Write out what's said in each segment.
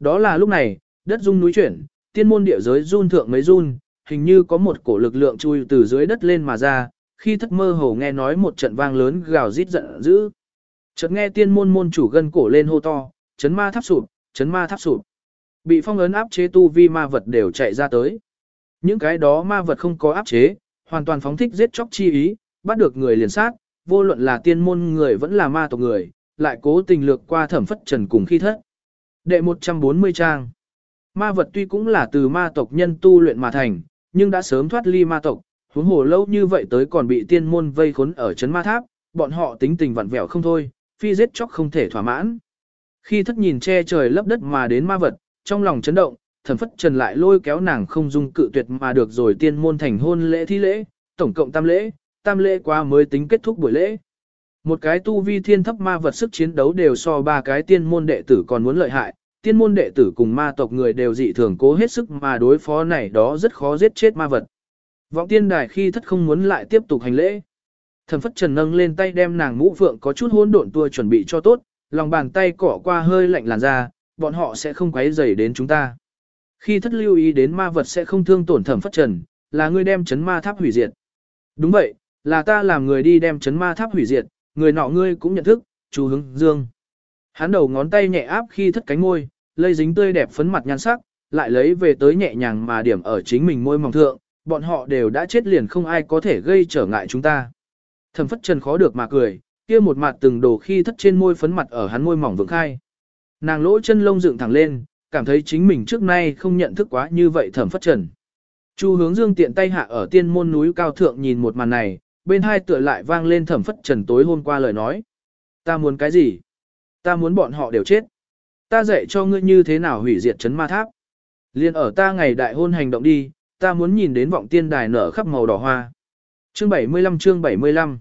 Đó là lúc này, đất rung núi chuyển, tiên môn địa giới run thượng mấy run, hình như có một cổ lực lượng chui từ dưới đất lên mà ra, khi thất mơ hồ nghe nói một trận vang lớn gào rít giận dữ. Chợt nghe tiên môn môn chủ gân cổ lên hô to, chấn ma tháp sụp, chấn ma tháp sụp. Bị phong ấn áp chế tu vi ma vật đều chạy ra tới. Những cái đó ma vật không có áp chế, hoàn toàn phóng thích giết chóc chi ý, bắt được người liền sát, vô luận là tiên môn người vẫn là ma tộc người, lại cố tình lược qua thẩm phất trần cùng khi thất. Đệ 140 trang Ma vật tuy cũng là từ ma tộc nhân tu luyện mà thành, nhưng đã sớm thoát ly ma tộc, huống hồ lâu như vậy tới còn bị tiên môn vây khốn ở chấn ma tháp, bọn họ tính tình vặn vẹo không thôi, phi giết chóc không thể thỏa mãn. Khi thất nhìn che trời lấp đất mà đến ma vật, trong lòng chấn động, thần phất trần lại lôi kéo nàng không dung cự tuyệt mà được rồi tiên môn thành hôn lễ thi lễ, tổng cộng tam lễ, tam lễ qua mới tính kết thúc buổi lễ. Một cái tu vi thiên thấp ma vật sức chiến đấu đều so ba cái tiên môn đệ tử còn muốn lợi hại, tiên môn đệ tử cùng ma tộc người đều dị thường cố hết sức mà đối phó này đó rất khó giết chết ma vật. Vọng tiên đài khi thất không muốn lại tiếp tục hành lễ. Thần phất trần nâng lên tay đem nàng mũ phượng có chút hỗn độn tua chuẩn bị cho tốt, lòng bàn tay cỏ qua hơi lạnh làn ra, bọn họ sẽ không quấy rầy đến chúng ta. Khi thất lưu ý đến ma vật sẽ không thương tổn thẩm phất trần, là ngươi đem chấn ma tháp hủy diệt. Đúng vậy, là ta làm người đi đem chấn ma tháp hủy diệt, người nọ ngươi cũng nhận thức, chú hướng dương. Hắn đầu ngón tay nhẹ áp khi thất cánh môi, lây dính tươi đẹp phấn mặt nhan sắc, lại lấy về tới nhẹ nhàng mà điểm ở chính mình môi mỏng thượng, bọn họ đều đã chết liền không ai có thể gây trở ngại chúng ta. Thẩm phất trần khó được mà cười, kia một mặt từng đồ khi thất trên môi phấn mặt ở hắn môi mỏng vượng khai. Nàng lỗ chân lông dựng thẳng lên, cảm thấy chính mình trước nay không nhận thức quá như vậy thẩm phất trần. Chu hướng dương tiện tay hạ ở tiên môn núi cao thượng nhìn một màn này, bên hai tựa lại vang lên thẩm phất trần tối hôm qua lời nói. Ta muốn cái gì? Ta muốn bọn họ đều chết. Ta dạy cho ngươi như thế nào hủy diệt chấn ma tháp. Liên ở ta ngày đại hôn hành động đi, ta muốn nhìn đến vọng tiên đài nở khắp màu đỏ hoa. Chương 75 chương 75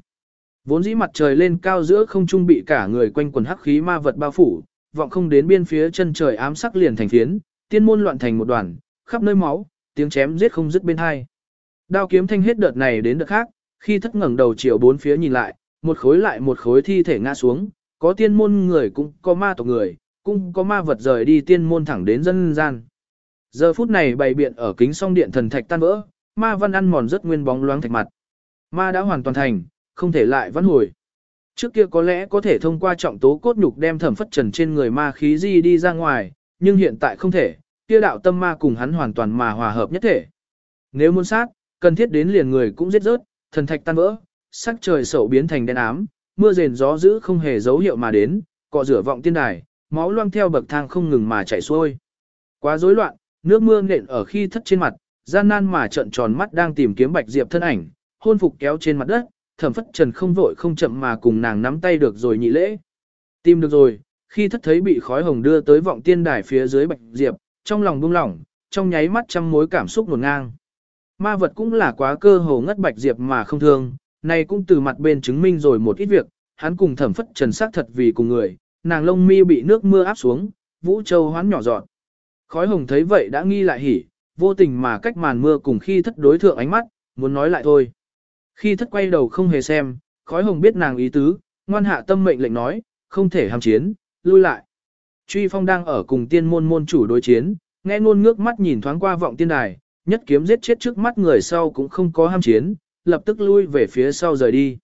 Vốn dĩ mặt trời lên cao giữa không trung bị cả người quanh quần hắc khí ma vật bao phủ, vọng không đến biên phía chân trời ám sắc liền thành phiến, tiên môn loạn thành một đoàn, khắp nơi máu, tiếng chém giết không dứt bên hai. Đao kiếm thanh hết đợt này đến đợt khác, khi thất ngẩng đầu chiều bốn phía nhìn lại, một khối lại một khối thi thể ngã xuống, có tiên môn người cũng có ma tộc người, cũng có ma vật rời đi tiên môn thẳng đến dân gian. Giờ phút này bày biện ở kính song điện thần thạch tan vỡ, ma văn ăn mòn rất nguyên bóng loáng thạch mặt. Ma đã hoàn toàn thành, không thể lại văn hồi. Trước kia có lẽ có thể thông qua trọng tố cốt nhục đem thẩm phất trần trên người ma khí di đi ra ngoài, nhưng hiện tại không thể, kia đạo tâm ma cùng hắn hoàn toàn mà hòa hợp nhất thể. Nếu muốn sát, cần thiết đến liền người cũng giết rớt, thần thạch tan vỡ, sắc trời sầu biến thành đen ám, mưa rền gió dữ không hề dấu hiệu mà đến, cọ rửa vọng tiên đài, máu loang theo bậc thang không ngừng mà chảy xuôi. Quá rối loạn, nước mưa nện ở khi thất trên mặt, gian nan mà trợn tròn mắt đang tìm kiếm Bạch Diệp thân ảnh, hôn phục kéo trên mặt đất, Thẩm Phất Trần không vội không chậm mà cùng nàng nắm tay được rồi nhị lễ. Tìm được rồi, khi thất thấy bị khói hồng đưa tới vọng tiên đài phía dưới Bạch Diệp, trong lòng buông lỏng, trong nháy mắt trăm mối cảm xúc nổn ngang. Ma vật cũng là quá cơ hồ ngất Bạch Diệp mà không thương, này cũng từ mặt bên chứng minh rồi một ít việc, hắn cùng Thẩm Phất Trần xác thật vì cùng người, nàng lông mi bị nước mưa áp xuống, Vũ Châu hoán nhỏ giọt. Khói hồng thấy vậy đã nghi lại hỉ, vô tình mà cách màn mưa cùng khi thất đối thượng ánh mắt, muốn nói lại thôi. Khi thất quay đầu không hề xem, khói hồng biết nàng ý tứ, ngoan hạ tâm mệnh lệnh nói, không thể hàm chiến, lui lại. Truy phong đang ở cùng tiên môn môn chủ đối chiến, nghe ngôn ngước mắt nhìn thoáng qua vọng tiên đài, nhất kiếm giết chết trước mắt người sau cũng không có ham chiến, lập tức lui về phía sau rời đi.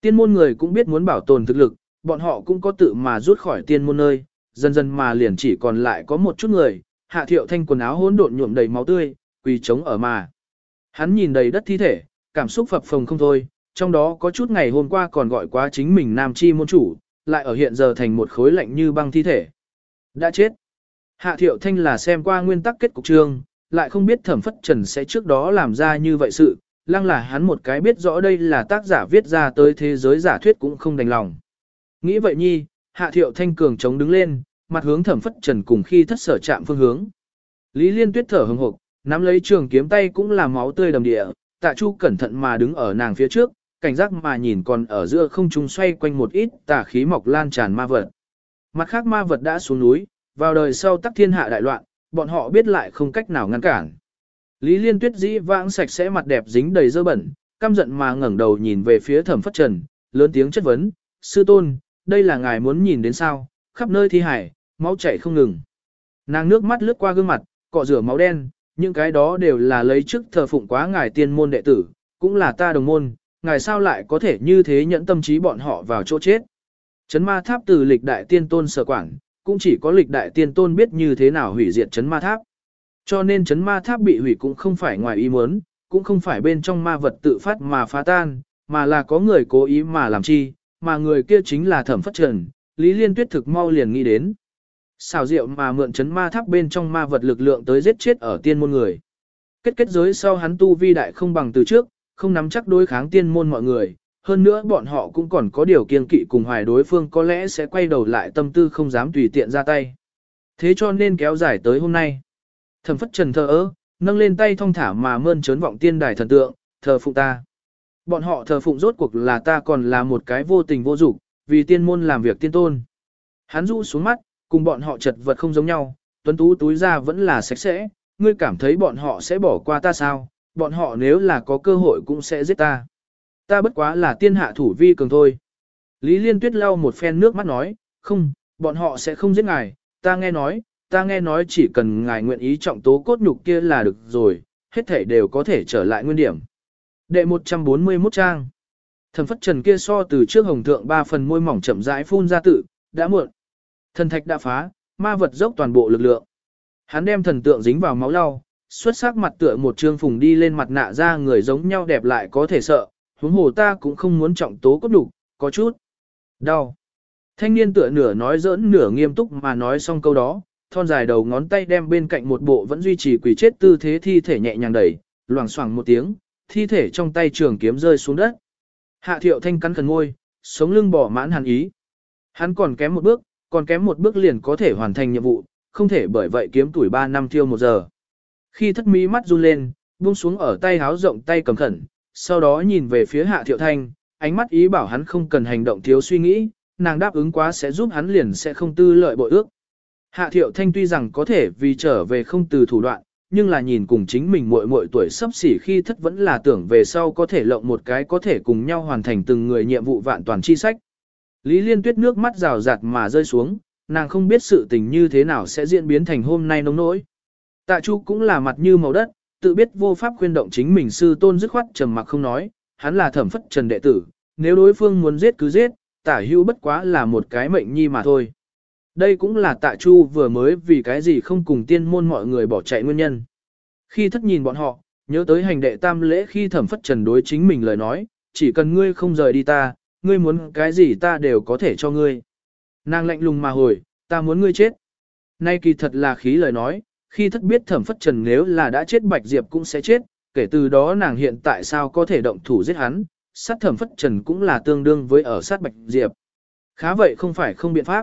Tiên môn người cũng biết muốn bảo tồn thực lực, bọn họ cũng có tự mà rút khỏi tiên môn nơi, dần dần mà liền chỉ còn lại có một chút người, hạ thiệu thanh quần áo hỗn độn nhuộm đầy máu tươi, quỳ trống ở mà. Hắn nhìn đầy đất thi thể, cảm xúc phập phồng không thôi, trong đó có chút ngày hôm qua còn gọi quá chính mình nam chi môn chủ, lại ở hiện giờ thành một khối lạnh như băng thi thể. Đã chết. Hạ thiệu thanh là xem qua nguyên tắc kết cục trường lại không biết thẩm phất trần sẽ trước đó làm ra như vậy sự, lăng là hắn một cái biết rõ đây là tác giả viết ra tới thế giới giả thuyết cũng không đành lòng. Nghĩ vậy nhi, hạ thiệu thanh cường chống đứng lên, mặt hướng thẩm phất trần cùng khi thất sở chạm phương hướng. Lý liên tuyết thở hừng hộp, nắm lấy trường kiếm tay cũng là máu tươi đầm địa, tạ chu cẩn thận mà đứng ở nàng phía trước, cảnh giác mà nhìn còn ở giữa không trung xoay quanh một ít tà khí mọc lan tràn ma vật. Mặt khác ma vật đã xuống núi, vào đời sau tắc thiên hạ đại loạn, bọn họ biết lại không cách nào ngăn cản. Lý liên tuyết dĩ vãng sạch sẽ mặt đẹp dính đầy dơ bẩn, căm giận mà ngẩng đầu nhìn về phía thẩm phất trần, lớn tiếng chất vấn, sư tôn, đây là ngài muốn nhìn đến sao, khắp nơi thi hải, máu chảy không ngừng. Nàng nước mắt lướt qua gương mặt, cọ rửa máu đen, những cái đó đều là lấy chức thờ phụng quá ngài tiên môn đệ tử, cũng là ta đồng môn, ngài sao lại có thể như thế nhẫn tâm trí bọn họ vào chỗ chết. Chấn ma tháp từ lịch đại tiên tôn sở quản, cũng chỉ có lịch đại tiên tôn biết như thế nào hủy diệt chấn ma tháp. Cho nên chấn ma tháp bị hủy cũng không phải ngoài ý muốn, cũng không phải bên trong ma vật tự phát mà phá tan, mà là có người cố ý mà làm chi, mà người kia chính là thẩm phất trần, Lý Liên Tuyết thực mau liền nghĩ đến. Xào rượu mà mượn chấn ma tháp bên trong ma vật lực lượng tới giết chết ở tiên môn người. Kết kết giới sau hắn tu vi đại không bằng từ trước, không nắm chắc đối kháng tiên môn mọi người, hơn nữa bọn họ cũng còn có điều kiên kỵ cùng hoài đối phương có lẽ sẽ quay đầu lại tâm tư không dám tùy tiện ra tay. Thế cho nên kéo dài tới hôm nay. Thẩm phất trần thờ ơ, nâng lên tay thong thả mà mơn trớn vọng tiên đài thần tượng, thờ phụng ta. Bọn họ thờ phụng rốt cuộc là ta còn là một cái vô tình vô dục, vì tiên môn làm việc tiên tôn. Hắn rũ xuống mắt, cùng bọn họ chật vật không giống nhau, tuấn tú túi ra vẫn là sạch sẽ, ngươi cảm thấy bọn họ sẽ bỏ qua ta sao, bọn họ nếu là có cơ hội cũng sẽ giết ta. Ta bất quá là tiên hạ thủ vi cường thôi. Lý Liên Tuyết lau một phen nước mắt nói, không, bọn họ sẽ không giết ngài, ta nghe nói, ta nghe nói chỉ cần ngài nguyện ý trọng tố cốt nhục kia là được rồi, hết thể đều có thể trở lại nguyên điểm. Đệ 141 trang. Thần phất trần kia so từ trước hồng thượng ba phần môi mỏng chậm rãi phun ra tự, đã muộn. Thần thạch đã phá, ma vật dốc toàn bộ lực lượng. Hắn đem thần tượng dính vào máu lau, xuất sắc mặt tựa một trương phùng đi lên mặt nạ ra người giống nhau đẹp lại có thể sợ, huống hồ ta cũng không muốn trọng tố cốt đủ, có chút đau. Thanh niên tựa nửa nói giỡn nửa nghiêm túc mà nói xong câu đó, thon dài đầu ngón tay đem bên cạnh một bộ vẫn duy trì quỷ chết tư thế thi thể nhẹ nhàng đẩy, loảng xoảng một tiếng, thi thể trong tay trường kiếm rơi xuống đất. Hạ thiệu thanh cắn khẩn ngôi, sống lưng bỏ mãn hàn ý. Hắn còn kém một bước, còn kém một bước liền có thể hoàn thành nhiệm vụ, không thể bởi vậy kiếm tuổi 3 năm thiêu một giờ. Khi thất mí mắt run lên, buông xuống ở tay háo rộng tay cầm khẩn, sau đó nhìn về phía hạ thiệu thanh, ánh mắt ý bảo hắn không cần hành động thiếu suy nghĩ, nàng đáp ứng quá sẽ giúp hắn liền sẽ không tư lợi bội ước. Hạ thiệu thanh tuy rằng có thể vì trở về không từ thủ đoạn, nhưng là nhìn cùng chính mình muội muội tuổi sắp xỉ khi thất vẫn là tưởng về sau có thể lộng một cái có thể cùng nhau hoàn thành từng người nhiệm vụ vạn toàn chi sách. Lý Liên Tuyết nước mắt rào rạt mà rơi xuống, nàng không biết sự tình như thế nào sẽ diễn biến thành hôm nay nông nỗi. Tạ Chu cũng là mặt như màu đất, tự biết vô pháp khuyên động chính mình sư tôn dứt khoát trầm mặc không nói, hắn là thẩm phất trần đệ tử, nếu đối phương muốn giết cứ giết, tả hưu bất quá là một cái mệnh nhi mà thôi. Đây cũng là tạ chu vừa mới vì cái gì không cùng tiên môn mọi người bỏ chạy nguyên nhân. Khi thất nhìn bọn họ, nhớ tới hành đệ tam lễ khi thẩm phất trần đối chính mình lời nói, chỉ cần ngươi không rời đi ta, ngươi muốn cái gì ta đều có thể cho ngươi. Nàng lạnh lùng mà hồi, ta muốn ngươi chết. Nay kỳ thật là khí lời nói, khi thất biết thẩm phất trần nếu là đã chết Bạch Diệp cũng sẽ chết, kể từ đó nàng hiện tại sao có thể động thủ giết hắn, sát thẩm phất trần cũng là tương đương với ở sát Bạch Diệp. Khá vậy không phải không biện pháp.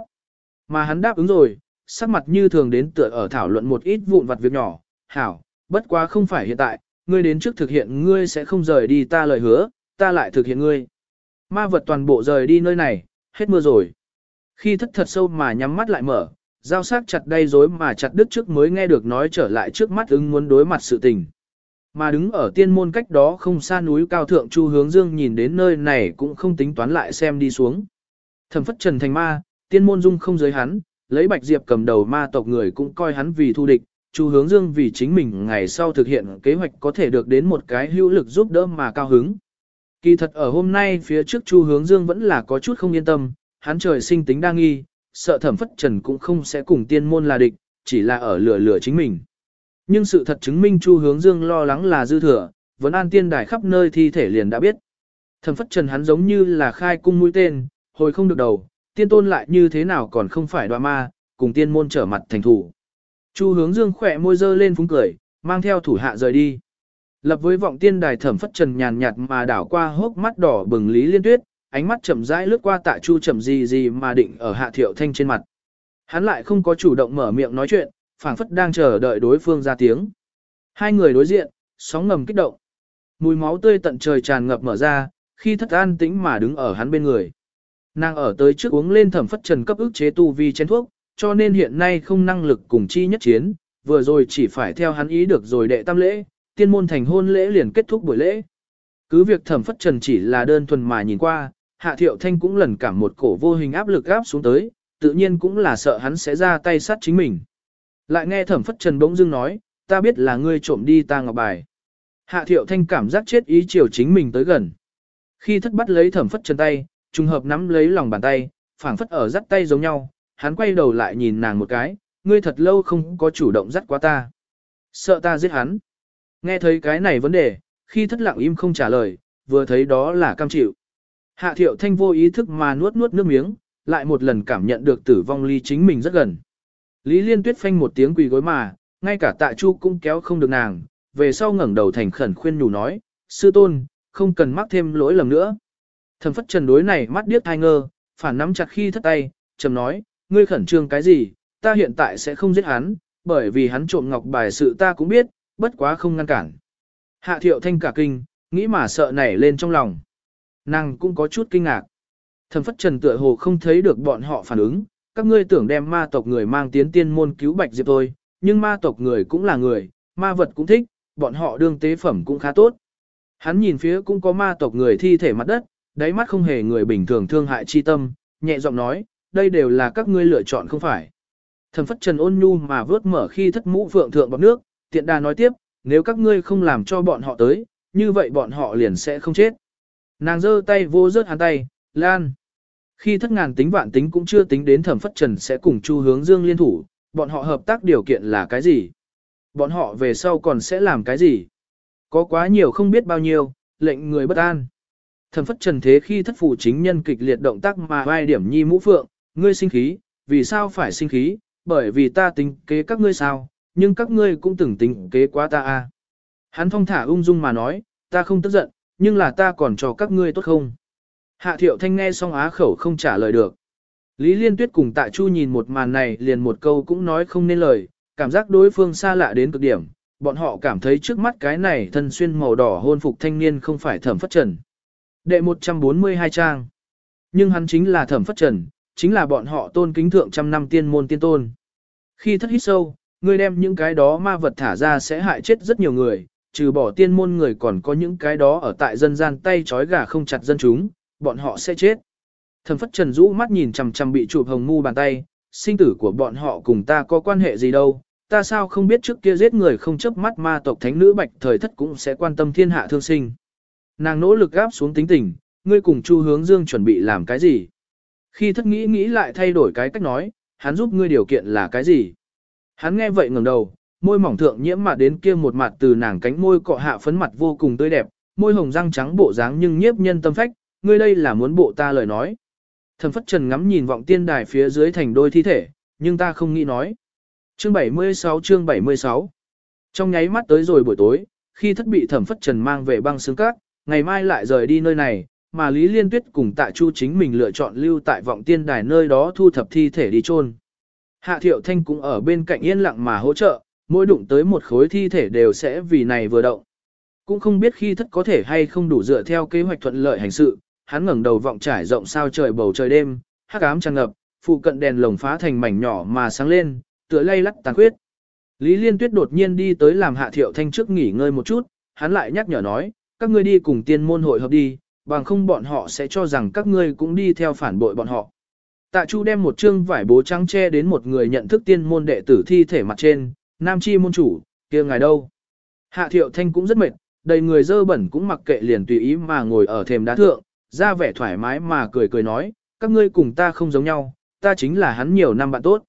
Mà hắn đáp ứng rồi, sắc mặt như thường đến tựa ở thảo luận một ít vụn vặt việc nhỏ, hảo, bất quá không phải hiện tại, ngươi đến trước thực hiện ngươi sẽ không rời đi ta lời hứa, ta lại thực hiện ngươi. Ma vật toàn bộ rời đi nơi này, hết mưa rồi. Khi thất thật sâu mà nhắm mắt lại mở, giao sát chặt đây rối mà chặt đứt trước mới nghe được nói trở lại trước mắt ứng muốn đối mặt sự tình. Mà đứng ở tiên môn cách đó không xa núi cao thượng chu hướng dương nhìn đến nơi này cũng không tính toán lại xem đi xuống. Thẩm phất trần thành ma, tiên môn dung không giới hắn, lấy bạch diệp cầm đầu ma tộc người cũng coi hắn vì thu địch, chu hướng dương vì chính mình ngày sau thực hiện kế hoạch có thể được đến một cái hữu lực giúp đỡ mà cao hứng. Kỳ thật ở hôm nay phía trước chu hướng dương vẫn là có chút không yên tâm, hắn trời sinh tính đa nghi, sợ thẩm phất trần cũng không sẽ cùng tiên môn là địch, chỉ là ở lửa lửa chính mình. Nhưng sự thật chứng minh Chu Hướng Dương lo lắng là dư thừa, vẫn an tiên đài khắp nơi thi thể liền đã biết. Thẩm phất trần hắn giống như là khai cung mũi tên, hồi không được đầu, tiên tôn lại như thế nào còn không phải đoạ ma, cùng tiên môn trở mặt thành thủ. Chu Hướng Dương khỏe môi dơ lên phúng cười, mang theo thủ hạ rời đi. Lập với vọng tiên đài thẩm phất trần nhàn nhạt mà đảo qua hốc mắt đỏ bừng lý liên tuyết, ánh mắt chậm rãi lướt qua tạ chu chậm gì gì mà định ở hạ thiệu thanh trên mặt. Hắn lại không có chủ động mở miệng nói chuyện, phảng phất đang chờ đợi đối phương ra tiếng. Hai người đối diện, sóng ngầm kích động. Mùi máu tươi tận trời tràn ngập mở ra, khi thất an tĩnh mà đứng ở hắn bên người. Nàng ở tới trước uống lên thẩm phất trần cấp ức chế tu vi chén thuốc, cho nên hiện nay không năng lực cùng chi nhất chiến, vừa rồi chỉ phải theo hắn ý được rồi đệ tam lễ, tiên môn thành hôn lễ liền kết thúc buổi lễ. Cứ việc thẩm phất trần chỉ là đơn thuần mà nhìn qua, Hạ Thiệu Thanh cũng lần cảm một cổ vô hình áp lực áp xuống tới, tự nhiên cũng là sợ hắn sẽ ra tay sát chính mình. Lại nghe thẩm phất trần bỗng dưng nói, ta biết là ngươi trộm đi ta ngọc bài. Hạ thiệu thanh cảm giác chết ý chiều chính mình tới gần. Khi thất bắt lấy thẩm phất trần tay, trùng hợp nắm lấy lòng bàn tay, phảng phất ở dắt tay giống nhau, hắn quay đầu lại nhìn nàng một cái, ngươi thật lâu không có chủ động dắt quá ta. Sợ ta giết hắn. Nghe thấy cái này vấn đề, khi thất lặng im không trả lời, vừa thấy đó là cam chịu. Hạ thiệu thanh vô ý thức mà nuốt nuốt nước miếng, lại một lần cảm nhận được tử vong ly chính mình rất gần. Lý liên tuyết phanh một tiếng quỳ gối mà, ngay cả tạ chu cũng kéo không được nàng, về sau ngẩng đầu thành khẩn khuyên nhủ nói, sư tôn, không cần mắc thêm lỗi lầm nữa. Thẩm phất trần đối này mắt điếc thai ngơ, phản nắm chặt khi thất tay, trầm nói, ngươi khẩn trương cái gì, ta hiện tại sẽ không giết hắn, bởi vì hắn trộm ngọc bài sự ta cũng biết, bất quá không ngăn cản. Hạ thiệu thanh cả kinh, nghĩ mà sợ nảy lên trong lòng. Nàng cũng có chút kinh ngạc. Thẩm phất trần tựa hồ không thấy được bọn họ phản ứng, các ngươi tưởng đem ma tộc người mang tiến tiên môn cứu bạch diệp thôi, nhưng ma tộc người cũng là người, ma vật cũng thích, bọn họ đương tế phẩm cũng khá tốt. Hắn nhìn phía cũng có ma tộc người thi thể mặt đất, đáy mắt không hề người bình thường thương hại chi tâm, nhẹ giọng nói, đây đều là các ngươi lựa chọn không phải. Thần phất trần ôn nhu mà vớt mở khi thất mũ vượng thượng bọc nước, tiện đà nói tiếp, nếu các ngươi không làm cho bọn họ tới, như vậy bọn họ liền sẽ không chết. Nàng giơ tay vô rớt hắn tay, lan. Khi thất ngàn tính vạn tính cũng chưa tính đến thẩm phất trần sẽ cùng chu hướng dương liên thủ, bọn họ hợp tác điều kiện là cái gì? Bọn họ về sau còn sẽ làm cái gì? Có quá nhiều không biết bao nhiêu, lệnh người bất an. Thẩm phất trần thế khi thất phụ chính nhân kịch liệt động tác mà vai điểm nhi mũ phượng, ngươi sinh khí, vì sao phải sinh khí, bởi vì ta tính kế các ngươi sao, nhưng các ngươi cũng từng tính kế quá ta a. À. Hắn thong thả ung dung mà nói, ta không tức giận, nhưng là ta còn cho các ngươi tốt không. Hạ thiệu thanh nghe xong á khẩu không trả lời được. Lý Liên Tuyết cùng Tạ Chu nhìn một màn này liền một câu cũng nói không nên lời, cảm giác đối phương xa lạ đến cực điểm, bọn họ cảm thấy trước mắt cái này thân xuyên màu đỏ hôn phục thanh niên không phải thẩm phất trần. Đệ 142 trang. Nhưng hắn chính là thẩm phất trần, chính là bọn họ tôn kính thượng trăm năm tiên môn tiên tôn. Khi thất hít sâu, người đem những cái đó ma vật thả ra sẽ hại chết rất nhiều người, trừ bỏ tiên môn người còn có những cái đó ở tại dân gian tay trói gà không chặt dân chúng, bọn họ sẽ chết. Thẩm phất trần rũ mắt nhìn chằm chằm bị chụp hồng mu bàn tay, sinh tử của bọn họ cùng ta có quan hệ gì đâu, ta sao không biết trước kia giết người không chấp mắt ma tộc thánh nữ bạch thời thất cũng sẽ quan tâm thiên hạ thương sinh. Nàng nỗ lực gáp xuống tính tình, ngươi cùng Chu Hướng Dương chuẩn bị làm cái gì? Khi thất nghĩ nghĩ lại thay đổi cái cách nói, hắn giúp ngươi điều kiện là cái gì? Hắn nghe vậy ngẩng đầu, môi mỏng thượng nhiễm mà đến kia một mặt từ nàng cánh môi cọ hạ phấn mặt vô cùng tươi đẹp, môi hồng răng trắng bộ dáng nhưng nhiếp nhân tâm phách, ngươi đây là muốn bộ ta lời nói. Thẩm phất trần ngắm nhìn vọng tiên đài phía dưới thành đôi thi thể, nhưng ta không nghĩ nói. Chương 76 chương 76 Trong nháy mắt tới rồi buổi tối, khi thất bị thẩm phất trần mang về băng xương cát, ngày mai lại rời đi nơi này, mà Lý Liên Tuyết cùng Tạ Chu chính mình lựa chọn lưu tại vọng tiên đài nơi đó thu thập thi thể đi chôn. Hạ Thiệu Thanh cũng ở bên cạnh yên lặng mà hỗ trợ, mỗi đụng tới một khối thi thể đều sẽ vì này vừa động. Cũng không biết khi thất có thể hay không đủ dựa theo kế hoạch thuận lợi hành sự, hắn ngẩng đầu vọng trải rộng sao trời bầu trời đêm, hắc ám tràn ngập, phụ cận đèn lồng phá thành mảnh nhỏ mà sáng lên, tựa lay lắc tàn khuyết. Lý Liên Tuyết đột nhiên đi tới làm Hạ Thiệu Thanh trước nghỉ ngơi một chút, hắn lại nhắc nhở nói, các ngươi đi cùng tiên môn hội hợp đi, bằng không bọn họ sẽ cho rằng các ngươi cũng đi theo phản bội bọn họ. Tạ Chu đem một chương vải bố trắng che đến một người nhận thức tiên môn đệ tử thi thể mặt trên, nam chi môn chủ, kia ngài đâu. Hạ Thiệu Thanh cũng rất mệt, đầy người dơ bẩn cũng mặc kệ liền tùy ý mà ngồi ở thềm đá thượng, ra vẻ thoải mái mà cười cười nói, các ngươi cùng ta không giống nhau, ta chính là hắn nhiều năm bạn tốt.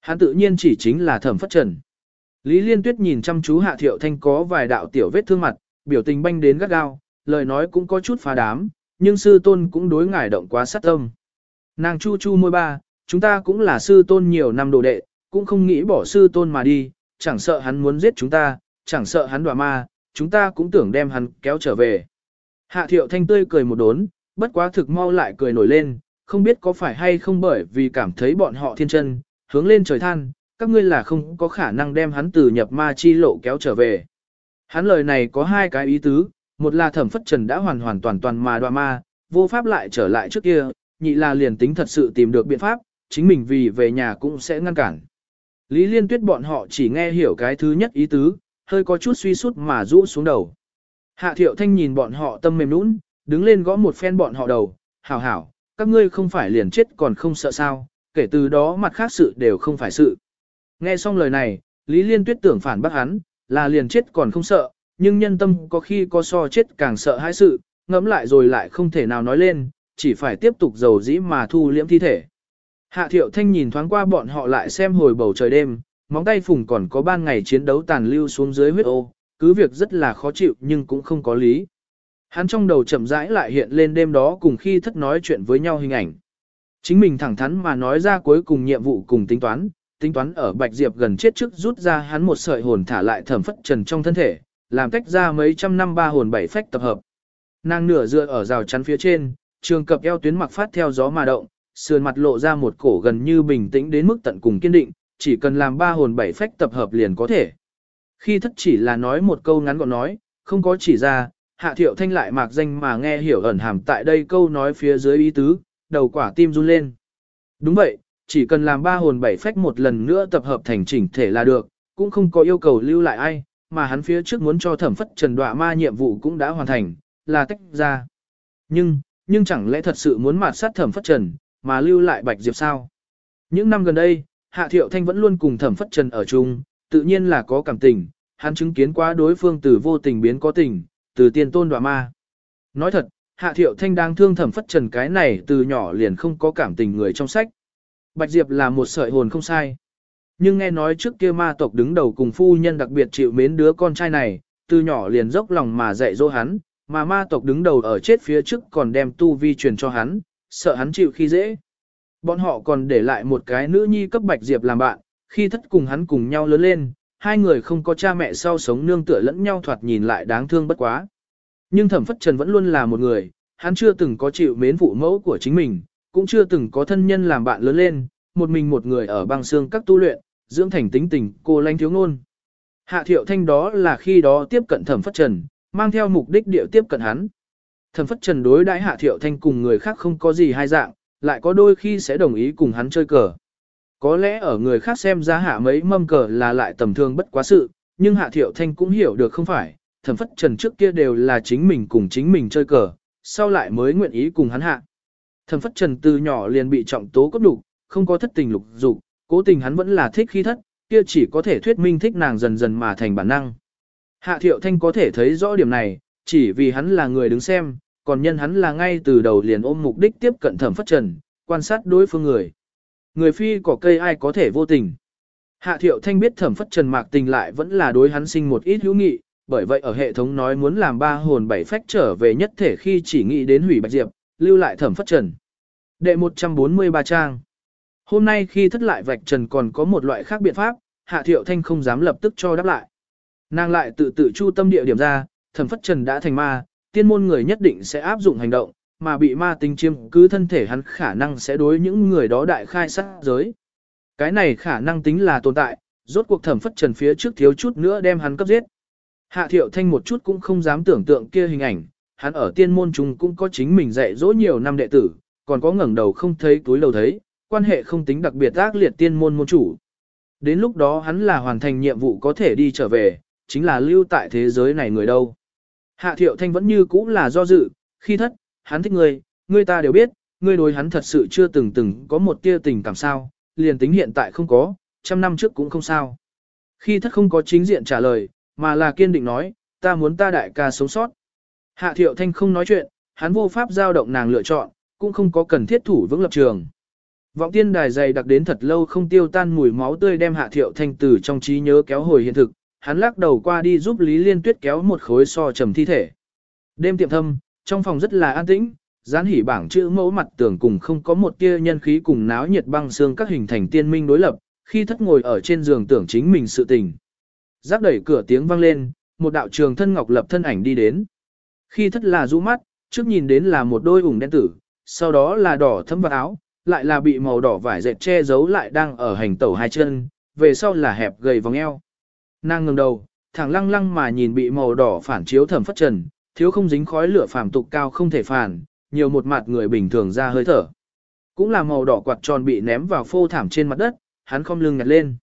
Hắn tự nhiên chỉ chính là thẩm phất trần. Lý Liên Tuyết nhìn chăm chú Hạ Thiệu Thanh có vài đạo tiểu vết thương mặt, biểu tình banh đến gắt gao, lời nói cũng có chút phá đám, nhưng sư tôn cũng đối ngải động quá sát tâm. Nàng chu chu môi ba, chúng ta cũng là sư tôn nhiều năm đồ đệ, cũng không nghĩ bỏ sư tôn mà đi, chẳng sợ hắn muốn giết chúng ta, chẳng sợ hắn đọa ma, chúng ta cũng tưởng đem hắn kéo trở về. Hạ thiệu thanh tươi cười một đốn, bất quá thực mau lại cười nổi lên, không biết có phải hay không bởi vì cảm thấy bọn họ thiên chân, hướng lên trời than, các ngươi là không có khả năng đem hắn từ nhập ma chi lộ kéo trở về. Hắn lời này có hai cái ý tứ, một là thẩm phất trần đã hoàn hoàn toàn toàn mà đoạ ma, vô pháp lại trở lại trước kia, nhị là liền tính thật sự tìm được biện pháp, chính mình vì về nhà cũng sẽ ngăn cản. Lý liên tuyết bọn họ chỉ nghe hiểu cái thứ nhất ý tứ, hơi có chút suy sút mà rũ xuống đầu. Hạ thiệu thanh nhìn bọn họ tâm mềm nũng, đứng lên gõ một phen bọn họ đầu, hảo hảo, các ngươi không phải liền chết còn không sợ sao, kể từ đó mặt khác sự đều không phải sự. Nghe xong lời này, Lý Liên Tuyết tưởng phản bác hắn, là liền chết còn không sợ, nhưng nhân tâm có khi có so chết càng sợ hãi sự, ngẫm lại rồi lại không thể nào nói lên, chỉ phải tiếp tục dầu dĩ mà thu liễm thi thể. Hạ Thiệu Thanh nhìn thoáng qua bọn họ lại xem hồi bầu trời đêm, móng tay phùng còn có ban ngày chiến đấu tàn lưu xuống dưới huyết ô, cứ việc rất là khó chịu nhưng cũng không có lý. Hắn trong đầu chậm rãi lại hiện lên đêm đó cùng khi thất nói chuyện với nhau hình ảnh. Chính mình thẳng thắn mà nói ra cuối cùng nhiệm vụ cùng tính toán, tính toán ở Bạch Diệp gần chết trước rút ra hắn một sợi hồn thả lại thẩm phất trần trong thân thể, làm tách ra mấy trăm năm ba hồn bảy phách tập hợp. Nàng nửa dựa ở rào chắn phía trên, trường cập eo tuyến mặc phát theo gió mà động, sườn mặt lộ ra một cổ gần như bình tĩnh đến mức tận cùng kiên định, chỉ cần làm ba hồn bảy phách tập hợp liền có thể. Khi thất chỉ là nói một câu ngắn gọn nói, không có chỉ ra, hạ thiệu thanh lại mạc danh mà nghe hiểu ẩn hàm tại đây câu nói phía dưới ý tứ, đầu quả tim run lên. Đúng vậy, chỉ cần làm ba hồn bảy phách một lần nữa tập hợp thành chỉnh thể là được, cũng không có yêu cầu lưu lại ai, mà hắn phía trước muốn cho thẩm phất trần đọa ma nhiệm vụ cũng đã hoàn thành, là tách ra. Nhưng, nhưng chẳng lẽ thật sự muốn mạt sát thẩm phất trần, mà lưu lại bạch diệp sao? Những năm gần đây, Hạ Thiệu Thanh vẫn luôn cùng thẩm phất trần ở chung, tự nhiên là có cảm tình, hắn chứng kiến quá đối phương từ vô tình biến có tình, từ tiền tôn đoạ ma. Nói thật, Hạ Thiệu Thanh đang thương thẩm phất trần cái này từ nhỏ liền không có cảm tình người trong sách. Bạch Diệp là một sợi hồn không sai. Nhưng nghe nói trước kia ma tộc đứng đầu cùng phu nhân đặc biệt chịu mến đứa con trai này, từ nhỏ liền dốc lòng mà dạy dỗ hắn, mà ma tộc đứng đầu ở chết phía trước còn đem tu vi truyền cho hắn, sợ hắn chịu khi dễ. Bọn họ còn để lại một cái nữ nhi cấp Bạch Diệp làm bạn, khi thất cùng hắn cùng nhau lớn lên, hai người không có cha mẹ sau sống nương tựa lẫn nhau thoạt nhìn lại đáng thương bất quá. Nhưng thẩm phất trần vẫn luôn là một người, hắn chưa từng có chịu mến phụ mẫu của chính mình, cũng chưa từng có thân nhân làm bạn lớn lên, một mình một người ở băng xương các tu luyện, dưỡng thành tính tình cô lanh thiếu ngôn. Hạ thiệu thanh đó là khi đó tiếp cận thẩm phất trần, mang theo mục đích điệu tiếp cận hắn. Thẩm phất trần đối đãi hạ thiệu thanh cùng người khác không có gì hai dạng, lại có đôi khi sẽ đồng ý cùng hắn chơi cờ. Có lẽ ở người khác xem ra hạ mấy mâm cờ là lại tầm thường bất quá sự, nhưng hạ thiệu thanh cũng hiểu được không phải, thẩm phất trần trước kia đều là chính mình cùng chính mình chơi cờ, sau lại mới nguyện ý cùng hắn hạ. Thẩm phất trần từ nhỏ liền bị trọng tố cốt đủ, không có thất tình lục dục, cố tình hắn vẫn là thích khi thất, kia chỉ có thể thuyết minh thích nàng dần dần mà thành bản năng. Hạ thiệu thanh có thể thấy rõ điểm này, chỉ vì hắn là người đứng xem, còn nhân hắn là ngay từ đầu liền ôm mục đích tiếp cận thẩm phất trần, quan sát đối phương người. Người phi có cây ai có thể vô tình. Hạ thiệu thanh biết thẩm phất trần mạc tình lại vẫn là đối hắn sinh một ít hữu nghị, bởi vậy ở hệ thống nói muốn làm ba hồn bảy phách trở về nhất thể khi chỉ nghĩ đến hủy bạch diệp, lưu lại thẩm phất trần. Đệ 143 trang. Hôm nay khi thất lại vạch trần còn có một loại khác biện pháp, hạ thiệu thanh không dám lập tức cho đáp lại. Nàng lại tự tự chu tâm địa điểm ra, thẩm phất trần đã thành ma, tiên môn người nhất định sẽ áp dụng hành động, mà bị ma tinh chiêm cứ thân thể hắn khả năng sẽ đối những người đó đại khai sát giới. Cái này khả năng tính là tồn tại, rốt cuộc thẩm phất trần phía trước thiếu chút nữa đem hắn cấp giết. Hạ thiệu thanh một chút cũng không dám tưởng tượng kia hình ảnh, hắn ở tiên môn chúng cũng có chính mình dạy dỗ nhiều năm đệ tử, còn có ngẩng đầu không thấy túi đầu thấy, quan hệ không tính đặc biệt ác liệt tiên môn môn chủ. Đến lúc đó hắn là hoàn thành nhiệm vụ có thể đi trở về, chính là lưu tại thế giới này người đâu. Hạ thiệu thanh vẫn như cũ là do dự, khi thất, hắn thích ngươi, ngươi ta đều biết, ngươi đối hắn thật sự chưa từng từng có một tia tình cảm sao, liền tính hiện tại không có, trăm năm trước cũng không sao. Khi thất không có chính diện trả lời, mà là kiên định nói, ta muốn ta đại ca sống sót. Hạ thiệu thanh không nói chuyện, hắn vô pháp giao động nàng lựa chọn, cũng không có cần thiết thủ vững lập trường. Vọng tiên đài dày đặc đến thật lâu không tiêu tan mùi máu tươi đem hạ thiệu thanh từ trong trí nhớ kéo hồi hiện thực, hắn lắc đầu qua đi giúp Lý Liên Tuyết kéo một khối so trầm thi thể. Đêm tiệm thâm, trong phòng rất là an tĩnh, dán hỉ bảng chữ mẫu mặt tường cùng không có một tia nhân khí cùng náo nhiệt băng xương các hình thành tiên minh đối lập, khi thất ngồi ở trên giường tưởng chính mình sự tình. Giác đẩy cửa tiếng vang lên, một đạo trường thân ngọc lập thân ảnh đi đến. Khi thất là rũ mắt, trước nhìn đến là một đôi ủng đen tử, sau đó là đỏ thấm vào áo, lại là bị màu đỏ vải dệt che giấu lại đang ở hành tẩu hai chân, về sau là hẹp gầy vòng eo. Nàng ngẩng đầu, thẳng lăng lăng mà nhìn bị màu đỏ phản chiếu thẩm phất trần, thiếu không dính khói lửa phàm tục cao không thể phản, nhiều một mặt người bình thường ra hơi thở. Cũng là màu đỏ quạt tròn bị ném vào phô thảm trên mặt đất, hắn không lưng nhặt lên.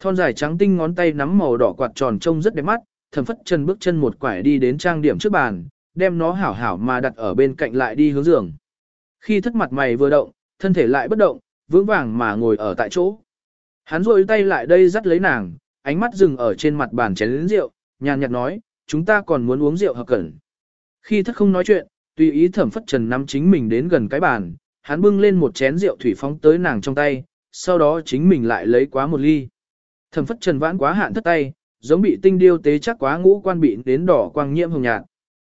Thon dài trắng tinh ngón tay nắm màu đỏ quạt tròn trông rất đẹp mắt, thẩm phất trần bước chân một quải đi đến trang điểm trước bàn, đem nó hảo hảo mà đặt ở bên cạnh lại đi hướng giường. Khi thất mặt mày vừa động, thân thể lại bất động, vững vàng mà ngồi ở tại chỗ. Hắn rôi tay lại đây dắt lấy nàng, ánh mắt dừng ở trên mặt bàn chén lĩnh rượu, nhàn nhạt nói, chúng ta còn muốn uống rượu hợp cẩn. Khi thất không nói chuyện, tùy ý thẩm phất trần nắm chính mình đến gần cái bàn, hắn bưng lên một chén rượu thủy phóng tới nàng trong tay, sau đó chính mình lại lấy quá một ly. Thẩm phất trần vãn quá hạn thất tay, giống bị tinh điêu tế chắc quá ngũ quan bị đến đỏ quang nhiễm hồng nhạt.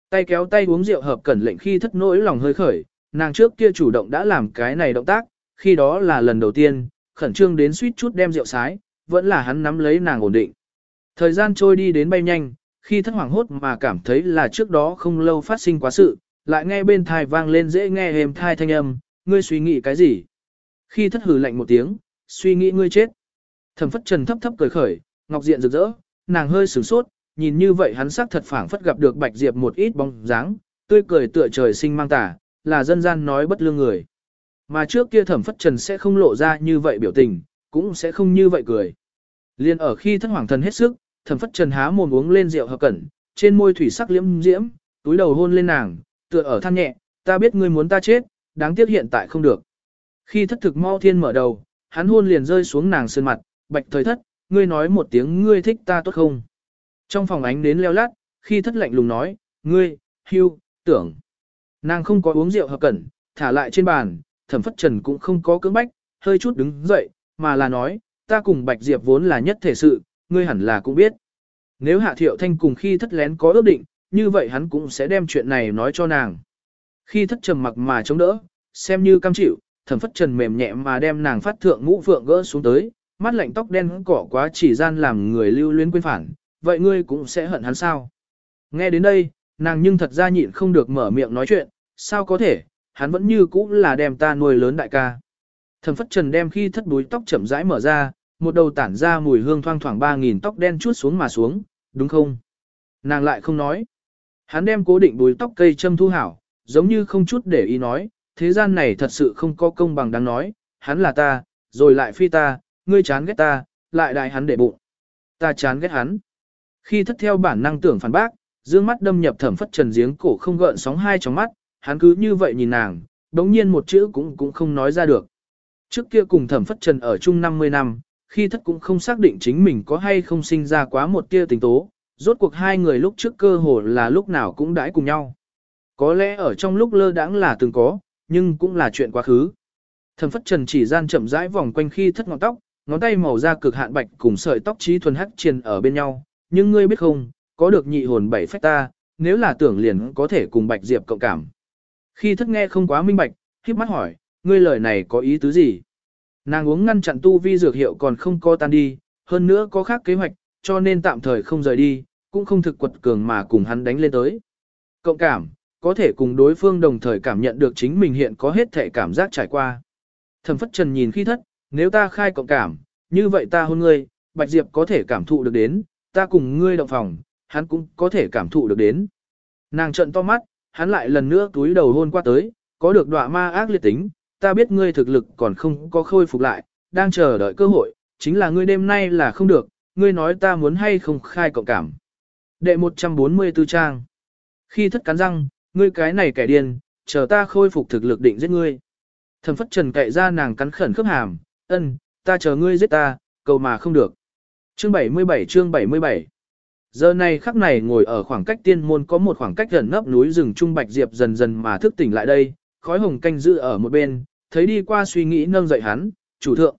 Tay kéo tay uống rượu hợp cẩn lệnh khi thất nỗi lòng hơi khởi, nàng trước kia chủ động đã làm cái này động tác, khi đó là lần đầu tiên, khẩn trương đến suýt chút đem rượu sái, vẫn là hắn nắm lấy nàng ổn định. Thời gian trôi đi đến bay nhanh, khi thất hoảng hốt mà cảm thấy là trước đó không lâu phát sinh quá sự, lại nghe bên thai vang lên dễ nghe êm thai thanh âm, ngươi suy nghĩ cái gì? Khi thất hử lạnh một tiếng, suy nghĩ ngươi chết. Thẩm phất trần thấp thấp cười khởi, ngọc diện rực rỡ, nàng hơi sửng sốt, nhìn như vậy hắn sắc thật phảng phất gặp được bạch diệp một ít bóng dáng, tươi cười tựa trời sinh mang tả, là dân gian nói bất lương người. Mà trước kia thẩm phất trần sẽ không lộ ra như vậy biểu tình, cũng sẽ không như vậy cười. Liên ở khi thất hoàng thần hết sức, thẩm phất trần há mồm uống lên rượu hợp cẩn, trên môi thủy sắc liễm diễm, túi đầu hôn lên nàng, tựa ở than nhẹ, ta biết ngươi muốn ta chết, đáng tiếc hiện tại không được. Khi thất thực mau thiên mở đầu, hắn hôn liền rơi xuống nàng sơn mặt, bạch thời thất, ngươi nói một tiếng ngươi thích ta tốt không? Trong phòng ánh đến leo lát, khi thất lạnh lùng nói, ngươi, hưu, tưởng. Nàng không có uống rượu hợp cẩn, thả lại trên bàn, thẩm phất trần cũng không có cưỡng bách, hơi chút đứng dậy, mà là nói, ta cùng Bạch Diệp vốn là nhất thể sự, ngươi hẳn là cũng biết. Nếu Hạ Thiệu Thanh cùng khi thất lén có ước định, như vậy hắn cũng sẽ đem chuyện này nói cho nàng. Khi thất trầm mặc mà chống đỡ, xem như cam chịu, thẩm phất trần mềm nhẹ mà đem nàng phát thượng ngũ phượng gỡ xuống tới, mắt lạnh tóc đen cỏ quá chỉ gian làm người lưu luyến quên phản, vậy ngươi cũng sẽ hận hắn sao? Nghe đến đây, nàng nhưng thật ra nhịn không được mở miệng nói chuyện, sao có thể, hắn vẫn như cũ là đem ta nuôi lớn đại ca. Thẩm phất trần đem khi thất búi tóc chậm rãi mở ra, một đầu tản ra mùi hương thoang thoảng ba nghìn tóc đen chút xuống mà xuống, đúng không? Nàng lại không nói. Hắn đem cố định búi tóc cây châm thu hảo, giống như không chút để ý nói, thế gian này thật sự không có công bằng đáng nói, hắn là ta, rồi lại phi ta, ngươi chán ghét ta, lại đại hắn để bụng. Ta chán ghét hắn. Khi thất theo bản năng tưởng phản bác, dương mắt đâm nhập thẩm phất trần giếng cổ không gợn sóng hai trong mắt, hắn cứ như vậy nhìn nàng, đống nhiên một chữ cũng cũng không nói ra được. Trước kia cùng thẩm phất trần ở chung 50 năm, khi thất cũng không xác định chính mình có hay không sinh ra quá một tia tình tố, rốt cuộc hai người lúc trước cơ hồ là lúc nào cũng đãi cùng nhau. Có lẽ ở trong lúc lơ đãng là từng có, nhưng cũng là chuyện quá khứ. Thẩm phất trần chỉ gian chậm rãi vòng quanh khi thất ngọn tóc, ngón tay màu da cực hạn bạch cùng sợi tóc trí thuần hắc triền ở bên nhau, nhưng ngươi biết không, có được nhị hồn bảy phách ta, nếu là tưởng liền có thể cùng bạch diệp cộng cảm. Khi thất nghe không quá minh bạch, khiếp mắt hỏi, ngươi lời này có ý tứ gì? Nàng uống ngăn chặn tu vi dược hiệu còn không co tan đi, hơn nữa có khác kế hoạch, cho nên tạm thời không rời đi, cũng không thực quật cường mà cùng hắn đánh lên tới. Cộng cảm, có thể cùng đối phương đồng thời cảm nhận được chính mình hiện có hết thể cảm giác trải qua. Thẩm phất trần nhìn khi thất, nếu ta khai cộng cảm, như vậy ta hôn ngươi, Bạch Diệp có thể cảm thụ được đến, ta cùng ngươi động phòng, hắn cũng có thể cảm thụ được đến. Nàng trận to mắt, hắn lại lần nữa túi đầu hôn qua tới, có được đọa ma ác liệt tính, ta biết ngươi thực lực còn không có khôi phục lại, đang chờ đợi cơ hội, chính là ngươi đêm nay là không được, ngươi nói ta muốn hay không khai cộng cảm. Đệ 144 trang. Khi thất cắn răng, ngươi cái này kẻ điên, chờ ta khôi phục thực lực định giết ngươi. Thẩm phất trần cậy ra nàng cắn khẩn khớp hàm, ân, ta chờ ngươi giết ta, cầu mà không được. Chương 77 chương 77 Giờ này khắc này ngồi ở khoảng cách tiên môn có một khoảng cách gần nấp núi rừng trung bạch diệp dần dần mà thức tỉnh lại đây, khói hồng canh giữ ở một bên, thấy đi qua suy nghĩ nâng dậy hắn, chủ thượng.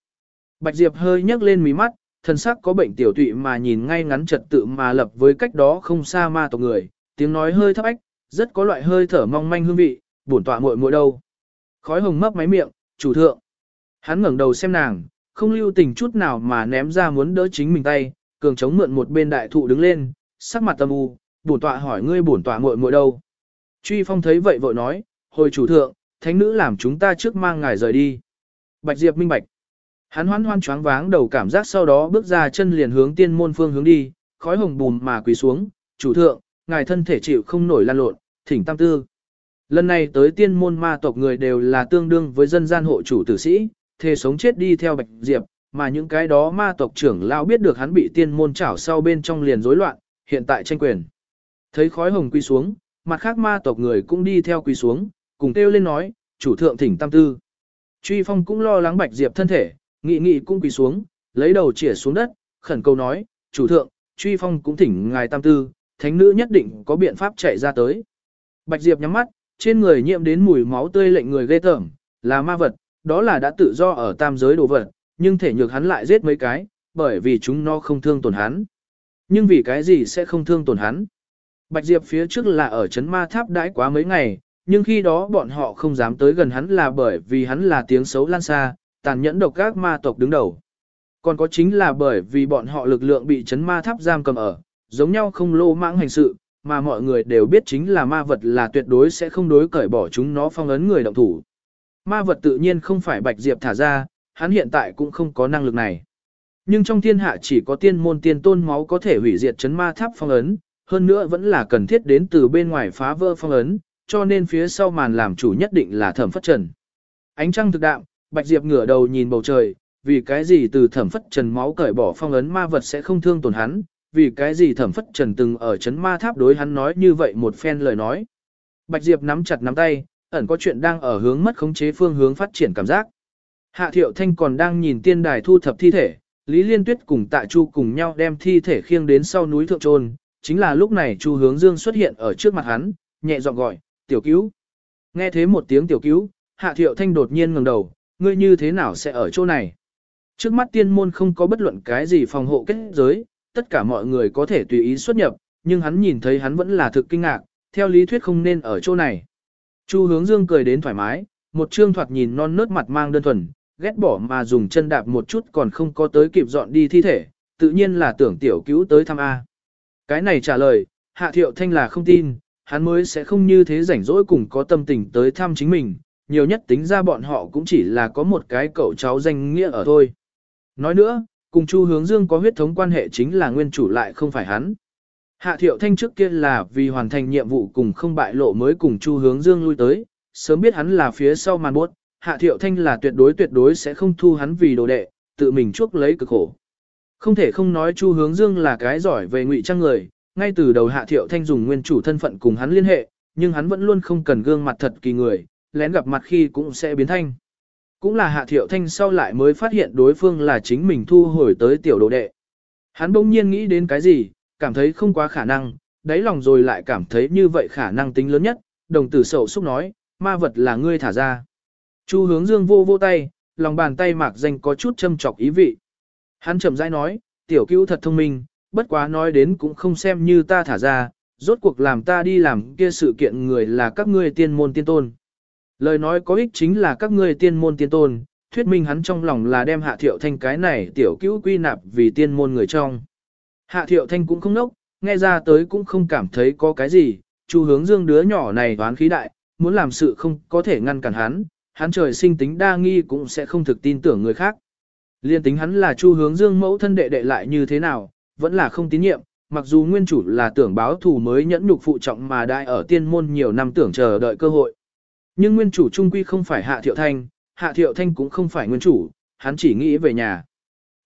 Bạch diệp hơi nhấc lên mí mắt, thân sắc có bệnh tiểu tụy mà nhìn ngay ngắn trật tự mà lập với cách đó không xa ma tộc người, tiếng nói hơi thấp ách, rất có loại hơi thở mong manh hương vị, bổn tọa muội muội đâu. Khói hồng mấp máy miệng, chủ thượng. Hắn ngẩng đầu xem nàng, không lưu tình chút nào mà ném ra muốn đỡ chính mình tay, cường chống mượn một bên đại thụ đứng lên, sắc mặt tâm u, bổn tọa hỏi ngươi bổn tọa muội muội đâu. Truy phong thấy vậy vội nói, hồi chủ thượng, thánh nữ làm chúng ta trước mang ngài rời đi. Bạch Diệp minh bạch. Hắn hoan hoan choáng váng đầu cảm giác sau đó bước ra chân liền hướng tiên môn phương hướng đi, khói hồng bùn mà quỳ xuống, chủ thượng, ngài thân thể chịu không nổi lan lộn, thỉnh tam tư. Lần này tới tiên môn ma tộc người đều là tương đương với dân gian hộ chủ tử sĩ, thề sống chết đi theo Bạch Diệp, mà những cái đó ma tộc trưởng lao biết được hắn bị tiên môn chảo sau bên trong liền rối loạn, hiện tại tranh quyền. Thấy khói hồng quy xuống, mặt khác ma tộc người cũng đi theo quy xuống, cùng kêu lên nói, chủ thượng thỉnh tam tư. Truy phong cũng lo lắng Bạch Diệp thân thể, nghị nghị cũng quỳ xuống, lấy đầu chĩa xuống đất, khẩn cầu nói, chủ thượng, truy phong cũng thỉnh ngài tam tư, thánh nữ nhất định có biện pháp chạy ra tới. Bạch Diệp nhắm mắt, trên người nhiễm đến mùi máu tươi lệnh người ghê tởm, là ma vật, đó là đã tự do ở tam giới đồ vật, nhưng thể nhược hắn lại giết mấy cái, bởi vì chúng nó không thương tổn hắn. Nhưng vì cái gì sẽ không thương tổn hắn? Bạch Diệp phía trước là ở chấn ma tháp đãi quá mấy ngày, nhưng khi đó bọn họ không dám tới gần hắn là bởi vì hắn là tiếng xấu lan xa, tàn nhẫn độc các ma tộc đứng đầu. Còn có chính là bởi vì bọn họ lực lượng bị chấn ma tháp giam cầm ở, giống nhau không lô mãng hành sự, mà mọi người đều biết chính là ma vật là tuyệt đối sẽ không đối cởi bỏ chúng nó phong ấn người động thủ. Ma vật tự nhiên không phải Bạch Diệp thả ra, hắn hiện tại cũng không có năng lực này. Nhưng trong thiên hạ chỉ có tiên môn tiên tôn máu có thể hủy diệt chấn ma tháp phong ấn, hơn nữa vẫn là cần thiết đến từ bên ngoài phá vỡ phong ấn, cho nên phía sau màn làm chủ nhất định là thẩm phất trần. Ánh trăng thực đạm, Bạch Diệp ngửa đầu nhìn bầu trời, vì cái gì từ thẩm phất trần máu cởi bỏ phong ấn ma vật sẽ không thương tổn hắn, vì cái gì thẩm phất trần từng ở chấn ma tháp đối hắn nói như vậy một phen lời nói. Bạch Diệp nắm chặt nắm tay, ẩn có chuyện đang ở hướng mất khống chế phương hướng phát triển cảm giác. Hạ Thiệu Thanh còn đang nhìn tiên đài thu thập thi thể, Lý Liên Tuyết cùng Tạ Chu cùng nhau đem thi thể khiêng đến sau núi thượng trôn, chính là lúc này Chu Hướng Dương xuất hiện ở trước mặt hắn, nhẹ giọng gọi, "Tiểu cứu." Nghe thế một tiếng tiểu cứu, Hạ Thiệu Thanh đột nhiên ngẩng đầu, "Ngươi như thế nào sẽ ở chỗ này?" Trước mắt tiên môn không có bất luận cái gì phòng hộ kết giới, tất cả mọi người có thể tùy ý xuất nhập, nhưng hắn nhìn thấy hắn vẫn là thực kinh ngạc, theo lý thuyết không nên ở chỗ này. Chu hướng dương cười đến thoải mái, một trương thoạt nhìn non nớt mặt mang đơn thuần, ghét bỏ mà dùng chân đạp một chút còn không có tới kịp dọn đi thi thể, tự nhiên là tưởng tiểu cứu tới thăm A. Cái này trả lời, hạ thiệu thanh là không tin, hắn mới sẽ không như thế rảnh rỗi cùng có tâm tình tới thăm chính mình, nhiều nhất tính ra bọn họ cũng chỉ là có một cái cậu cháu danh nghĩa ở thôi. Nói nữa, cùng Chu Hướng Dương có huyết thống quan hệ chính là nguyên chủ lại không phải hắn. Hạ Thiệu Thanh trước kia là vì hoàn thành nhiệm vụ cùng không bại lộ mới cùng Chu Hướng Dương lui tới, sớm biết hắn là phía sau màn buốt, Hạ Thiệu Thanh là tuyệt đối tuyệt đối sẽ không thu hắn vì đồ đệ, tự mình chuốc lấy cực khổ. Không thể không nói Chu Hướng Dương là cái giỏi về ngụy trang người, ngay từ đầu Hạ Thiệu Thanh dùng nguyên chủ thân phận cùng hắn liên hệ, nhưng hắn vẫn luôn không cần gương mặt thật kỳ người, lén gặp mặt khi cũng sẽ biến thanh. Cũng là Hạ Thiệu Thanh sau lại mới phát hiện đối phương là chính mình thu hồi tới tiểu đồ đệ. Hắn bỗng nhiên nghĩ đến cái gì, cảm thấy không quá khả năng, đáy lòng rồi lại cảm thấy như vậy khả năng tính lớn nhất, đồng tử sầu xúc nói, ma vật là ngươi thả ra. Chu hướng dương vô vô tay, lòng bàn tay mạc danh có chút châm chọc ý vị. Hắn chậm rãi nói, tiểu cứu thật thông minh, bất quá nói đến cũng không xem như ta thả ra, rốt cuộc làm ta đi làm kia sự kiện người là các ngươi tiên môn tiên tôn. Lời nói có ích chính là các ngươi tiên môn tiên tôn, thuyết minh hắn trong lòng là đem hạ thiệu thanh cái này tiểu cứu quy nạp vì tiên môn người trong. Hạ thiệu thanh cũng không nốc, nghe ra tới cũng không cảm thấy có cái gì, chu hướng dương đứa nhỏ này đoán khí đại, muốn làm sự không có thể ngăn cản hắn, hắn trời sinh tính đa nghi cũng sẽ không thực tin tưởng người khác. Liên tính hắn là chu hướng dương mẫu thân đệ đệ lại như thế nào, vẫn là không tín nhiệm, mặc dù nguyên chủ là tưởng báo thù mới nhẫn nhục phụ trọng mà đại ở tiên môn nhiều năm tưởng chờ đợi cơ hội. Nhưng nguyên chủ trung quy không phải Hạ Thiệu Thanh, Hạ Thiệu Thanh cũng không phải nguyên chủ, hắn chỉ nghĩ về nhà.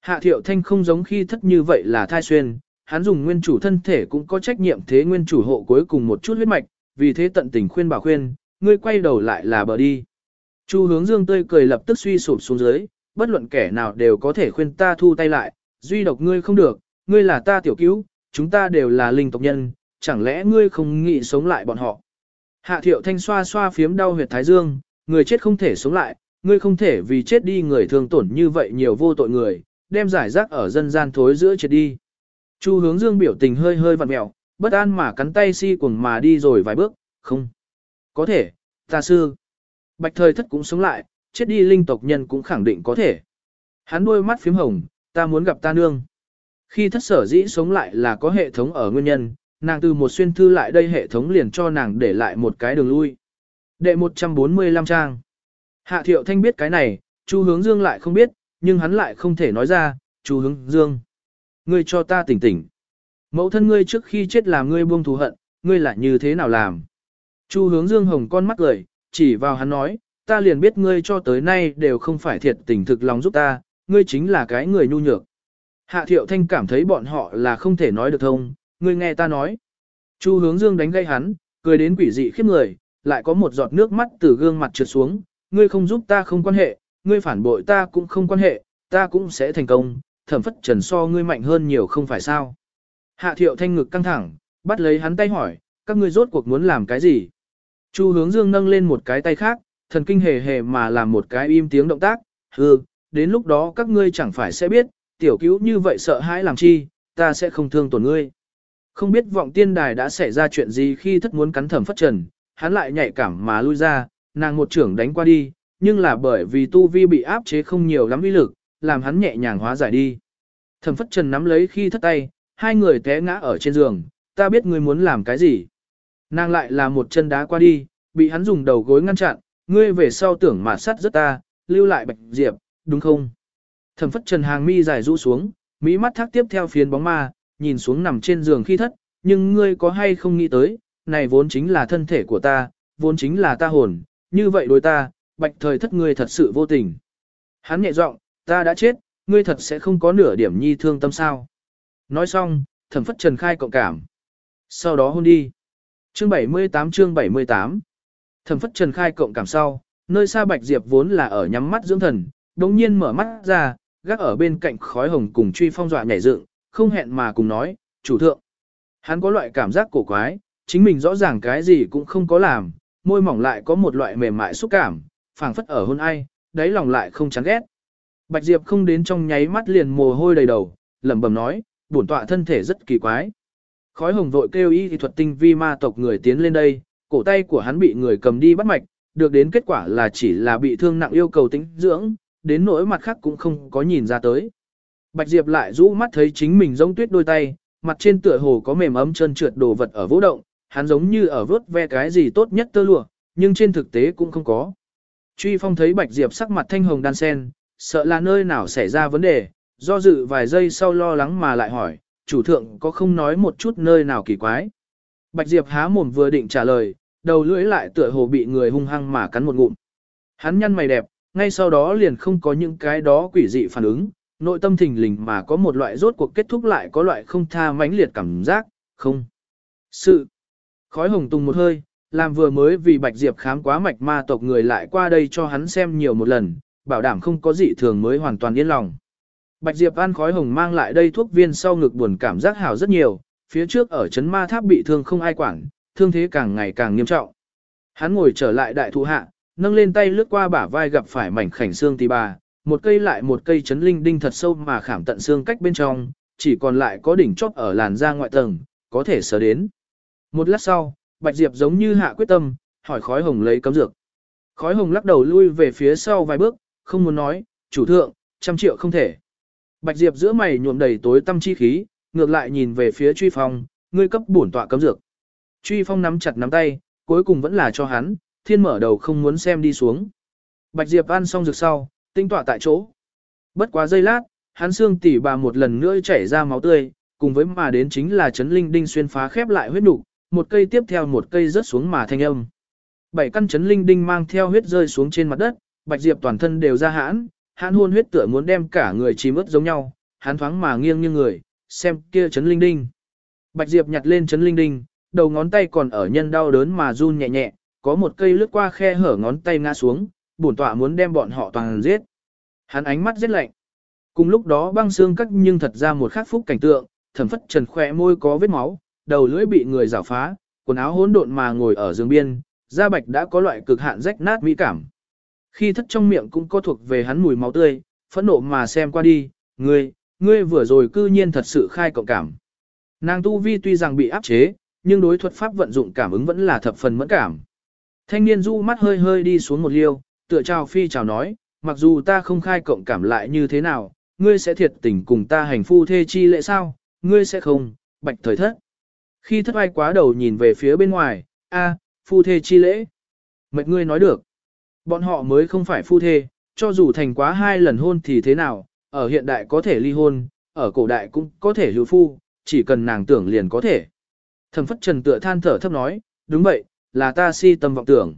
Hạ Thiệu Thanh không giống khi thất như vậy là thai xuyên, hắn dùng nguyên chủ thân thể cũng có trách nhiệm thế nguyên chủ hộ cuối cùng một chút huyết mạch, vì thế tận tình khuyên bảo khuyên, ngươi quay đầu lại là bờ đi. Chu hướng dương tươi cười lập tức suy sụp xuống dưới, bất luận kẻ nào đều có thể khuyên ta thu tay lại, duy độc ngươi không được, ngươi là ta tiểu cứu, chúng ta đều là linh tộc nhân, chẳng lẽ ngươi không nghĩ sống lại bọn họ. Hạ thiệu thanh xoa xoa phiếm đau huyệt thái dương, người chết không thể sống lại, ngươi không thể vì chết đi người thường tổn như vậy nhiều vô tội người, đem giải rác ở dân gian thối giữa chết đi. Chu hướng dương biểu tình hơi hơi vặn mẹo, bất an mà cắn tay si cuồng mà đi rồi vài bước, không. Có thể, ta sư. Bạch thời thất cũng sống lại, chết đi linh tộc nhân cũng khẳng định có thể. Hắn đôi mắt phím hồng, ta muốn gặp ta nương. Khi thất sở dĩ sống lại là có hệ thống ở nguyên nhân, nàng từ một xuyên thư lại đây hệ thống liền cho nàng để lại một cái đường lui. Đệ 145 trang. Hạ thiệu thanh biết cái này, Chu hướng dương lại không biết, nhưng hắn lại không thể nói ra, Chu hướng dương. Ngươi cho ta tỉnh tỉnh. Mẫu thân ngươi trước khi chết là ngươi buông thù hận, ngươi lại như thế nào làm? Chu hướng dương hồng con mắt cười, chỉ vào hắn nói, ta liền biết ngươi cho tới nay đều không phải thiệt tình thực lòng giúp ta, ngươi chính là cái người nhu nhược. Hạ thiệu thanh cảm thấy bọn họ là không thể nói được thông, ngươi nghe ta nói. Chu hướng dương đánh gây hắn, cười đến quỷ dị khiếp người, lại có một giọt nước mắt từ gương mặt trượt xuống, ngươi không giúp ta không quan hệ, ngươi phản bội ta cũng không quan hệ, ta cũng sẽ thành công, thẩm phất trần so ngươi mạnh hơn nhiều không phải sao. Hạ thiệu thanh ngực căng thẳng, bắt lấy hắn tay hỏi, các ngươi rốt cuộc muốn làm cái gì? Chu hướng dương nâng lên một cái tay khác, thần kinh hề hề mà làm một cái im tiếng động tác, hừ, đến lúc đó các ngươi chẳng phải sẽ biết, tiểu cứu như vậy sợ hãi làm chi, ta sẽ không thương tổn ngươi. Không biết vọng tiên đài đã xảy ra chuyện gì khi thất muốn cắn thẩm phất trần, hắn lại nhạy cảm mà lui ra, nàng một trưởng đánh qua đi, nhưng là bởi vì tu vi bị áp chế không nhiều lắm uy lực, làm hắn nhẹ nhàng hóa giải đi. Thẩm phất trần nắm lấy khi thất tay, hai người té ngã ở trên giường, ta biết ngươi muốn làm cái gì. Nàng lại là một chân đá qua đi, bị hắn dùng đầu gối ngăn chặn, ngươi về sau tưởng mà sát rất ta, lưu lại bạch diệp, đúng không? Thẩm phất trần hàng mi dài rũ xuống, mỹ mắt thác tiếp theo phiến bóng ma, nhìn xuống nằm trên giường khi thất, nhưng ngươi có hay không nghĩ tới, này vốn chính là thân thể của ta, vốn chính là ta hồn, như vậy đối ta, bạch thời thất ngươi thật sự vô tình. Hắn nhẹ giọng, ta đã chết, ngươi thật sẽ không có nửa điểm nhi thương tâm sao. Nói xong, thẩm phất trần khai cộng cảm. Sau đó hôn đi. Chương 78 chương 78 Thẩm phất trần khai cộng cảm sau, nơi xa bạch diệp vốn là ở nhắm mắt dưỡng thần, đồng nhiên mở mắt ra, gác ở bên cạnh khói hồng cùng truy phong dọa nhảy dựng, không hẹn mà cùng nói, chủ thượng. Hắn có loại cảm giác cổ quái, chính mình rõ ràng cái gì cũng không có làm, môi mỏng lại có một loại mềm mại xúc cảm, phảng phất ở hôn ai, đáy lòng lại không chán ghét. Bạch Diệp không đến trong nháy mắt liền mồ hôi đầy đầu, lẩm bẩm nói, bổn tọa thân thể rất kỳ quái. Khói hồng vội kêu y thì thuật tinh vi ma tộc người tiến lên đây, cổ tay của hắn bị người cầm đi bắt mạch, được đến kết quả là chỉ là bị thương nặng yêu cầu tính dưỡng, đến nỗi mặt khác cũng không có nhìn ra tới. Bạch Diệp lại rũ mắt thấy chính mình giống tuyết đôi tay, mặt trên tựa hồ có mềm ấm chân trượt đồ vật ở vũ động, hắn giống như ở vớt ve cái gì tốt nhất tơ lụa, nhưng trên thực tế cũng không có. Truy Phong thấy Bạch Diệp sắc mặt thanh hồng đan sen, sợ là nơi nào xảy ra vấn đề, do dự vài giây sau lo lắng mà lại hỏi, chủ thượng có không nói một chút nơi nào kỳ quái. Bạch Diệp há mồm vừa định trả lời, đầu lưỡi lại tựa hồ bị người hung hăng mà cắn một ngụm. Hắn nhăn mày đẹp, ngay sau đó liền không có những cái đó quỷ dị phản ứng, nội tâm thình lình mà có một loại rốt cuộc kết thúc lại có loại không tha mãnh liệt cảm giác, không. Sự. Khói hồng tùng một hơi, làm vừa mới vì Bạch Diệp khám quá mạch ma tộc người lại qua đây cho hắn xem nhiều một lần, bảo đảm không có dị thường mới hoàn toàn yên lòng. Bạch Diệp ăn khói hồng mang lại đây thuốc viên sau ngực buồn cảm giác hảo rất nhiều, phía trước ở chấn ma tháp bị thương không ai quản, thương thế càng ngày càng nghiêm trọng. Hắn ngồi trở lại đại thụ hạ, nâng lên tay lướt qua bả vai gặp phải mảnh khảnh xương tì bà, một cây lại một cây chấn linh đinh thật sâu mà khảm tận xương cách bên trong, chỉ còn lại có đỉnh chóp ở làn da ngoại tầng, có thể sờ đến. Một lát sau, Bạch Diệp giống như hạ quyết tâm, hỏi khói hồng lấy cấm dược. Khói hồng lắc đầu lui về phía sau vài bước, không muốn nói, chủ thượng, trăm triệu không thể. Bạch Diệp giữa mày nhuộm đầy tối tâm chi khí, ngược lại nhìn về phía truy phong, ngươi cấp bổn tọa cấm dược. Truy phong nắm chặt nắm tay, cuối cùng vẫn là cho hắn, thiên mở đầu không muốn xem đi xuống. Bạch Diệp ăn xong dược sau, tinh tọa tại chỗ. Bất quá giây lát, hắn xương tỉ bà một lần nữa chảy ra máu tươi, cùng với mà đến chính là chấn linh đinh xuyên phá khép lại huyết nục, một cây tiếp theo một cây rớt xuống mà thanh âm. Bảy căn chấn linh đinh mang theo huyết rơi xuống trên mặt đất, Bạch Diệp toàn thân đều ra hãn, hãn hôn huyết tựa muốn đem cả người chìm ướt giống nhau, hắn thoáng mà nghiêng như người, xem kia chấn linh đinh. Bạch Diệp nhặt lên chấn linh đinh, đầu ngón tay còn ở nhân đau đớn mà run nhẹ nhẹ, có một cây lướt qua khe hở ngón tay ngã xuống, bổn tọa muốn đem bọn họ toàn giết. Hắn ánh mắt rất lạnh. Cùng lúc đó băng xương cắt nhưng thật ra một khắc phúc cảnh tượng, thẩm phất trần khỏe môi có vết máu, đầu lưỡi bị người rảo phá, quần áo hỗn độn mà ngồi ở giường biên, da bạch đã có loại cực hạn rách nát mỹ cảm. Khi thất trong miệng cũng có thuộc về hắn mùi máu tươi, phẫn nộ mà xem qua đi, ngươi, ngươi vừa rồi cư nhiên thật sự khai cộng cảm. Nàng tu vi tuy rằng bị áp chế, nhưng đối thuật pháp vận dụng cảm ứng vẫn là thập phần mẫn cảm. Thanh niên du mắt hơi hơi đi xuống một liêu, tựa chào phi chào nói, mặc dù ta không khai cộng cảm lại như thế nào, ngươi sẽ thiệt tình cùng ta hành phu thê chi lệ sao, ngươi sẽ không, bạch thời thất. Khi thất ai quá đầu nhìn về phía bên ngoài, a, phu thê chi lễ. Mệt ngươi nói được. Bọn họ mới không phải phu thê, cho dù thành quá hai lần hôn thì thế nào, ở hiện đại có thể ly hôn, ở cổ đại cũng có thể hữu phu, chỉ cần nàng tưởng liền có thể. Thẩm phất trần tựa than thở thấp nói, đúng vậy, là ta si tâm vọng tưởng.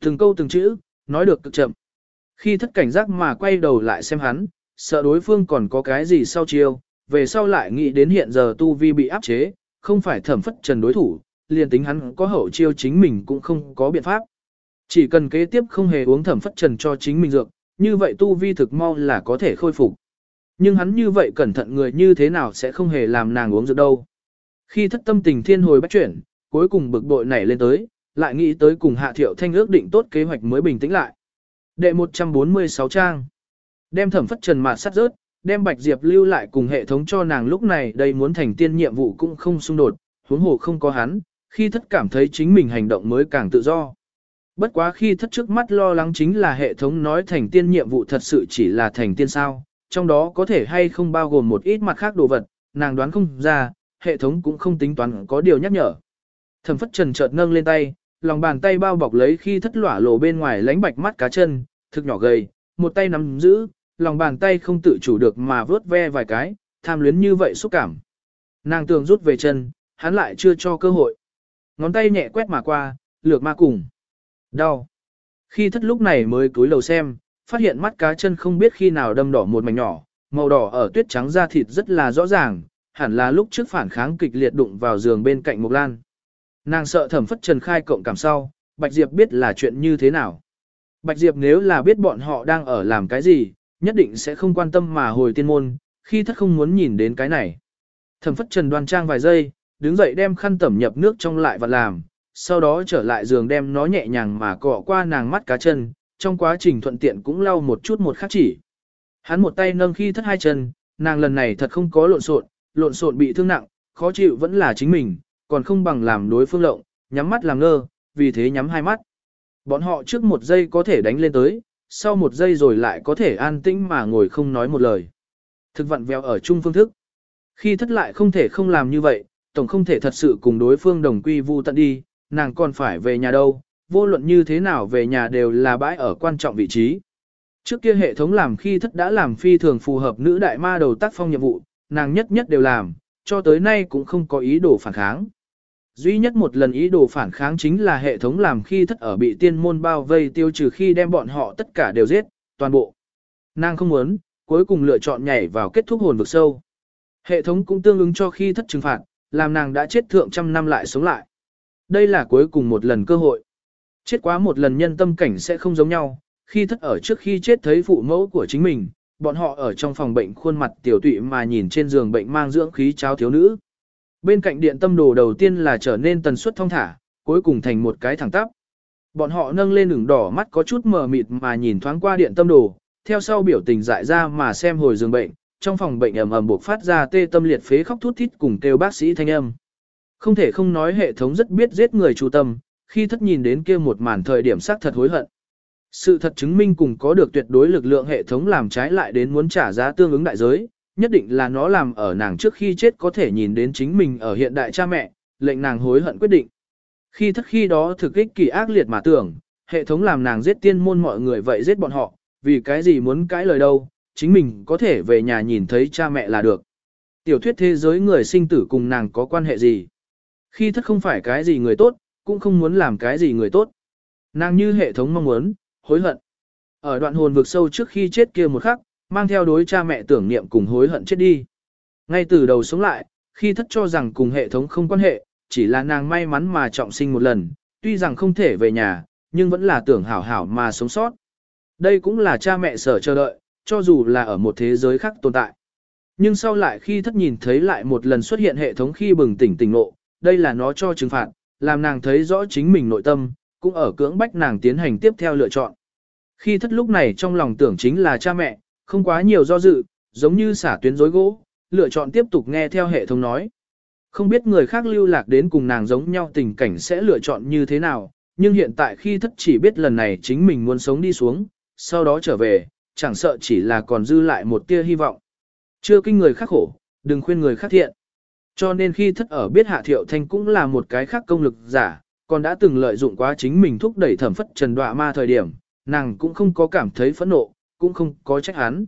Từng câu từng chữ, nói được cực chậm. Khi thất cảnh giác mà quay đầu lại xem hắn, sợ đối phương còn có cái gì sau chiêu, về sau lại nghĩ đến hiện giờ tu vi bị áp chế, không phải thẩm phất trần đối thủ, liền tính hắn có hậu chiêu chính mình cũng không có biện pháp. Chỉ cần kế tiếp không hề uống thẩm phất trần cho chính mình dược, như vậy tu vi thực mau là có thể khôi phục. Nhưng hắn như vậy cẩn thận người như thế nào sẽ không hề làm nàng uống rượu đâu. Khi thất tâm tình thiên hồi bắt chuyển, cuối cùng bực bội nảy lên tới, lại nghĩ tới cùng Hạ Thiệu Thanh ước định tốt kế hoạch mới bình tĩnh lại. Đệ 146 trang. Đem thẩm phất trần mà sát rớt, đem Bạch Diệp lưu lại cùng hệ thống cho nàng lúc này đây muốn thành tiên nhiệm vụ cũng không xung đột, huống hồ không có hắn, khi thất cảm thấy chính mình hành động mới càng tự do. Bất quá khi thất trước mắt lo lắng chính là hệ thống nói thành tiên nhiệm vụ thật sự chỉ là thành tiên sao, trong đó có thể hay không bao gồm một ít mặt khác đồ vật, nàng đoán không ra, hệ thống cũng không tính toán có điều nhắc nhở. Thẩm phất trần chợt nâng lên tay, lòng bàn tay bao bọc lấy khi thất lỏa lộ bên ngoài lánh bạch mắt cá chân, thực nhỏ gầy, một tay nắm giữ, lòng bàn tay không tự chủ được mà vớt ve vài cái, tham luyến như vậy xúc cảm. Nàng tường rút về chân, hắn lại chưa cho cơ hội. Ngón tay nhẹ quét mà qua, lược ma cùng. Đau. Khi thất lúc này mới cúi đầu xem, phát hiện mắt cá chân không biết khi nào đâm đỏ một mảnh nhỏ, màu đỏ ở tuyết trắng da thịt rất là rõ ràng, hẳn là lúc trước phản kháng kịch liệt đụng vào giường bên cạnh Mộc Lan. Nàng sợ thẩm phất trần khai cộng cảm sau, Bạch Diệp biết là chuyện như thế nào. Bạch Diệp nếu là biết bọn họ đang ở làm cái gì, nhất định sẽ không quan tâm mà hồi tiên môn, khi thất không muốn nhìn đến cái này. Thẩm phất trần đoan trang vài giây, đứng dậy đem khăn tẩm nhập nước trong lại và làm, sau đó trở lại giường đem nó nhẹ nhàng mà cọ qua nàng mắt cá chân, trong quá trình thuận tiện cũng lau một chút một khắc chỉ. Hắn một tay nâng khi thất hai chân, nàng lần này thật không có lộn xộn, lộn xộn bị thương nặng, khó chịu vẫn là chính mình, còn không bằng làm đối phương lộng, nhắm mắt làm ngơ, vì thế nhắm hai mắt. Bọn họ trước một giây có thể đánh lên tới, sau một giây rồi lại có thể an tĩnh mà ngồi không nói một lời. Thực vận vẹo ở chung phương thức. Khi thất lại không thể không làm như vậy, tổng không thể thật sự cùng đối phương đồng quy vu tận đi, nàng còn phải về nhà đâu, vô luận như thế nào về nhà đều là bãi ở quan trọng vị trí. Trước kia hệ thống làm khi thất đã làm phi thường phù hợp nữ đại ma đầu tác phong nhiệm vụ, nàng nhất nhất đều làm, cho tới nay cũng không có ý đồ phản kháng. Duy nhất một lần ý đồ phản kháng chính là hệ thống làm khi thất ở bị tiên môn bao vây tiêu trừ khi đem bọn họ tất cả đều giết, toàn bộ. Nàng không muốn, cuối cùng lựa chọn nhảy vào kết thúc hồn vực sâu. Hệ thống cũng tương ứng cho khi thất trừng phạt, làm nàng đã chết thượng trăm năm lại sống lại. Đây là cuối cùng một lần cơ hội. Chết quá một lần nhân tâm cảnh sẽ không giống nhau, khi thất ở trước khi chết thấy phụ mẫu của chính mình, bọn họ ở trong phòng bệnh khuôn mặt tiểu tụy mà nhìn trên giường bệnh mang dưỡng khí cháo thiếu nữ. Bên cạnh điện tâm đồ đầu tiên là trở nên tần suất thông thả, cuối cùng thành một cái thẳng tắp. Bọn họ nâng lên ửng đỏ mắt có chút mờ mịt mà nhìn thoáng qua điện tâm đồ, theo sau biểu tình dại ra mà xem hồi giường bệnh, trong phòng bệnh ầm ầm buộc phát ra tê tâm liệt phế khóc thút thít cùng kêu bác sĩ thanh âm. Không thể không nói hệ thống rất biết giết người chủ tâm, khi thất nhìn đến kia một màn thời điểm xác thật hối hận. Sự thật chứng minh cùng có được tuyệt đối lực lượng hệ thống làm trái lại đến muốn trả giá tương ứng đại giới, nhất định là nó làm ở nàng trước khi chết có thể nhìn đến chính mình ở hiện đại cha mẹ, lệnh nàng hối hận quyết định. Khi thất khi đó thực ích kỳ ác liệt mà tưởng, hệ thống làm nàng giết tiên môn mọi người vậy giết bọn họ, vì cái gì muốn cãi lời đâu, chính mình có thể về nhà nhìn thấy cha mẹ là được. Tiểu thuyết thế giới người sinh tử cùng nàng có quan hệ gì? Khi thất không phải cái gì người tốt, cũng không muốn làm cái gì người tốt. Nàng như hệ thống mong muốn, hối hận. Ở đoạn hồn vực sâu trước khi chết kia một khắc, mang theo đối cha mẹ tưởng niệm cùng hối hận chết đi. Ngay từ đầu sống lại, khi thất cho rằng cùng hệ thống không quan hệ, chỉ là nàng may mắn mà trọng sinh một lần, tuy rằng không thể về nhà, nhưng vẫn là tưởng hảo hảo mà sống sót. Đây cũng là cha mẹ sở chờ đợi, cho dù là ở một thế giới khác tồn tại. Nhưng sau lại khi thất nhìn thấy lại một lần xuất hiện hệ thống khi bừng tỉnh tỉnh ngộ, đây là nó cho trừng phạt, làm nàng thấy rõ chính mình nội tâm, cũng ở cưỡng bách nàng tiến hành tiếp theo lựa chọn. Khi thất lúc này trong lòng tưởng chính là cha mẹ, không quá nhiều do dự, giống như xả tuyến rối gỗ, lựa chọn tiếp tục nghe theo hệ thống nói. Không biết người khác lưu lạc đến cùng nàng giống nhau tình cảnh sẽ lựa chọn như thế nào, nhưng hiện tại khi thất chỉ biết lần này chính mình muốn sống đi xuống, sau đó trở về, chẳng sợ chỉ là còn dư lại một tia hy vọng. Chưa kinh người khác khổ, đừng khuyên người khác thiện. Cho nên khi thất ở biết Hạ Thiệu Thanh cũng là một cái khác công lực giả, còn đã từng lợi dụng quá chính mình thúc đẩy thẩm phất trần đọa ma thời điểm, nàng cũng không có cảm thấy phẫn nộ, cũng không có trách hắn.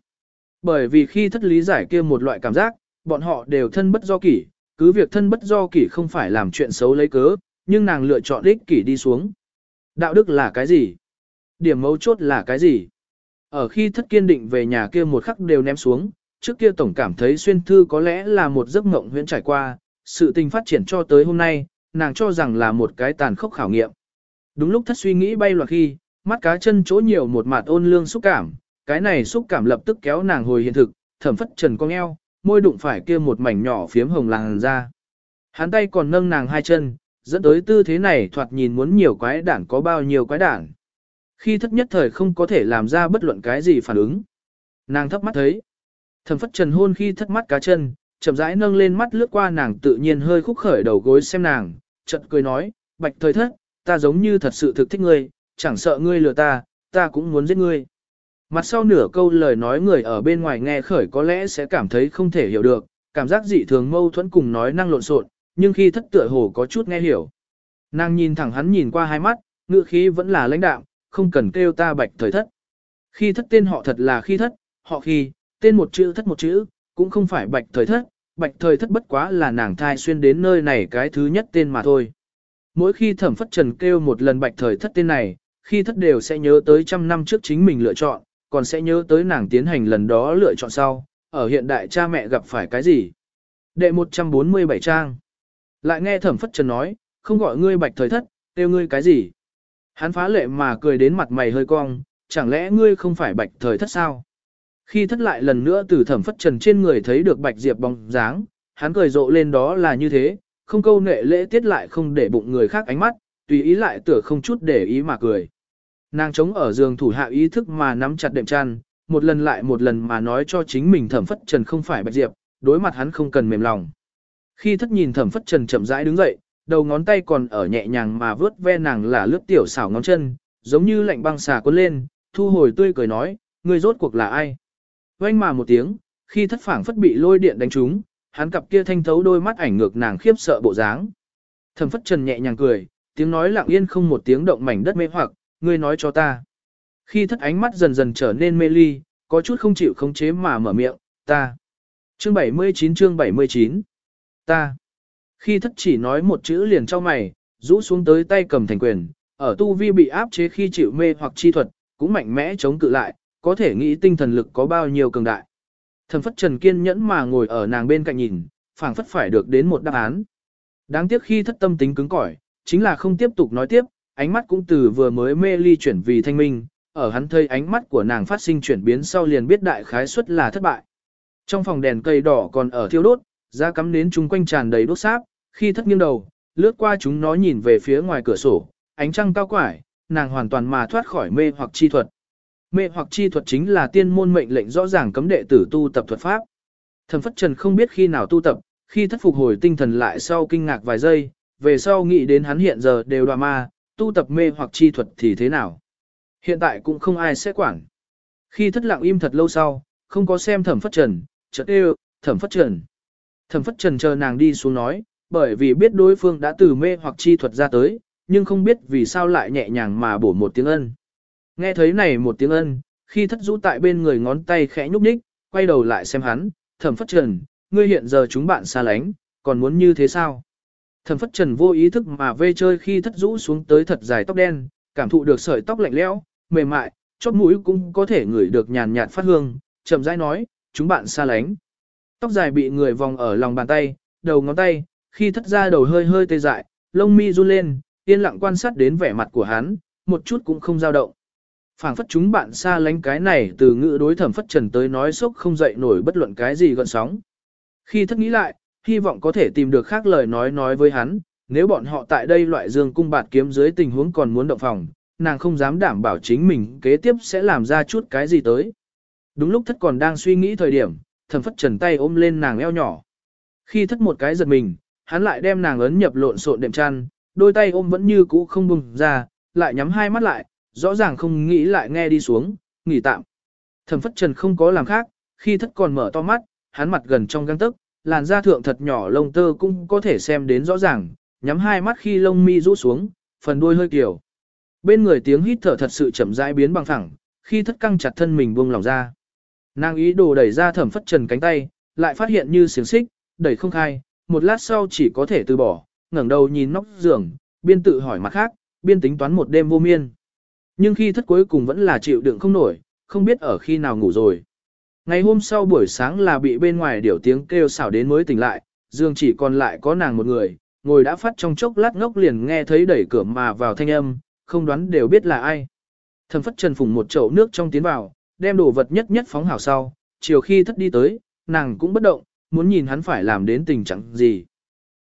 Bởi vì khi thất lý giải kia một loại cảm giác, bọn họ đều thân bất do kỷ, cứ việc thân bất do kỷ không phải làm chuyện xấu lấy cớ, nhưng nàng lựa chọn ích kỷ đi xuống. Đạo đức là cái gì? Điểm mấu chốt là cái gì? Ở khi thất kiên định về nhà kia một khắc đều ném xuống, trước kia tổng cảm thấy xuyên thư có lẽ là một giấc mộng huyễn trải qua, sự tình phát triển cho tới hôm nay, nàng cho rằng là một cái tàn khốc khảo nghiệm. Đúng lúc thất suy nghĩ bay loạt khi, mắt cá chân chỗ nhiều một mặt ôn lương xúc cảm, cái này xúc cảm lập tức kéo nàng hồi hiện thực, thẩm phất trần cong eo, môi đụng phải kia một mảnh nhỏ phiếm hồng làng ra. Hắn tay còn nâng nàng hai chân, dẫn tới tư thế này thoạt nhìn muốn nhiều quái đản có bao nhiêu quái đản. Khi thất nhất thời không có thể làm ra bất luận cái gì phản ứng. Nàng thấp mắt thấy. Thẩm phất trần hôn khi thất mắt cá chân, chậm rãi nâng lên mắt lướt qua nàng tự nhiên hơi khúc khởi đầu gối xem nàng, chợt cười nói, bạch thời thất, ta giống như thật sự thực thích ngươi, chẳng sợ ngươi lừa ta, ta cũng muốn giết ngươi. Mặt sau nửa câu lời nói người ở bên ngoài nghe khởi có lẽ sẽ cảm thấy không thể hiểu được, cảm giác dị thường mâu thuẫn cùng nói năng lộn xộn, nhưng khi thất tựa hồ có chút nghe hiểu. Nàng nhìn thẳng hắn nhìn qua hai mắt, ngựa khí vẫn là lãnh đạm, không cần kêu ta bạch thời thất. Khi thất tên họ thật là khi thất, họ khi, tên một chữ thất một chữ, cũng không phải bạch thời thất, bạch thời thất bất quá là nàng thai xuyên đến nơi này cái thứ nhất tên mà thôi. Mỗi khi thẩm phất trần kêu một lần bạch thời thất tên này, khi thất đều sẽ nhớ tới trăm năm trước chính mình lựa chọn, còn sẽ nhớ tới nàng tiến hành lần đó lựa chọn sau, ở hiện đại cha mẹ gặp phải cái gì. Đệ 147 trang. Lại nghe thẩm phất trần nói, không gọi ngươi bạch thời thất, kêu ngươi cái gì. Hắn phá lệ mà cười đến mặt mày hơi cong, chẳng lẽ ngươi không phải bạch thời thất sao? Khi thất lại lần nữa từ thẩm phất trần trên người thấy được bạch diệp bóng dáng, hắn cười rộ lên đó là như thế, không câu nệ lễ tiết lại không để bụng người khác ánh mắt, tùy ý lại tựa không chút để ý mà cười. Nàng chống ở giường thủ hạ ý thức mà nắm chặt đệm chăn, một lần lại một lần mà nói cho chính mình thẩm phất trần không phải bạch diệp, đối mặt hắn không cần mềm lòng. Khi thất nhìn thẩm phất trần chậm rãi đứng dậy, đầu ngón tay còn ở nhẹ nhàng mà vớt ve nàng là lướt tiểu xảo ngón chân, giống như lạnh băng xà cuốn lên, thu hồi tươi cười nói, người rốt cuộc là ai? Oanh mà một tiếng, khi thất phảng phất bị lôi điện đánh trúng, hắn cặp kia thanh thấu đôi mắt ảnh ngược nàng khiếp sợ bộ dáng. Thẩm phất trần nhẹ nhàng cười, tiếng nói lặng yên không một tiếng động mảnh đất mê hoặc, ngươi nói cho ta. Khi thất ánh mắt dần dần trở nên mê ly, có chút không chịu khống chế mà mở miệng, ta. Chương 79 chương 79 Ta. Khi thất chỉ nói một chữ liền cho mày, rũ xuống tới tay cầm thành quyền, ở tu vi bị áp chế khi chịu mê hoặc chi thuật, cũng mạnh mẽ chống cự lại, có thể nghĩ tinh thần lực có bao nhiêu cường đại. Thần phất trần kiên nhẫn mà ngồi ở nàng bên cạnh nhìn, phảng phất phải được đến một đáp án. Đáng tiếc khi thất tâm tính cứng cỏi, chính là không tiếp tục nói tiếp, ánh mắt cũng từ vừa mới mê ly chuyển vì thanh minh, ở hắn thấy ánh mắt của nàng phát sinh chuyển biến sau liền biết đại khái suất là thất bại. Trong phòng đèn cây đỏ còn ở thiêu đốt, ra cắm nến chung quanh tràn đầy đốt sáp, khi thất nghiêng đầu, lướt qua chúng nó nhìn về phía ngoài cửa sổ, ánh trăng cao quải, nàng hoàn toàn mà thoát khỏi mê hoặc chi thuật. Mê hoặc chi thuật chính là tiên môn mệnh lệnh rõ ràng cấm đệ tử tu tập thuật pháp. Thần Phất Trần không biết khi nào tu tập, khi thất phục hồi tinh thần lại sau kinh ngạc vài giây, về sau nghĩ đến hắn hiện giờ đều đoà ma, tu tập mê hoặc chi thuật thì thế nào. Hiện tại cũng không ai sẽ quản. Khi thất lặng im thật lâu sau, không có xem thẩm phất trần, chợt đều, thẩm phất trần. Thẩm phất trần chờ nàng đi xuống nói, bởi vì biết đối phương đã từ mê hoặc chi thuật ra tới, nhưng không biết vì sao lại nhẹ nhàng mà bổ một tiếng ân. Nghe thấy này một tiếng ân, khi thất rũ tại bên người ngón tay khẽ nhúc nhích, quay đầu lại xem hắn, thẩm phất trần, ngươi hiện giờ chúng bạn xa lánh, còn muốn như thế sao? Thẩm phất trần vô ý thức mà vê chơi khi thất rũ xuống tới thật dài tóc đen, cảm thụ được sợi tóc lạnh lẽo, mềm mại, chóp mũi cũng có thể ngửi được nhàn nhạt phát hương, chậm rãi nói, chúng bạn xa lánh. Tóc dài bị người vòng ở lòng bàn tay, đầu ngón tay, khi thất ra đầu hơi hơi tê dại, lông mi run lên, yên lặng quan sát đến vẻ mặt của hắn, một chút cũng không dao động. phảng phất chúng bạn xa lánh cái này từ ngữ đối thẩm phất trần tới nói sốc không dậy nổi bất luận cái gì gần sóng. Khi thất nghĩ lại, hy vọng có thể tìm được khác lời nói nói với hắn, nếu bọn họ tại đây loại dương cung bạt kiếm dưới tình huống còn muốn động phòng, nàng không dám đảm bảo chính mình kế tiếp sẽ làm ra chút cái gì tới. Đúng lúc thất còn đang suy nghĩ thời điểm, thẩm phất trần tay ôm lên nàng eo nhỏ. Khi thất một cái giật mình, hắn lại đem nàng ấn nhập lộn xộn đệm chăn, đôi tay ôm vẫn như cũ không bùng ra, lại nhắm hai mắt lại, rõ ràng không nghĩ lại nghe đi xuống, nghỉ tạm. Thẩm phất trần không có làm khác, khi thất còn mở to mắt, hắn mặt gần trong găng tức, làn da thượng thật nhỏ lông tơ cũng có thể xem đến rõ ràng, nhắm hai mắt khi lông mi rũ xuống, phần đuôi hơi kiểu. Bên người tiếng hít thở thật sự chậm rãi biến bằng thẳng, khi thất căng chặt thân mình buông lòng ra. Nàng ý đồ đẩy ra thẩm phất trần cánh tay, lại phát hiện như xiềng xích, đẩy không khai, một lát sau chỉ có thể từ bỏ, ngẩng đầu nhìn nóc giường, biên tự hỏi mặt khác, biên tính toán một đêm vô miên. Nhưng khi thất cuối cùng vẫn là chịu đựng không nổi, không biết ở khi nào ngủ rồi. Ngày hôm sau buổi sáng là bị bên ngoài điều tiếng kêu xảo đến mới tỉnh lại, giường chỉ còn lại có nàng một người, ngồi đã phát trong chốc lát ngốc liền nghe thấy đẩy cửa mà vào thanh âm, không đoán đều biết là ai. Thẩm phất trần phùng một chậu nước trong tiến vào, đem đồ vật nhất nhất phóng hảo sau, chiều khi thất đi tới, nàng cũng bất động, muốn nhìn hắn phải làm đến tình trạng gì.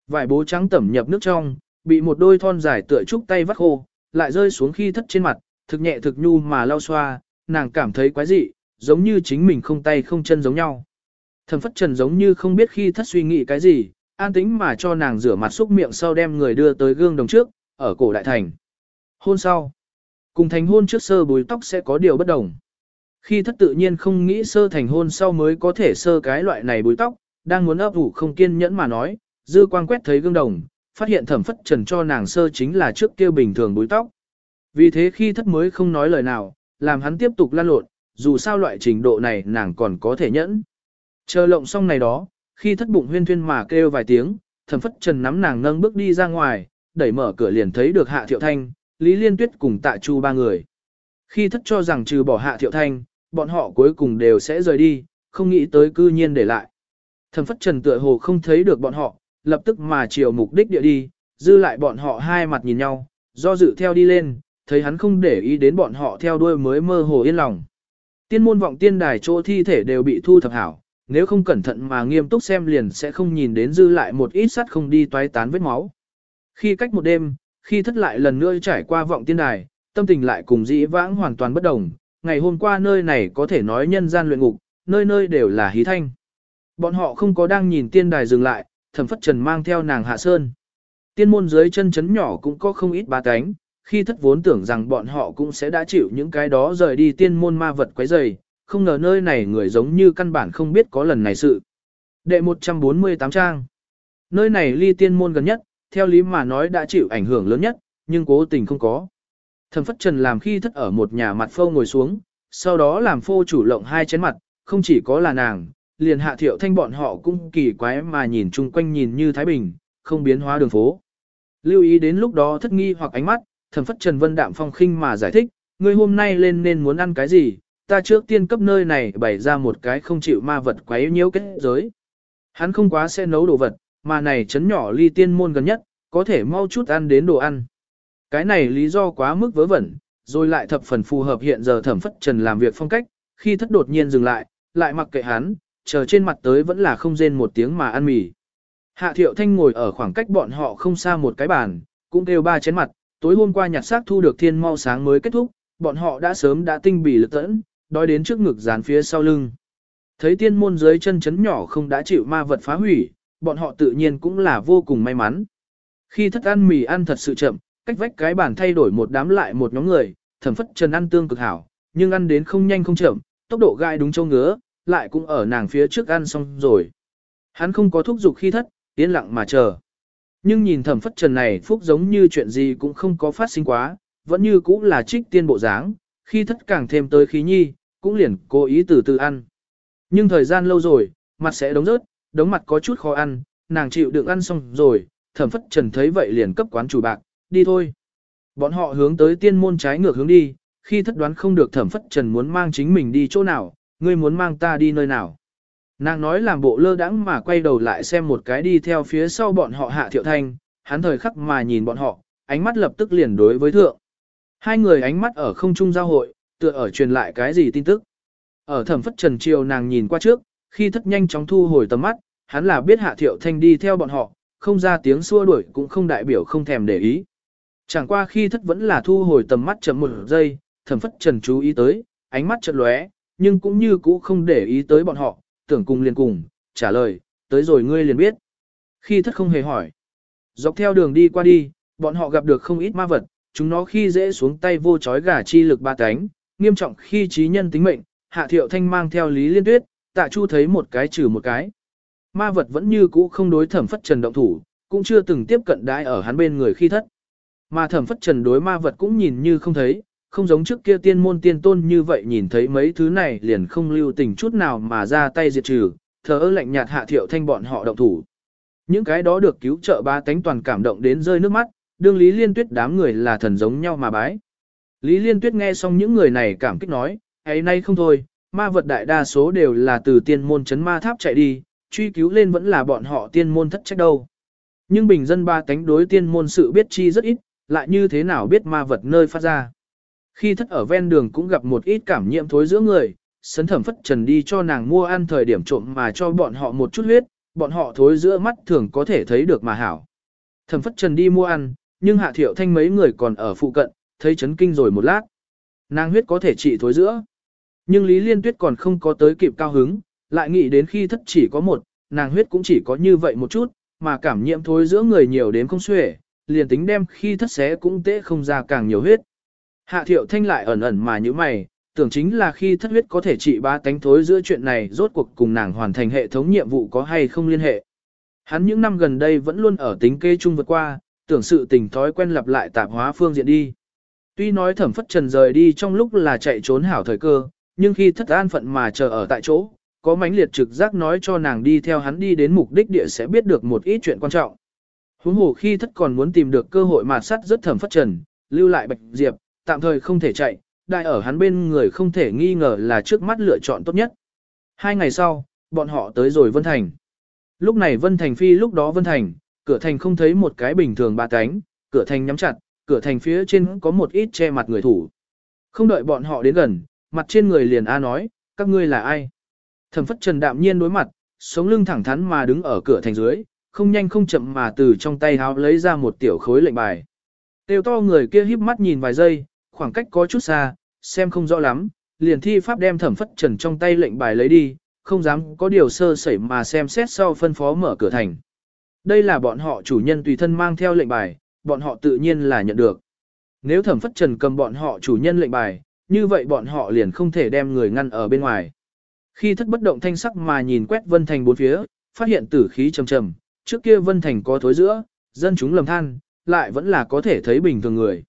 Vải bố trắng tẩm nhập nước trong, bị một đôi thon dài tựa trúc tay vắt khô, lại rơi xuống khi thất trên mặt, thực nhẹ thực nhu mà lau xoa, nàng cảm thấy quái dị, giống như chính mình không tay không chân giống nhau. Thẩm phất trần giống như không biết khi thất suy nghĩ cái gì, an tĩnh mà cho nàng rửa mặt xúc miệng sau đem người đưa tới gương đồng trước, ở cổ đại thành. Hôn sau. Cùng thành hôn trước sơ bùi tóc sẽ có điều bất đồng. Khi thất tự nhiên không nghĩ sơ thành hôn sau mới có thể sơ cái loại này bùi tóc, đang muốn ấp ủ không kiên nhẫn mà nói, dư quang quét thấy gương đồng, phát hiện thẩm phất trần cho nàng sơ chính là trước kia bình thường búi tóc. Vì thế khi thất mới không nói lời nào, làm hắn tiếp tục lan lộn, dù sao loại trình độ này nàng còn có thể nhẫn. Chờ lộng xong này đó, khi thất bụng huyên thuyên mà kêu vài tiếng, thẩm phất trần nắm nàng nâng bước đi ra ngoài, đẩy mở cửa liền thấy được hạ thiệu thanh, Lý Liên Tuyết cùng tạ chu ba người. Khi thất cho rằng trừ bỏ hạ thiệu thanh, bọn họ cuối cùng đều sẽ rời đi, không nghĩ tới cư nhiên để lại. Thẩm phất trần tựa hồ không thấy được bọn họ, lập tức mà chiều mục đích địa đi, dư lại bọn họ hai mặt nhìn nhau, do dự theo đi lên, thấy hắn không để ý đến bọn họ theo đuôi mới mơ hồ yên lòng. Tiên môn vọng tiên đài chỗ thi thể đều bị thu thập hảo, nếu không cẩn thận mà nghiêm túc xem liền sẽ không nhìn đến dư lại một ít sắt không đi toái tán vết máu. Khi cách một đêm, khi thất lại lần nữa trải qua vọng tiên đài, tâm tình lại cùng dĩ vãng hoàn toàn bất đồng, ngày hôm qua nơi này có thể nói nhân gian luyện ngục, nơi nơi đều là hí thanh. Bọn họ không có đang nhìn tiên đài dừng lại, thẩm phất trần mang theo nàng hạ sơn. Tiên môn dưới chân chấn nhỏ cũng có không ít ba cánh, khi thất vốn tưởng rằng bọn họ cũng sẽ đã chịu những cái đó rời đi tiên môn ma vật quấy rầy, không ngờ nơi này người giống như căn bản không biết có lần này sự. Đệ 148 trang Nơi này ly tiên môn gần nhất, theo lý mà nói đã chịu ảnh hưởng lớn nhất, nhưng cố tình không có. Thẩm phất trần làm khi thất ở một nhà mặt phô ngồi xuống, sau đó làm phô chủ lộng hai chén mặt, không chỉ có là nàng, liền hạ thiệu thanh bọn họ cũng kỳ quái mà nhìn chung quanh nhìn như Thái Bình, không biến hóa đường phố. Lưu ý đến lúc đó thất nghi hoặc ánh mắt, thẩm phất Trần Vân Đạm phong khinh mà giải thích, ngươi hôm nay lên nên muốn ăn cái gì, ta trước tiên cấp nơi này bày ra một cái không chịu ma vật quấy nhiễu kết giới. Hắn không quá sẽ nấu đồ vật, mà này chấn nhỏ ly tiên môn gần nhất, có thể mau chút ăn đến đồ ăn. Cái này lý do quá mức vớ vẩn, rồi lại thập phần phù hợp hiện giờ thẩm phất trần làm việc phong cách, khi thất đột nhiên dừng lại, lại mặc kệ hắn, chờ trên mặt tới vẫn là không rên một tiếng mà ăn mì. Hạ thiệu thanh ngồi ở khoảng cách bọn họ không xa một cái bàn, cũng kêu ba chén mặt, tối hôm qua nhặt xác thu được thiên mau sáng mới kết thúc, bọn họ đã sớm đã tinh bỉ lực tẫn, đói đến trước ngực dán phía sau lưng. Thấy tiên môn dưới chân chấn nhỏ không đã chịu ma vật phá hủy, bọn họ tự nhiên cũng là vô cùng may mắn. Khi thất ăn mì ăn thật sự chậm, cách vách cái bàn thay đổi một đám lại một nhóm người, thẩm phất trần ăn tương cực hảo, nhưng ăn đến không nhanh không chậm, tốc độ gai đúng châu ngứa, lại cũng ở nàng phía trước ăn xong rồi. Hắn không có thúc giục khi thất, yên lặng mà chờ. Nhưng nhìn thẩm phất trần này phúc giống như chuyện gì cũng không có phát sinh quá, vẫn như cũng là trích tiên bộ dáng, khi thất càng thêm tới khí nhi, cũng liền cố ý từ từ ăn. Nhưng thời gian lâu rồi, mặt sẽ đống rớt, đống mặt có chút khó ăn, nàng chịu đựng ăn xong rồi, thẩm phất trần thấy vậy liền cấp quán chủ bạc, đi thôi. Bọn họ hướng tới tiên môn trái ngược hướng đi, khi thất đoán không được thẩm phất trần muốn mang chính mình đi chỗ nào, ngươi muốn mang ta đi nơi nào. Nàng nói làm bộ lơ đãng mà quay đầu lại xem một cái đi theo phía sau bọn họ hạ thiệu thanh, hắn thời khắc mà nhìn bọn họ, ánh mắt lập tức liền đối với thượng. Hai người ánh mắt ở không trung giao hội, tựa ở truyền lại cái gì tin tức. Ở thẩm phất trần chiều nàng nhìn qua trước, khi thất nhanh chóng thu hồi tầm mắt, hắn là biết hạ thiệu thanh đi theo bọn họ, không ra tiếng xua đuổi cũng không đại biểu không thèm để ý. Chẳng qua khi thất vẫn là thu hồi tầm mắt chậm một giây, thẩm phất trần chú ý tới, ánh mắt chợt lóe, nhưng cũng như cũ không để ý tới bọn họ, tưởng cùng liền cùng, trả lời, tới rồi ngươi liền biết. Khi thất không hề hỏi, dọc theo đường đi qua đi, bọn họ gặp được không ít ma vật, chúng nó khi dễ xuống tay vô chói gà chi lực ba cánh, nghiêm trọng khi trí nhân tính mệnh, hạ thiệu thanh mang theo lý liên tuyết, tạ chu thấy một cái trừ một cái. Ma vật vẫn như cũ không đối thẩm phất trần động thủ, cũng chưa từng tiếp cận đãi ở hắn bên người khi thất. Mà thẩm phất trần đối ma vật cũng nhìn như không thấy, không giống trước kia tiên môn tiên tôn như vậy nhìn thấy mấy thứ này liền không lưu tình chút nào mà ra tay diệt trừ, thở lạnh nhạt hạ thiệu thanh bọn họ động thủ. Những cái đó được cứu trợ ba tánh toàn cảm động đến rơi nước mắt, đương Lý Liên Tuyết đám người là thần giống nhau mà bái. Lý Liên Tuyết nghe xong những người này cảm kích nói, ấy nay không thôi, ma vật đại đa số đều là từ tiên môn chấn ma tháp chạy đi, truy cứu lên vẫn là bọn họ tiên môn thất trách đâu. Nhưng bình dân ba tánh đối tiên môn sự biết chi rất ít, lại như thế nào biết ma vật nơi phát ra. Khi thất ở ven đường cũng gặp một ít cảm nhiễm thối giữa người, sấn thẩm phất trần đi cho nàng mua ăn thời điểm trộm mà cho bọn họ một chút huyết, bọn họ thối giữa mắt thường có thể thấy được mà hảo. Thẩm phất trần đi mua ăn, nhưng hạ thiệu thanh mấy người còn ở phụ cận, thấy chấn kinh rồi một lát. Nàng huyết có thể trị thối giữa. Nhưng Lý Liên Tuyết còn không có tới kịp cao hứng, lại nghĩ đến khi thất chỉ có một, nàng huyết cũng chỉ có như vậy một chút, mà cảm nhiễm thối giữa người nhiều đến không xuể, liền tính đem khi thất xé cũng tế không ra càng nhiều huyết. Hạ thiệu thanh lại ẩn ẩn mà như mày, tưởng chính là khi thất huyết có thể trị ba tánh thối giữa chuyện này rốt cuộc cùng nàng hoàn thành hệ thống nhiệm vụ có hay không liên hệ. Hắn những năm gần đây vẫn luôn ở tính kê chung vượt qua, tưởng sự tình thói quen lặp lại tạp hóa phương diện đi. Tuy nói thẩm phất trần rời đi trong lúc là chạy trốn hảo thời cơ, nhưng khi thất an phận mà chờ ở tại chỗ, có mãnh liệt trực giác nói cho nàng đi theo hắn đi đến mục đích địa sẽ biết được một ít chuyện quan trọng. Huống hồ khi thất còn muốn tìm được cơ hội mà sát rất thẩm phất trần, lưu lại bạch diệp, tạm thời không thể chạy, đại ở hắn bên người không thể nghi ngờ là trước mắt lựa chọn tốt nhất. Hai ngày sau, bọn họ tới rồi Vân Thành. Lúc này Vân Thành phi lúc đó Vân Thành, cửa thành không thấy một cái bình thường ba cánh, cửa thành nhắm chặt, cửa thành phía trên có một ít che mặt người thủ. Không đợi bọn họ đến gần, mặt trên người liền A nói, các ngươi là ai? Thẩm phất trần đạm nhiên đối mặt, sống lưng thẳng thắn mà đứng ở cửa thành dưới, không nhanh không chậm mà từ trong tay háo lấy ra một tiểu khối lệnh bài. Tiêu to người kia híp mắt nhìn vài giây, khoảng cách có chút xa, xem không rõ lắm, liền thi pháp đem thẩm phất trần trong tay lệnh bài lấy đi, không dám có điều sơ sẩy mà xem xét sau phân phó mở cửa thành. Đây là bọn họ chủ nhân tùy thân mang theo lệnh bài, bọn họ tự nhiên là nhận được. Nếu thẩm phất trần cầm bọn họ chủ nhân lệnh bài, như vậy bọn họ liền không thể đem người ngăn ở bên ngoài. Khi thất bất động thanh sắc mà nhìn quét Vân Thành bốn phía, phát hiện tử khí trầm trầm, trước kia Vân Thành có thối giữa, dân chúng lầm than, lại vẫn là có thể thấy bình thường người.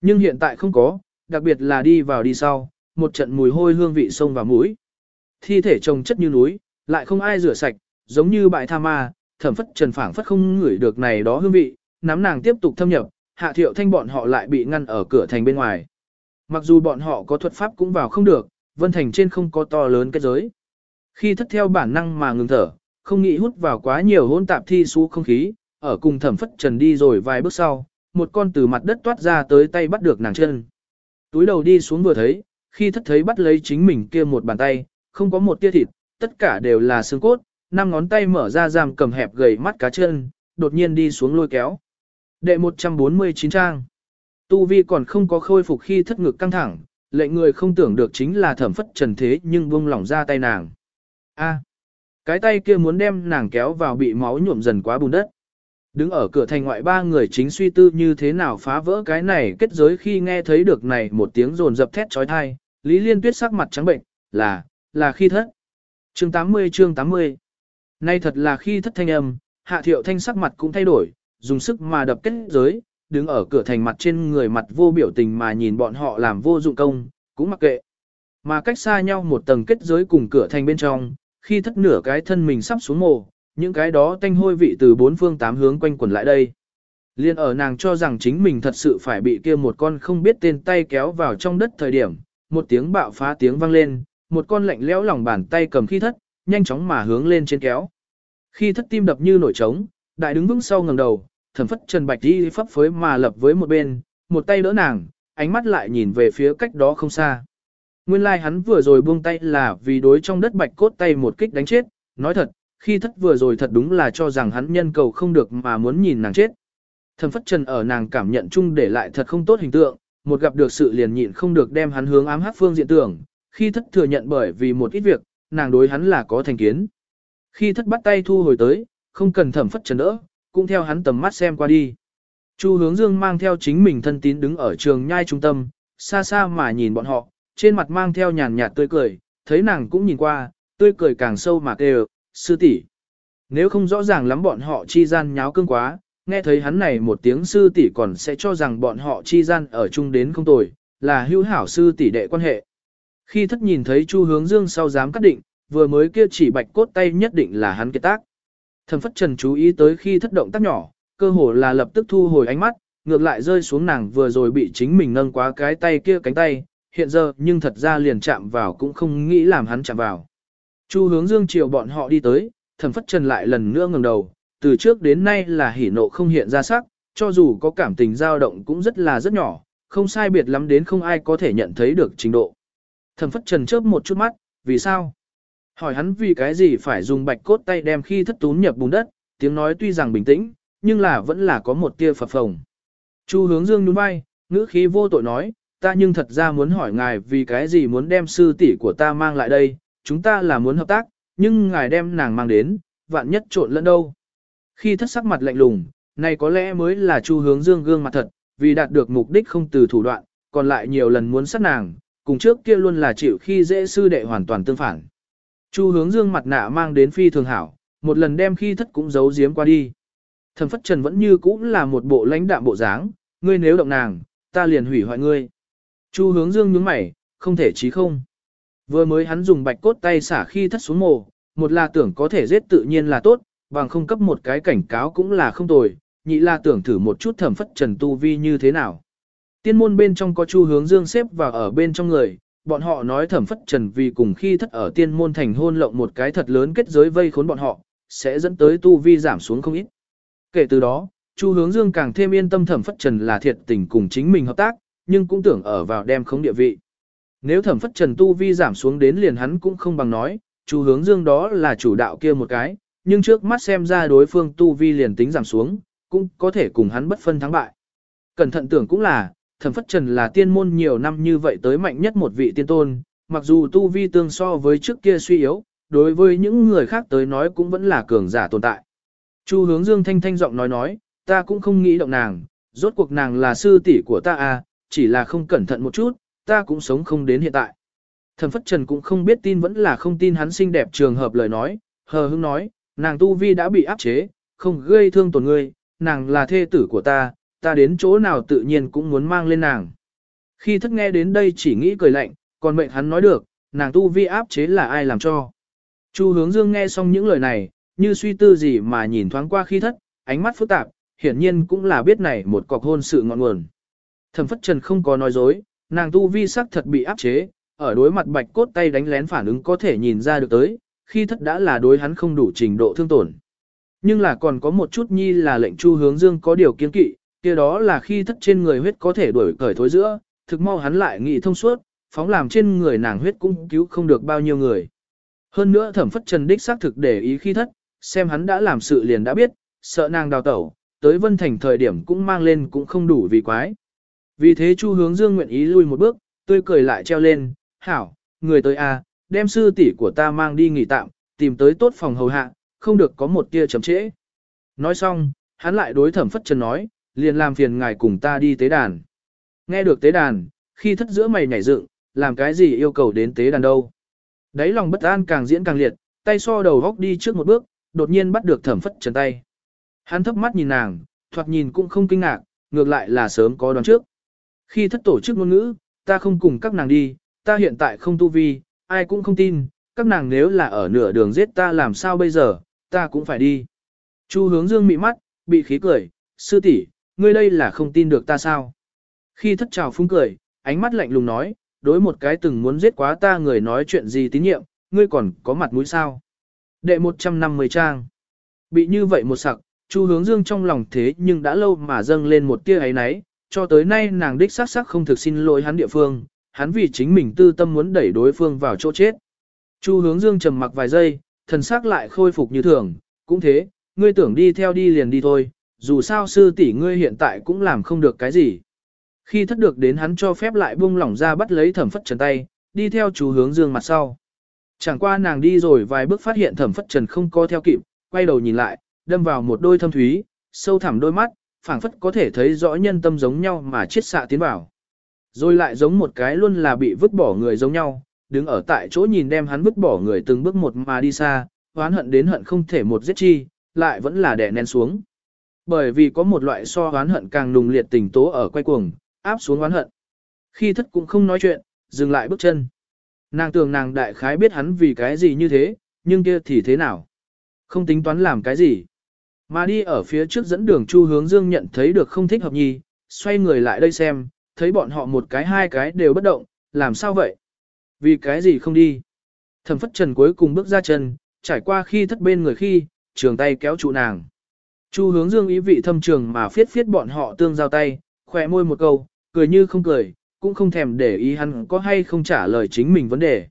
Nhưng hiện tại không có, đặc biệt là đi vào đi sau, một trận mùi hôi hương vị sông vào mũi. Thi thể trồng chất như núi, lại không ai rửa sạch, giống như bại tha ma, thẩm phất trần phảng phất không ngửi được này đó hương vị, nắm nàng tiếp tục thâm nhập, hạ thiệu thanh bọn họ lại bị ngăn ở cửa thành bên ngoài. Mặc dù bọn họ có thuật pháp cũng vào không được, vân thành trên không có to lớn kết giới. Khi thất theo bản năng mà ngừng thở, không nghĩ hút vào quá nhiều hỗn tạp thi xú không khí, ở cùng thẩm phất trần đi rồi vài bước sau, một con từ mặt đất toát ra tới tay bắt được nàng chân. Túi đầu đi xuống vừa thấy, khi thất thấy bắt lấy chính mình kia một bàn tay, không có một tia thịt, tất cả đều là xương cốt, năm ngón tay mở ra giam cầm hẹp gầy mắt cá chân, đột nhiên đi xuống lôi kéo. Đệ 149 trang. Tu vi còn không có khôi phục khi thất ngực căng thẳng, lệnh người không tưởng được chính là thẩm phất trần thế nhưng buông lỏng ra tay nàng. A. cái tay kia muốn đem nàng kéo vào bị máu nhuộm dần quá bùn đất. Đứng ở cửa thành ngoại ba người chính suy tư như thế nào phá vỡ cái này kết giới khi nghe thấy được này một tiếng rồn dập thét trói thai, Lý Liên Tuyết sắc mặt trắng bệnh, là, là khi thất. Chương 80 chương 80 Nay thật là khi thất thanh âm, hạ thiệu thanh sắc mặt cũng thay đổi, dùng sức mà đập kết giới, đứng ở cửa thành mặt trên người mặt vô biểu tình mà nhìn bọn họ làm vô dụng công, cũng mặc kệ. Mà cách xa nhau một tầng kết giới cùng cửa thành bên trong, khi thất nửa cái thân mình sắp xuống mồ, những cái đó tanh hôi vị từ bốn phương tám hướng quanh quẩn lại đây. Liên ở nàng cho rằng chính mình thật sự phải bị kia một con không biết tên tay kéo vào trong đất thời điểm, một tiếng bạo phá tiếng vang lên, một con lạnh lẽo lòng bàn tay cầm khi thất, nhanh chóng mà hướng lên trên kéo. Khi thất tim đập như nổi trống, đại đứng vững sau ngẩng đầu, thẩm phất Trần Bạch đi phấp phới mà lập với một bên, một tay đỡ nàng, ánh mắt lại nhìn về phía cách đó không xa. Nguyên lai like hắn vừa rồi buông tay là vì đối trong đất bạch cốt tay một kích đánh chết, nói thật, khi thất vừa rồi thật đúng là cho rằng hắn nhân cầu không được mà muốn nhìn nàng chết. Thẩm phất trần ở nàng cảm nhận chung để lại thật không tốt hình tượng, một gặp được sự liền nhịn không được đem hắn hướng ám hát phương diện tưởng, khi thất thừa nhận bởi vì một ít việc, nàng đối hắn là có thành kiến. Khi thất bắt tay thu hồi tới, không cần thẩm phất trần đỡ, cũng theo hắn tầm mắt xem qua đi. Chu hướng dương mang theo chính mình thân tín đứng ở trường nhai trung tâm, xa xa mà nhìn bọn họ, trên mặt mang theo nhàn nhạt tươi cười, thấy nàng cũng nhìn qua, tươi cười càng sâu mà kêu, sư tỷ. Nếu không rõ ràng lắm bọn họ chi gian nháo cương quá, nghe thấy hắn này một tiếng sư tỷ còn sẽ cho rằng bọn họ chi gian ở chung đến không tồi, là hữu hảo sư tỷ đệ quan hệ. Khi thất nhìn thấy Chu Hướng Dương sau dám cắt định, vừa mới kia chỉ bạch cốt tay nhất định là hắn kết tác. Thần phất trần chú ý tới khi thất động tác nhỏ, cơ hồ là lập tức thu hồi ánh mắt, ngược lại rơi xuống nàng vừa rồi bị chính mình nâng quá cái tay kia cánh tay, hiện giờ nhưng thật ra liền chạm vào cũng không nghĩ làm hắn chạm vào. Chu hướng dương chiều bọn họ đi tới, thần phất trần lại lần nữa ngẩng đầu, từ trước đến nay là hỉ nộ không hiện ra sắc, cho dù có cảm tình dao động cũng rất là rất nhỏ, không sai biệt lắm đến không ai có thể nhận thấy được trình độ. Thần phất trần chớp một chút mắt, vì sao? Hỏi hắn vì cái gì phải dùng bạch cốt tay đem khi thất tún nhập bùn đất, tiếng nói tuy rằng bình tĩnh, nhưng là vẫn là có một tia phập phồng. Chu hướng dương nhún vai, ngữ khí vô tội nói, ta nhưng thật ra muốn hỏi ngài vì cái gì muốn đem sư tỷ của ta mang lại đây, chúng ta là muốn hợp tác, nhưng ngài đem nàng mang đến, vạn nhất trộn lẫn đâu. Khi thất sắc mặt lạnh lùng, này có lẽ mới là chu hướng dương gương mặt thật, vì đạt được mục đích không từ thủ đoạn, còn lại nhiều lần muốn sát nàng, cùng trước kia luôn là chịu khi dễ sư đệ hoàn toàn tương phản. Chu hướng dương mặt nạ mang đến phi thường hảo, một lần đem khi thất cũng giấu giếm qua đi. Thẩm phất trần vẫn như cũ là một bộ lãnh đạm bộ dáng, ngươi nếu động nàng, ta liền hủy hoại ngươi. Chu hướng dương nhướng mày, không thể chí không. Vừa mới hắn dùng bạch cốt tay xả khi thất xuống mồ, một là tưởng có thể giết tự nhiên là tốt, bằng không cấp một cái cảnh cáo cũng là không tồi, nhị là tưởng thử một chút thẩm phất trần tu vi như thế nào. Tiên môn bên trong có chu hướng dương xếp và ở bên trong người, bọn họ nói thẩm phất trần vì cùng khi thất ở tiên môn thành hôn lộng một cái thật lớn kết giới vây khốn bọn họ, sẽ dẫn tới tu vi giảm xuống không ít. Kể từ đó, chu hướng dương càng thêm yên tâm thẩm phất trần là thiệt tình cùng chính mình hợp tác, nhưng cũng tưởng ở vào đem không địa vị. Nếu thẩm phất trần tu vi giảm xuống đến liền hắn cũng không bằng nói, chú hướng dương đó là chủ đạo kia một cái, nhưng trước mắt xem ra đối phương tu vi liền tính giảm xuống, cũng có thể cùng hắn bất phân thắng bại. Cẩn thận tưởng cũng là, thẩm phất trần là tiên môn nhiều năm như vậy tới mạnh nhất một vị tiên tôn, mặc dù tu vi tương so với trước kia suy yếu, đối với những người khác tới nói cũng vẫn là cường giả tồn tại. Chu hướng dương thanh thanh giọng nói nói, ta cũng không nghĩ động nàng, rốt cuộc nàng là sư tỷ của ta à, chỉ là không cẩn thận một chút, ta cũng sống không đến hiện tại. Thẩm phất trần cũng không biết tin vẫn là không tin hắn xinh đẹp trường hợp lời nói, hờ hững nói, nàng tu vi đã bị áp chế, không gây thương tổn ngươi, nàng là thê tử của ta, ta đến chỗ nào tự nhiên cũng muốn mang lên nàng. Khi thất nghe đến đây chỉ nghĩ cười lạnh, còn mệnh hắn nói được, nàng tu vi áp chế là ai làm cho. Chu hướng dương nghe xong những lời này, như suy tư gì mà nhìn thoáng qua khi thất, ánh mắt phức tạp, hiển nhiên cũng là biết này một cọc hôn sự ngọn nguồn. Thẩm phất trần không có nói dối, nàng tu vi sắc thật bị áp chế, ở đối mặt bạch cốt tay đánh lén phản ứng có thể nhìn ra được tới, khi thất đã là đối hắn không đủ trình độ thương tổn. Nhưng là còn có một chút nhi là lệnh chu hướng dương có điều kiên kỵ, kia đó là khi thất trên người huyết có thể đuổi cởi thối giữa, thực mau hắn lại nghĩ thông suốt, phóng làm trên người nàng huyết cũng cứu không được bao nhiêu người. Hơn nữa thẩm phất trần đích xác thực để ý khi thất, xem hắn đã làm sự liền đã biết, sợ nàng đào tẩu, tới vân thành thời điểm cũng mang lên cũng không đủ vì quái. Vì thế chu hướng dương nguyện ý lui một bước, tươi cười lại treo lên, hảo, người tới a, đem sư tỷ của ta mang đi nghỉ tạm, tìm tới tốt phòng hầu hạ, không được có một tia chậm trễ. Nói xong, hắn lại đối thẩm phất trần nói, liền làm phiền ngài cùng ta đi tế đàn. Nghe được tế đàn, khi thất giữa mày nhảy dựng, làm cái gì yêu cầu đến tế đàn đâu. Đấy lòng bất an càng diễn càng liệt, tay so đầu góc đi trước một bước, đột nhiên bắt được thẩm phất trần tay. Hắn thấp mắt nhìn nàng, thoạt nhìn cũng không kinh ngạc, ngược lại là sớm có đoán trước. Khi thất tổ chức ngôn ngữ, ta không cùng các nàng đi, ta hiện tại không tu vi, ai cũng không tin, các nàng nếu là ở nửa đường giết ta làm sao bây giờ, ta cũng phải đi. Chu hướng dương mị mắt, bị khí cười, sư tỷ, ngươi đây là không tin được ta sao? Khi thất trào phúng cười, ánh mắt lạnh lùng nói, đối một cái từng muốn giết quá ta người nói chuyện gì tín nhiệm, ngươi còn có mặt mũi sao? Đệ 150 trang. Bị như vậy một sặc, Chu hướng dương trong lòng thế nhưng đã lâu mà dâng lên một tia ấy náy, cho tới nay nàng đích xác sắc không thực xin lỗi hắn địa phương, hắn vì chính mình tư tâm muốn đẩy đối phương vào chỗ chết. Chu hướng dương trầm mặc vài giây, thần sắc lại khôi phục như thường, cũng thế, ngươi tưởng đi theo đi liền đi thôi, dù sao sư tỷ ngươi hiện tại cũng làm không được cái gì. Khi thất được đến hắn cho phép lại buông lỏng ra bắt lấy thẩm phất trần tay, đi theo chú hướng dương mặt sau. Chẳng qua nàng đi rồi vài bước phát hiện thẩm phất trần không có theo kịp, quay đầu nhìn lại, đâm vào một đôi thâm thúy, sâu thẳm đôi mắt, phảng phất có thể thấy rõ nhân tâm giống nhau mà chiết xạ tiến vào. Rồi lại giống một cái luôn là bị vứt bỏ người giống nhau, đứng ở tại chỗ nhìn đem hắn vứt bỏ người từng bước một mà đi xa, oán hận đến hận không thể một giết chi, lại vẫn là đè nén xuống. Bởi vì có một loại so oán hận càng nùng liệt tình tố ở quay cuồng, áp xuống oán hận. Khi thất cũng không nói chuyện, dừng lại bước chân. Nàng tưởng nàng đại khái biết hắn vì cái gì như thế, nhưng kia thì thế nào? Không tính toán làm cái gì. Mà đi ở phía trước dẫn đường Chu Hướng Dương nhận thấy được không thích hợp nhi, xoay người lại đây xem, thấy bọn họ một cái hai cái đều bất động, làm sao vậy? Vì cái gì không đi? Thẩm phất trần cuối cùng bước ra chân, trải qua khi thất bên người khi, trường tay kéo trụ nàng. Chu hướng dương ý vị thâm trường mà phiết phiết bọn họ tương giao tay, khỏe môi một câu, cười như không cười, cũng không thèm để ý hắn có hay không trả lời chính mình vấn đề.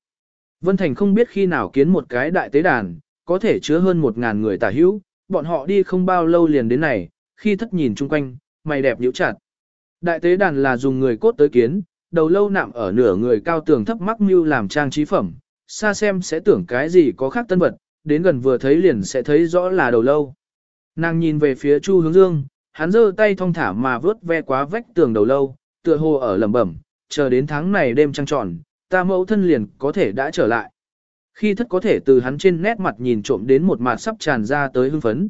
Vân Thành không biết khi nào kiến một cái đại tế đàn, có thể chứa hơn một ngàn người tả hữu, bọn họ đi không bao lâu liền đến này, khi thất nhìn chung quanh, mày đẹp nhíu chặt. Đại tế đàn là dùng người cốt tới kiến, đầu lâu nạm ở nửa người cao tường thấp mắc mưu làm trang trí phẩm, xa xem sẽ tưởng cái gì có khác tân vật, đến gần vừa thấy liền sẽ thấy rõ là đầu lâu. Nàng nhìn về phía Chu Hướng Dương, hắn giơ tay thong thả mà vớt ve quá vách tường đầu lâu, tựa hồ ở lẩm bẩm, chờ đến tháng này đêm trăng tròn, ta mẫu thân liền có thể đã trở lại. Khi thất có thể từ hắn trên nét mặt nhìn trộm đến một mặt sắp tràn ra tới hưng phấn.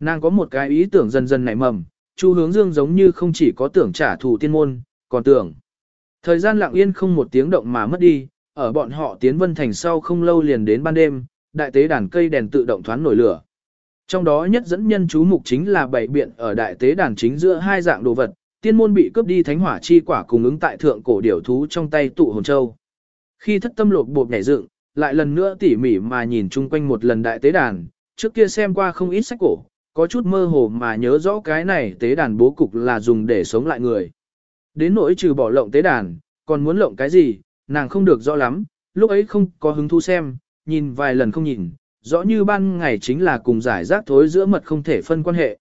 Nàng có một cái ý tưởng dần dần nảy mầm, Chu Hướng Dương giống như không chỉ có tưởng trả thù tiên môn, còn tưởng. Thời gian lặng yên không một tiếng động mà mất đi, ở bọn họ tiến vân thành sau không lâu liền đến ban đêm, đại tế đàn cây đèn tự động thoáng nổi lửa. Trong đó nhất dẫn nhân chú mục chính là bảy biện ở đại tế đàn chính giữa hai dạng đồ vật, tiên môn bị cướp đi thánh hỏa chi quả cùng ứng tại thượng cổ điểu thú trong tay tụ hồn châu. Khi thất tâm lột bột nhảy dựng, lại lần nữa tỉ mỉ mà nhìn chung quanh một lần đại tế đàn, trước kia xem qua không ít sách cổ, có chút mơ hồ mà nhớ rõ cái này tế đàn bố cục là dùng để sống lại người. Đến nỗi trừ bỏ lộng tế đàn, còn muốn lộng cái gì, nàng không được rõ lắm, lúc ấy không có hứng thú xem, nhìn vài lần không nhìn, rõ như ban ngày chính là cùng giải rác thối giữa mật không thể phân quan hệ.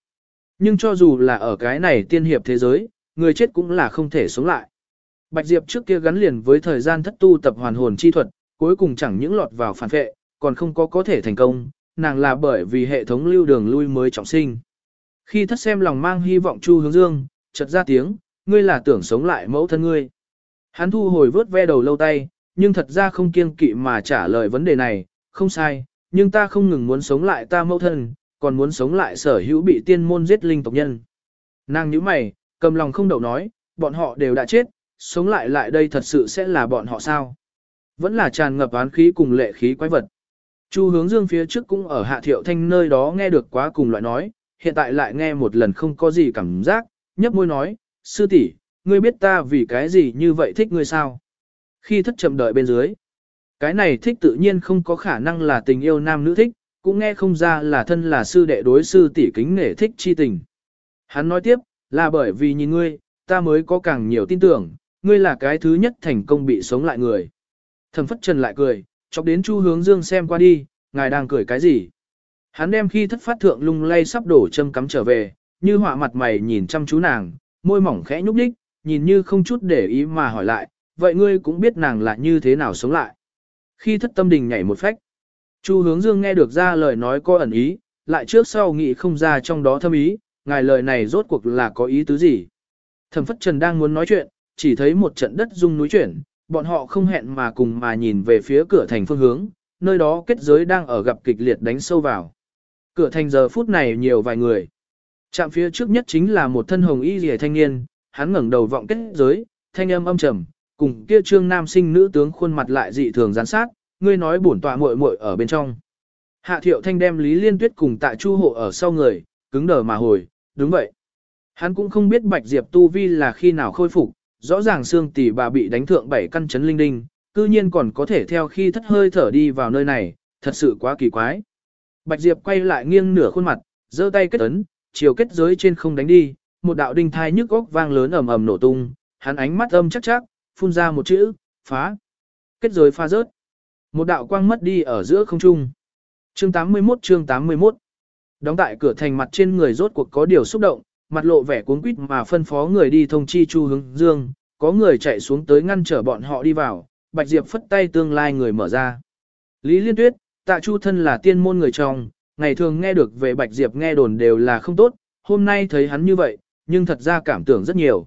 Nhưng cho dù là ở cái này tiên hiệp thế giới, người chết cũng là không thể sống lại. Bạch Diệp trước kia gắn liền với thời gian thất tu tập hoàn hồn chi thuật, cuối cùng chẳng những lọt vào phản vệ, còn không có có thể thành công, nàng là bởi vì hệ thống lưu đường lui mới trọng sinh. Khi thất xem lòng mang hy vọng Chu Hướng Dương, chợt ra tiếng, ngươi là tưởng sống lại mẫu thân ngươi. Hắn thu hồi vớt ve đầu lâu tay, nhưng thật ra không kiêng kỵ mà trả lời vấn đề này, không sai, nhưng ta không ngừng muốn sống lại ta mẫu thân, còn muốn sống lại sở hữu bị tiên môn giết linh tộc nhân. Nàng nhíu mày, cầm lòng không đậu nói, bọn họ đều đã chết, sống lại lại đây thật sự sẽ là bọn họ sao? Vẫn là tràn ngập án khí cùng lệ khí quái vật. Chu hướng dương phía trước cũng ở hạ thiệu thanh nơi đó nghe được quá cùng loại nói, hiện tại lại nghe một lần không có gì cảm giác, nhấp môi nói, sư tỷ, ngươi biết ta vì cái gì như vậy thích ngươi sao? Khi thất chậm đợi bên dưới, cái này thích tự nhiên không có khả năng là tình yêu nam nữ thích, cũng nghe không ra là thân là sư đệ đối sư tỷ kính nể thích chi tình. Hắn nói tiếp, là bởi vì nhìn ngươi, ta mới có càng nhiều tin tưởng, ngươi là cái thứ nhất thành công bị sống lại người. Thẩm phất trần lại cười, chọc đến chu hướng dương xem qua đi, ngài đang cười cái gì? Hắn đem khi thất phát thượng lung lay sắp đổ châm cắm trở về, như họa mặt mày nhìn chăm chú nàng, môi mỏng khẽ nhúc nhích, nhìn như không chút để ý mà hỏi lại, vậy ngươi cũng biết nàng là như thế nào sống lại. Khi thất tâm đình nhảy một phách, Chu hướng dương nghe được ra lời nói có ẩn ý, lại trước sau nghĩ không ra trong đó thâm ý, ngài lời này rốt cuộc là có ý tứ gì. Thẩm phất trần đang muốn nói chuyện, chỉ thấy một trận đất rung núi chuyển, bọn họ không hẹn mà cùng mà nhìn về phía cửa thành phương hướng, nơi đó kết giới đang ở gặp kịch liệt đánh sâu vào. Cửa thành giờ phút này nhiều vài người. Chạm phía trước nhất chính là một thân hồng y rìa thanh niên, hắn ngẩng đầu vọng kết giới, thanh âm âm trầm, cùng kia trương nam sinh nữ tướng khuôn mặt lại dị thường gián sát, ngươi nói bổn tọa muội muội ở bên trong. Hạ thiệu thanh đem Lý Liên Tuyết cùng tại chu hộ ở sau người, cứng đờ mà hồi, đúng vậy. Hắn cũng không biết Bạch Diệp Tu Vi là khi nào khôi phục, rõ ràng xương tỷ bà bị đánh thượng bảy căn chấn linh đinh, cư nhiên còn có thể theo khi thất hơi thở đi vào nơi này, thật sự quá kỳ quái. Bạch Diệp quay lại nghiêng nửa khuôn mặt, giơ tay kết ấn, chiều kết giới trên không đánh đi, một đạo đinh thai nhức góc vang lớn ầm ầm nổ tung, hắn ánh mắt âm chắc chắc, phun ra một chữ, phá. Kết giới pha rớt. Một đạo quang mất đi ở giữa không trung. Chương 81 chương 81 Đóng tại cửa thành mặt trên người rốt cuộc có điều xúc động, mặt lộ vẻ cuốn quýt mà phân phó người đi thông chi Chu Hướng Dương, có người chạy xuống tới ngăn trở bọn họ đi vào, Bạch Diệp phất tay tương lai người mở ra. Lý Liên Tuyết, Tạ Chu thân là tiên môn người trong, ngày thường nghe được về Bạch Diệp nghe đồn đều là không tốt, hôm nay thấy hắn như vậy, nhưng thật ra cảm tưởng rất nhiều.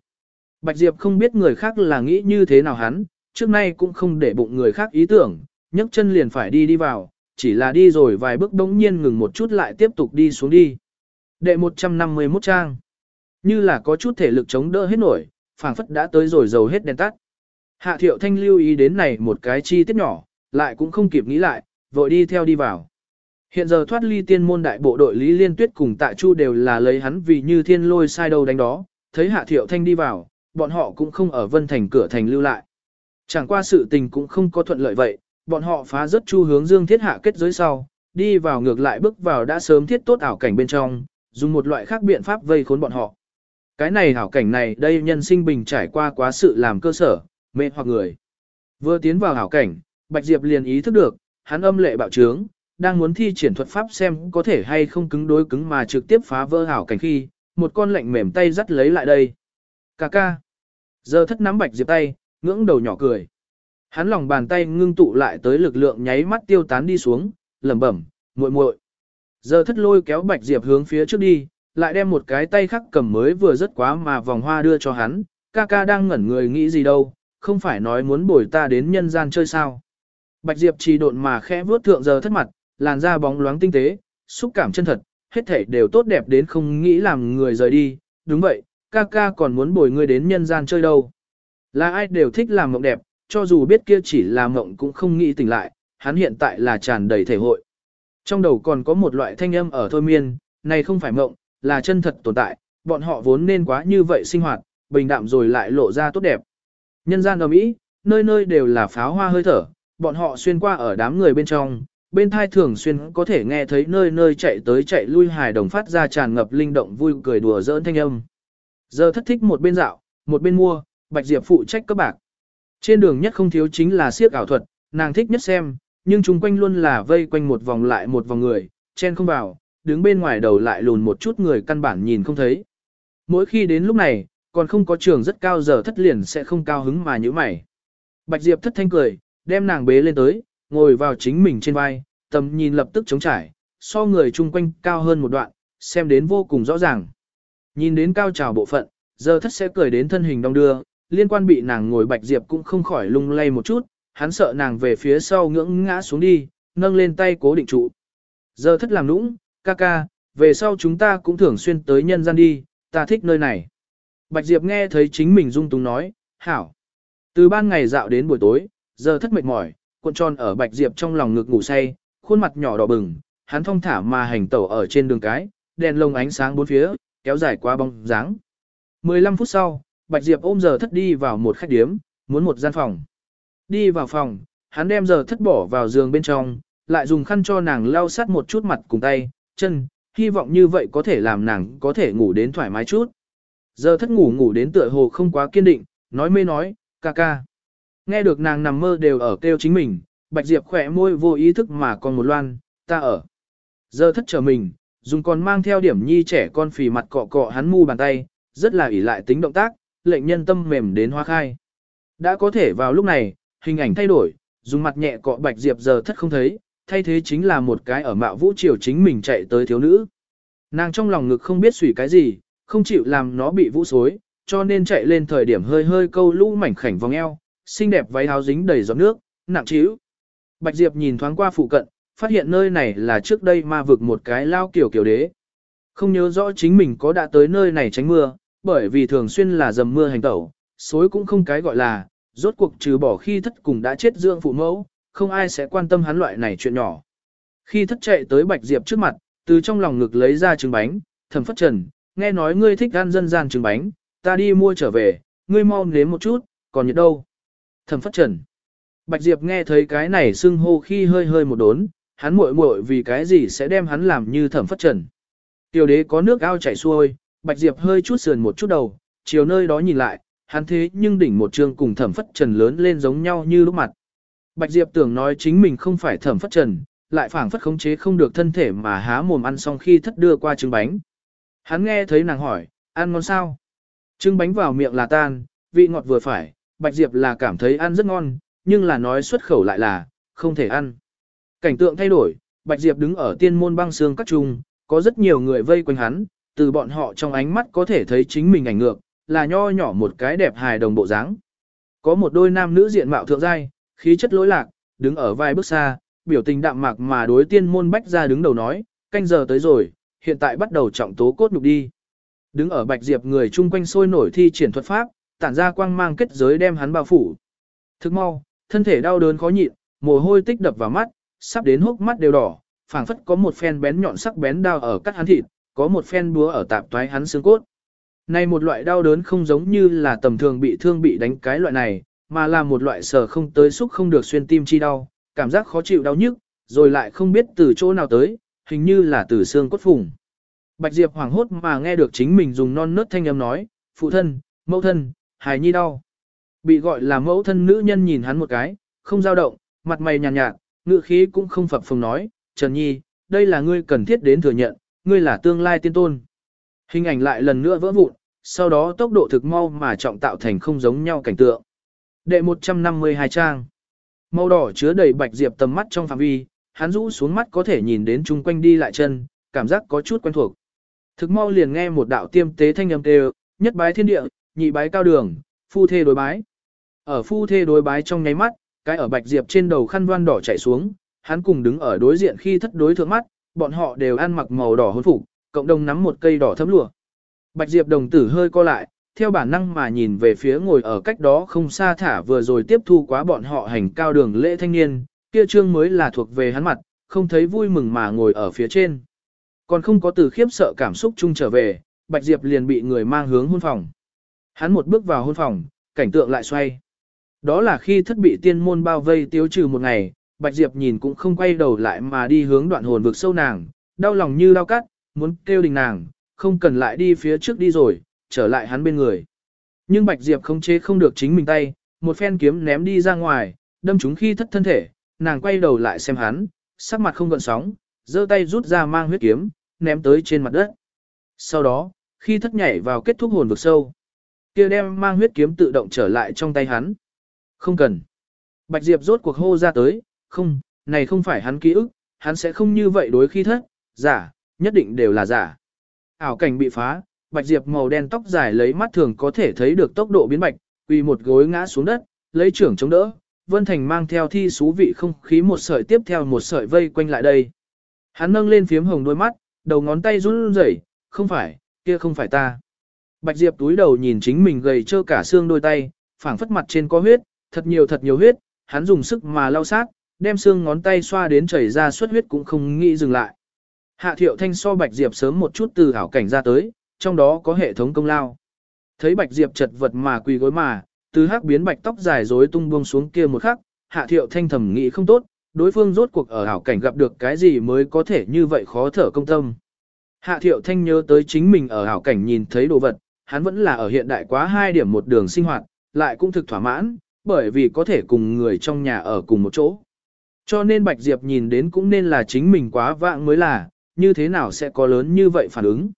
Bạch Diệp không biết người khác là nghĩ như thế nào hắn, trước nay cũng không để bụng người khác ý tưởng, nhấc chân liền phải đi đi vào, chỉ là đi rồi vài bước bỗng nhiên ngừng một chút lại tiếp tục đi xuống đi. Đệ 151 trang. Như là có chút thể lực chống đỡ hết nổi, phảng phất đã tới rồi dầu hết đèn tắt. Hạ thiệu thanh lưu ý đến này một cái chi tiết nhỏ, lại cũng không kịp nghĩ lại, vội đi theo đi vào. Hiện giờ thoát ly tiên môn đại bộ đội Lý Liên Tuyết cùng Tạ Chu đều là lấy hắn vì như thiên lôi sai đầu đánh đó, thấy Hạ Thiệu Thanh đi vào, bọn họ cũng không ở Vân Thành cửa thành lưu lại. Chẳng qua sự tình cũng không có thuận lợi vậy, bọn họ phá rất chu hướng Dương Thiết hạ kết giới sau, đi vào ngược lại bước vào đã sớm thiết tốt ảo cảnh bên trong, dùng một loại khác biện pháp vây khốn bọn họ. Cái này hảo cảnh này đây nhân sinh bình trải qua quá sự làm cơ sở, mê hoặc người. Vừa tiến vào hảo cảnh, Bạch Diệp liền ý thức được, hắn âm lệ bạo trướng, đang muốn thi triển thuật pháp xem có thể hay không cứng đối cứng mà trực tiếp phá vỡ hảo cảnh khi, một con lạnh mềm tay dắt lấy lại đây. Cà ca. Giờ thất nắm Bạch Diệp tay, ngưỡng đầu nhỏ cười. Hắn lòng bàn tay ngưng tụ lại tới lực lượng nháy mắt tiêu tán đi xuống, lẩm bẩm, muội muội. Giờ thất lôi kéo Bạch Diệp hướng phía trước đi, lại đem một cái tay khắc cầm mới vừa rất quá mà vòng hoa đưa cho hắn, ca ca đang ngẩn người nghĩ gì đâu, không phải nói muốn bồi ta đến nhân gian chơi sao. Bạch Diệp trì độn mà khẽ vuốt thượng giờ thất mặt, làn da bóng loáng tinh tế, xúc cảm chân thật, hết thảy đều tốt đẹp đến không nghĩ làm người rời đi, đúng vậy, ca ca còn muốn bồi ngươi đến nhân gian chơi đâu. Là ai đều thích làm mộng đẹp, cho dù biết kia chỉ là mộng cũng không nghĩ tỉnh lại, hắn hiện tại là tràn đầy thể hội. Trong đầu còn có một loại thanh âm ở thôi miên, này không phải mộng, là chân thật tồn tại, bọn họ vốn nên quá như vậy sinh hoạt, bình đạm rồi lại lộ ra tốt đẹp. Nhân gian ở Mỹ, nơi nơi đều là pháo hoa hơi thở, bọn họ xuyên qua ở đám người bên trong, bên thai thường xuyên có thể nghe thấy nơi nơi chạy tới chạy lui hài đồng phát ra tràn ngập linh động vui cười đùa giỡn thanh âm. Giờ thất thích một bên dạo, một bên mua, Bạch Diệp phụ trách các bạc. Trên đường nhất không thiếu chính là siếc ảo thuật, nàng thích nhất xem, nhưng chung quanh luôn là vây quanh một vòng lại một vòng người, chen không vào, đứng bên ngoài đầu lại lùn một chút người căn bản nhìn không thấy. Mỗi khi đến lúc này, còn không có trường rất cao giờ thất liền sẽ không cao hứng mà như mày. Bạch Diệp thất thanh cười, đem nàng bế lên tới, ngồi vào chính mình trên vai, tầm nhìn lập tức chống trải, so người chung quanh cao hơn một đoạn, xem đến vô cùng rõ ràng. Nhìn đến cao trào bộ phận, giờ thất sẽ cười đến thân hình đong đưa, liên quan bị nàng ngồi Bạch Diệp cũng không khỏi lung lay một chút, hắn sợ nàng về phía sau ngưỡng ngã xuống đi, nâng lên tay cố định trụ. Giờ thất làm nũng, ca ca, về sau chúng ta cũng thường xuyên tới nhân gian đi, ta thích nơi này. Bạch Diệp nghe thấy chính mình dung túng nói, hảo. Từ ban ngày dạo đến buổi tối, giờ thất mệt mỏi, cuộn tròn ở Bạch Diệp trong lòng ngực ngủ say, khuôn mặt nhỏ đỏ bừng, hắn thong thả mà hành tẩu ở trên đường cái, đèn lồng ánh sáng bốn phía, kéo dài qua bóng dáng. 15 phút sau, Bạch Diệp ôm giờ thất đi vào một khách điếm, muốn một gian phòng. Đi vào phòng, hắn đem giờ thất bỏ vào giường bên trong, lại dùng khăn cho nàng lau sát một chút mặt cùng tay, chân, hy vọng như vậy có thể làm nàng có thể ngủ đến thoải mái chút. Giờ thất ngủ ngủ đến tựa hồ không quá kiên định, nói mê nói, ca ca. Nghe được nàng nằm mơ đều ở kêu chính mình, Bạch Diệp khỏe môi vô ý thức mà còn một loan, ta ở. Giờ thất trở mình, dùng còn mang theo điểm nhi trẻ con phì mặt cọ cọ hắn mu bàn tay, rất là ỷ lại tính động tác, lệnh nhân tâm mềm đến hoa khai. Đã có thể vào lúc này, hình ảnh thay đổi, dùng mặt nhẹ cọ Bạch Diệp giờ thất không thấy, thay thế chính là một cái ở mạo vũ triều chính mình chạy tới thiếu nữ. Nàng trong lòng ngực không biết suy cái gì, không chịu làm nó bị vũ xối, cho nên chạy lên thời điểm hơi hơi câu lũ mảnh khảnh vòng eo, xinh đẹp váy áo dính đầy giọt nước, nặng trĩu. Bạch Diệp nhìn thoáng qua phụ cận, phát hiện nơi này là trước đây ma vực một cái lao kiểu kiểu đế. Không nhớ rõ chính mình có đã tới nơi này tránh mưa, bởi vì thường xuyên là dầm mưa hành tẩu, xối cũng không cái gọi là, rốt cuộc trừ bỏ khi thất cùng đã chết dưỡng phụ mẫu, không ai sẽ quan tâm hắn loại này chuyện nhỏ. Khi thất chạy tới Bạch Diệp trước mặt, từ trong lòng ngực lấy ra trứng bánh, thầm phất trần, nghe nói ngươi thích ăn dân gian trứng bánh, ta đi mua trở về, ngươi mau nếm một chút, còn nhiệt đâu. Thẩm phất trần. Bạch Diệp nghe thấy cái này xưng hô khi hơi hơi một đốn, hắn muội muội vì cái gì sẽ đem hắn làm như thẩm phất trần. Tiểu đế có nước ao chảy xuôi, Bạch Diệp hơi chút sườn một chút đầu, chiều nơi đó nhìn lại, hắn thế nhưng đỉnh một trương cùng thẩm phất trần lớn lên giống nhau như lúc mặt. Bạch Diệp tưởng nói chính mình không phải thẩm phất trần, lại phảng phất khống chế không được thân thể mà há mồm ăn xong khi thất đưa qua trứng bánh. Hắn nghe thấy nàng hỏi, ăn ngon sao? Trứng bánh vào miệng là tan, vị ngọt vừa phải, Bạch Diệp là cảm thấy ăn rất ngon, nhưng là nói xuất khẩu lại là, không thể ăn. Cảnh tượng thay đổi, Bạch Diệp đứng ở tiên môn băng xương các trung, có rất nhiều người vây quanh hắn, từ bọn họ trong ánh mắt có thể thấy chính mình ảnh ngược, là nho nhỏ một cái đẹp hài đồng bộ dáng. Có một đôi nam nữ diện mạo thượng giai, khí chất lỗi lạc, đứng ở vai bước xa, biểu tình đạm mạc mà đối tiên môn bách ra đứng đầu nói, canh giờ tới rồi, hiện tại bắt đầu trọng tố cốt nhục đi. Đứng ở Bạch Diệp người chung quanh sôi nổi thi triển thuật pháp, tản ra quang mang kết giới đem hắn bao phủ. Thức mau, thân thể đau đớn khó nhịn, mồ hôi tích đập vào mắt, sắp đến hốc mắt đều đỏ, phảng phất có một phen bén nhọn sắc bén đao ở cắt hắn thịt, có một phen búa ở tạp toái hắn xương cốt. Này một loại đau đớn không giống như là tầm thường bị thương bị đánh cái loại này, mà là một loại sở không tới xúc không được xuyên tim chi đau, cảm giác khó chịu đau nhức, rồi lại không biết từ chỗ nào tới, hình như là từ xương cốt phùng. Bạch Diệp hoảng hốt mà nghe được chính mình dùng non nớt thanh âm nói, phụ thân, mẫu thân, hài nhi đau. Bị gọi là mẫu thân nữ nhân nhìn hắn một cái, không dao động, mặt mày nhàn nhạt, nhạt, ngựa khí cũng không phập phồng nói, Trần Nhi, đây là ngươi cần thiết đến thừa nhận, ngươi là tương lai tiên tôn. Hình ảnh lại lần nữa vỡ vụn, sau đó tốc độ thực mau mà trọng tạo thành không giống nhau cảnh tượng. Đệ 152 trang. Màu đỏ chứa đầy bạch diệp tầm mắt trong phạm vi, hắn rũ xuống mắt có thể nhìn đến chung quanh đi lại chân, cảm giác có chút quen thuộc. Thực mau liền nghe một đạo tiêm tế thanh âm kêu, nhất bái thiên địa, nhị bái cao đường, phu thê đối bái. Ở phu thê đối bái trong nháy mắt, cái ở bạch diệp trên đầu khăn voan đỏ chảy xuống, hắn cùng đứng ở đối diện khi thất đối thượng mắt, bọn họ đều ăn mặc màu đỏ hôn phục, cộng đồng nắm một cây đỏ thấm lụa. Bạch diệp đồng tử hơi co lại, theo bản năng mà nhìn về phía ngồi ở cách đó không xa thả vừa rồi tiếp thu quá bọn họ hành cao đường lễ thanh niên, kia trương mới là thuộc về hắn mặt, không thấy vui mừng mà ngồi ở phía trên. Còn không có từ khiếp sợ cảm xúc chung trở về, Bạch Diệp liền bị người mang hướng hôn phòng. Hắn một bước vào hôn phòng, cảnh tượng lại xoay. Đó là khi thất bị tiên môn bao vây tiêu trừ một ngày, Bạch Diệp nhìn cũng không quay đầu lại mà đi hướng đoạn hồn vực sâu nàng, đau lòng như đau cắt, muốn kêu đình nàng, không cần lại đi phía trước đi rồi, trở lại hắn bên người. Nhưng Bạch Diệp không chế không được chính mình tay, một phen kiếm ném đi ra ngoài, đâm chúng khi thất thân thể, nàng quay đầu lại xem hắn, sắc mặt không gợn sóng, giơ tay rút ra mang huyết kiếm, ném tới trên mặt đất. Sau đó, khi thất nhảy vào kết thúc hồn vực sâu, kia đem mang huyết kiếm tự động trở lại trong tay hắn. Không cần. Bạch Diệp rốt cuộc hô ra tới, không, này không phải hắn ký ức, hắn sẽ không như vậy đối khi thất, giả, nhất định đều là giả. Ảo cảnh bị phá, Bạch Diệp màu đen tóc dài lấy mắt thường có thể thấy được tốc độ biến bạch, quỳ một gối ngã xuống đất, lấy trưởng chống đỡ. Vân Thành mang theo thi xú vị không khí một sợi tiếp theo một sợi vây quanh lại đây. Hắn nâng lên phiếm hồng đôi mắt, đầu ngón tay run rẩy, không phải, kia không phải ta. Bạch Diệp túi đầu nhìn chính mình gầy trơ cả xương đôi tay, phảng phất mặt trên có huyết, thật nhiều thật nhiều huyết, hắn dùng sức mà lau sát, đem xương ngón tay xoa đến chảy ra suất huyết cũng không nghĩ dừng lại. Hạ Thiệu Thanh so Bạch Diệp sớm một chút từ hảo cảnh ra tới, trong đó có hệ thống công lao. Thấy Bạch Diệp chật vật mà quỳ gối mà, từ hắc biến bạch tóc dài rối tung buông xuống kia một khắc, Hạ Thiệu Thanh thầm nghĩ không tốt, đối phương rốt cuộc ở hảo cảnh gặp được cái gì mới có thể như vậy khó thở công tâm. Hạ Thiệu Thanh nhớ tới chính mình ở hảo cảnh nhìn thấy đồ vật, hắn vẫn là ở hiện đại quá hai điểm một đường sinh hoạt, lại cũng thực thỏa mãn, bởi vì có thể cùng người trong nhà ở cùng một chỗ. Cho nên Bạch Diệp nhìn đến cũng nên là chính mình quá vạng mới là, như thế nào sẽ có lớn như vậy phản ứng.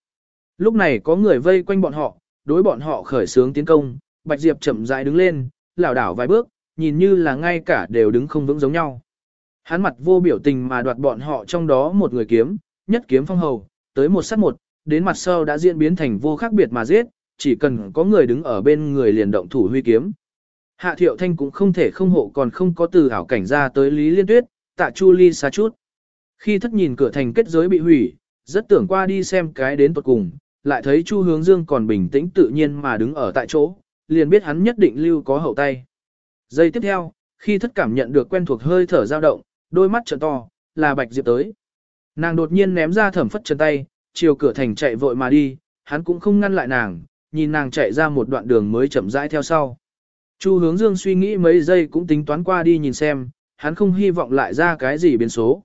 Lúc này có người vây quanh bọn họ, đối bọn họ khởi sướng tiến công, Bạch Diệp chậm rãi đứng lên, lảo đảo vài bước, nhìn như là ngay cả đều đứng không vững giống nhau. Hắn mặt vô biểu tình mà đoạt bọn họ trong đó một người kiếm, nhất kiếm phong hầu, tới một sát một, đến mặt sau đã diễn biến thành vô khác biệt mà giết, chỉ cần có người đứng ở bên người liền động thủ huy kiếm. Hạ Thiệu Thanh cũng không thể không hộ còn không có từ ảo cảnh ra tới Lý Liên Tuyết, tạ Chu Ly xa chút. Khi thất nhìn cửa thành kết giới bị hủy, rất tưởng qua đi xem cái đến tuột cùng, lại thấy Chu Hướng Dương còn bình tĩnh tự nhiên mà đứng ở tại chỗ, liền biết hắn nhất định lưu có hậu tay. Giây tiếp theo, khi thất cảm nhận được quen thuộc hơi thở dao động, đôi mắt trợn to, là Bạch Diệp tới. Nàng đột nhiên ném ra thẩm phất chân tay, chiều cửa thành chạy vội mà đi, hắn cũng không ngăn lại nàng, nhìn nàng chạy ra một đoạn đường mới chậm rãi theo sau. Chu hướng dương suy nghĩ mấy giây cũng tính toán qua đi nhìn xem, hắn không hy vọng lại ra cái gì biến số.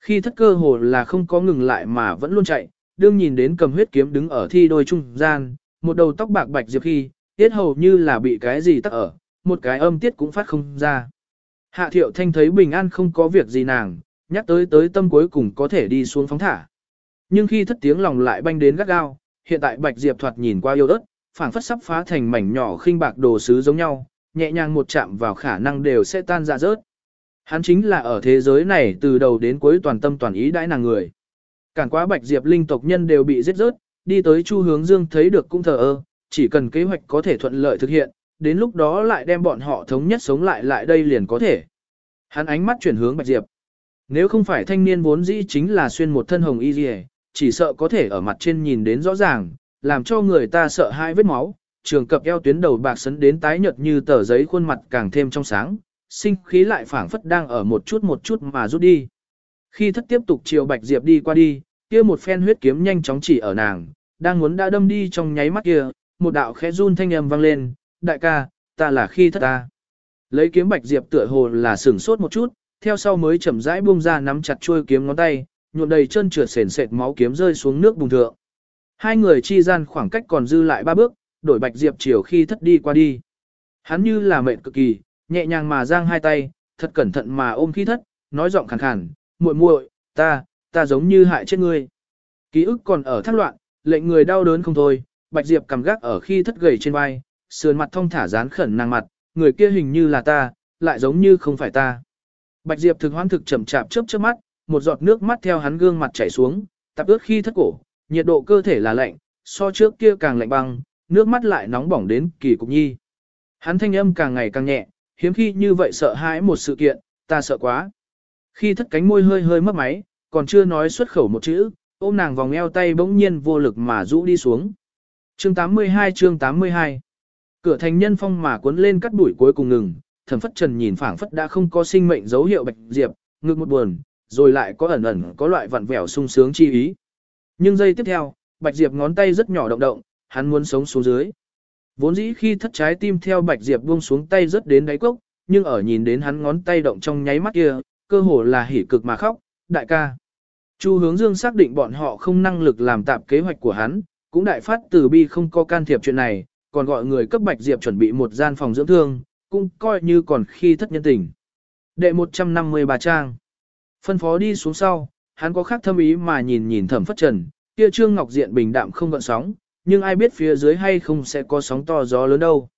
Khi thất cơ hồ là không có ngừng lại mà vẫn luôn chạy, đương nhìn đến cầm huyết kiếm đứng ở thi đôi trung gian, một đầu tóc bạc bạch diệp khi, tiết hầu như là bị cái gì tắc ở, một cái âm tiết cũng phát không ra. Hạ thiệu thanh thấy bình an không có việc gì nàng, nhắc tới tới tâm cuối cùng có thể đi xuống phóng thả. Nhưng khi thất tiếng lòng lại banh đến gắt gao, hiện tại bạch diệp thoạt nhìn qua yêu đất, phảng phất sắp phá thành mảnh nhỏ khinh bạc đồ sứ giống nhau, nhẹ nhàng một chạm vào khả năng đều sẽ tan ra rớt. Hắn chính là ở thế giới này từ đầu đến cuối toàn tâm toàn ý đãi nàng người. Cản quá bạch diệp linh tộc nhân đều bị giết rớt, đi tới chu hướng dương thấy được cũng thờ ơ, chỉ cần kế hoạch có thể thuận lợi thực hiện, đến lúc đó lại đem bọn họ thống nhất sống lại lại đây liền có thể. Hắn ánh mắt chuyển hướng bạch diệp. Nếu không phải thanh niên vốn dĩ chính là xuyên một thân hồng y dì chỉ sợ có thể ở mặt trên nhìn đến rõ ràng, làm cho người ta sợ hai vết máu, trường cập eo tuyến đầu bạc sấn đến tái nhợt như tờ giấy khuôn mặt càng thêm trong sáng, sinh khí lại phảng phất đang ở một chút một chút mà rút đi. Khi thất tiếp tục chiều Bạch Diệp đi qua đi, kia một phen huyết kiếm nhanh chóng chỉ ở nàng, đang muốn đã đâm đi trong nháy mắt kia, một đạo khẽ run thanh âm vang lên, đại ca, ta là khi thất ta. Lấy kiếm Bạch Diệp tựa hồ là sửng sốt một chút, theo sau mới chậm rãi buông ra nắm chặt chuôi kiếm ngón tay, nhuộm đầy chân trượt sền sệt máu kiếm rơi xuống nước bùng thượng. Hai người chi gian khoảng cách còn dư lại ba bước, đổi Bạch Diệp chiều khi thất đi qua đi. Hắn như là mệt cực kỳ, nhẹ nhàng mà giang hai tay, thật cẩn thận mà ôm khi thất, nói giọng khàn khàn, muội muội, ta, ta giống như hại chết ngươi. Ký ức còn ở thác loạn, lệnh người đau đớn không thôi, Bạch Diệp cầm gác ở khi thất gầy trên vai, sườn mặt thông thả dán khẩn nàng mặt, người kia hình như là ta, lại giống như không phải ta. Bạch Diệp thực hoan thực chậm chạp chớp chớp mắt, một giọt nước mắt theo hắn gương mặt chảy xuống, tập ướt khi thất cổ, nhiệt độ cơ thể là lạnh, so trước kia càng lạnh băng, nước mắt lại nóng bỏng đến kỳ cục nhi. Hắn thanh âm càng ngày càng nhẹ, hiếm khi như vậy sợ hãi một sự kiện, ta sợ quá. Khi thất cánh môi hơi hơi mất máy, còn chưa nói xuất khẩu một chữ, ôm nàng vòng eo tay bỗng nhiên vô lực mà rũ đi xuống. Chương 82 chương 82 Cửa thành nhân phong mà cuốn lên cắt đuổi cuối cùng ngừng, thẩm phất trần nhìn phảng phất đã không có sinh mệnh dấu hiệu bạch diệp, ngực một buồn, rồi lại có ẩn ẩn có loại vặn vẹo sung sướng chi ý. Nhưng giây tiếp theo, bạch diệp ngón tay rất nhỏ động động, hắn muốn sống xuống dưới. Vốn dĩ khi thất trái tim theo bạch diệp buông xuống tay rất đến đáy cốc, nhưng ở nhìn đến hắn ngón tay động trong nháy mắt kia, cơ hồ là hỉ cực mà khóc, đại ca. Chu hướng dương xác định bọn họ không năng lực làm tạp kế hoạch của hắn, cũng đại phát từ bi không có can thiệp chuyện này, còn gọi người cấp bạch diệp chuẩn bị một gian phòng dưỡng thương, cũng coi như còn khi thất nhân tình. Đệ 153 trang. Phân phó đi xuống sau, hắn có khác thâm ý mà nhìn nhìn thẩm phất trần, kia trương ngọc diện bình đạm không gợn sóng, nhưng ai biết phía dưới hay không sẽ có sóng to gió lớn đâu.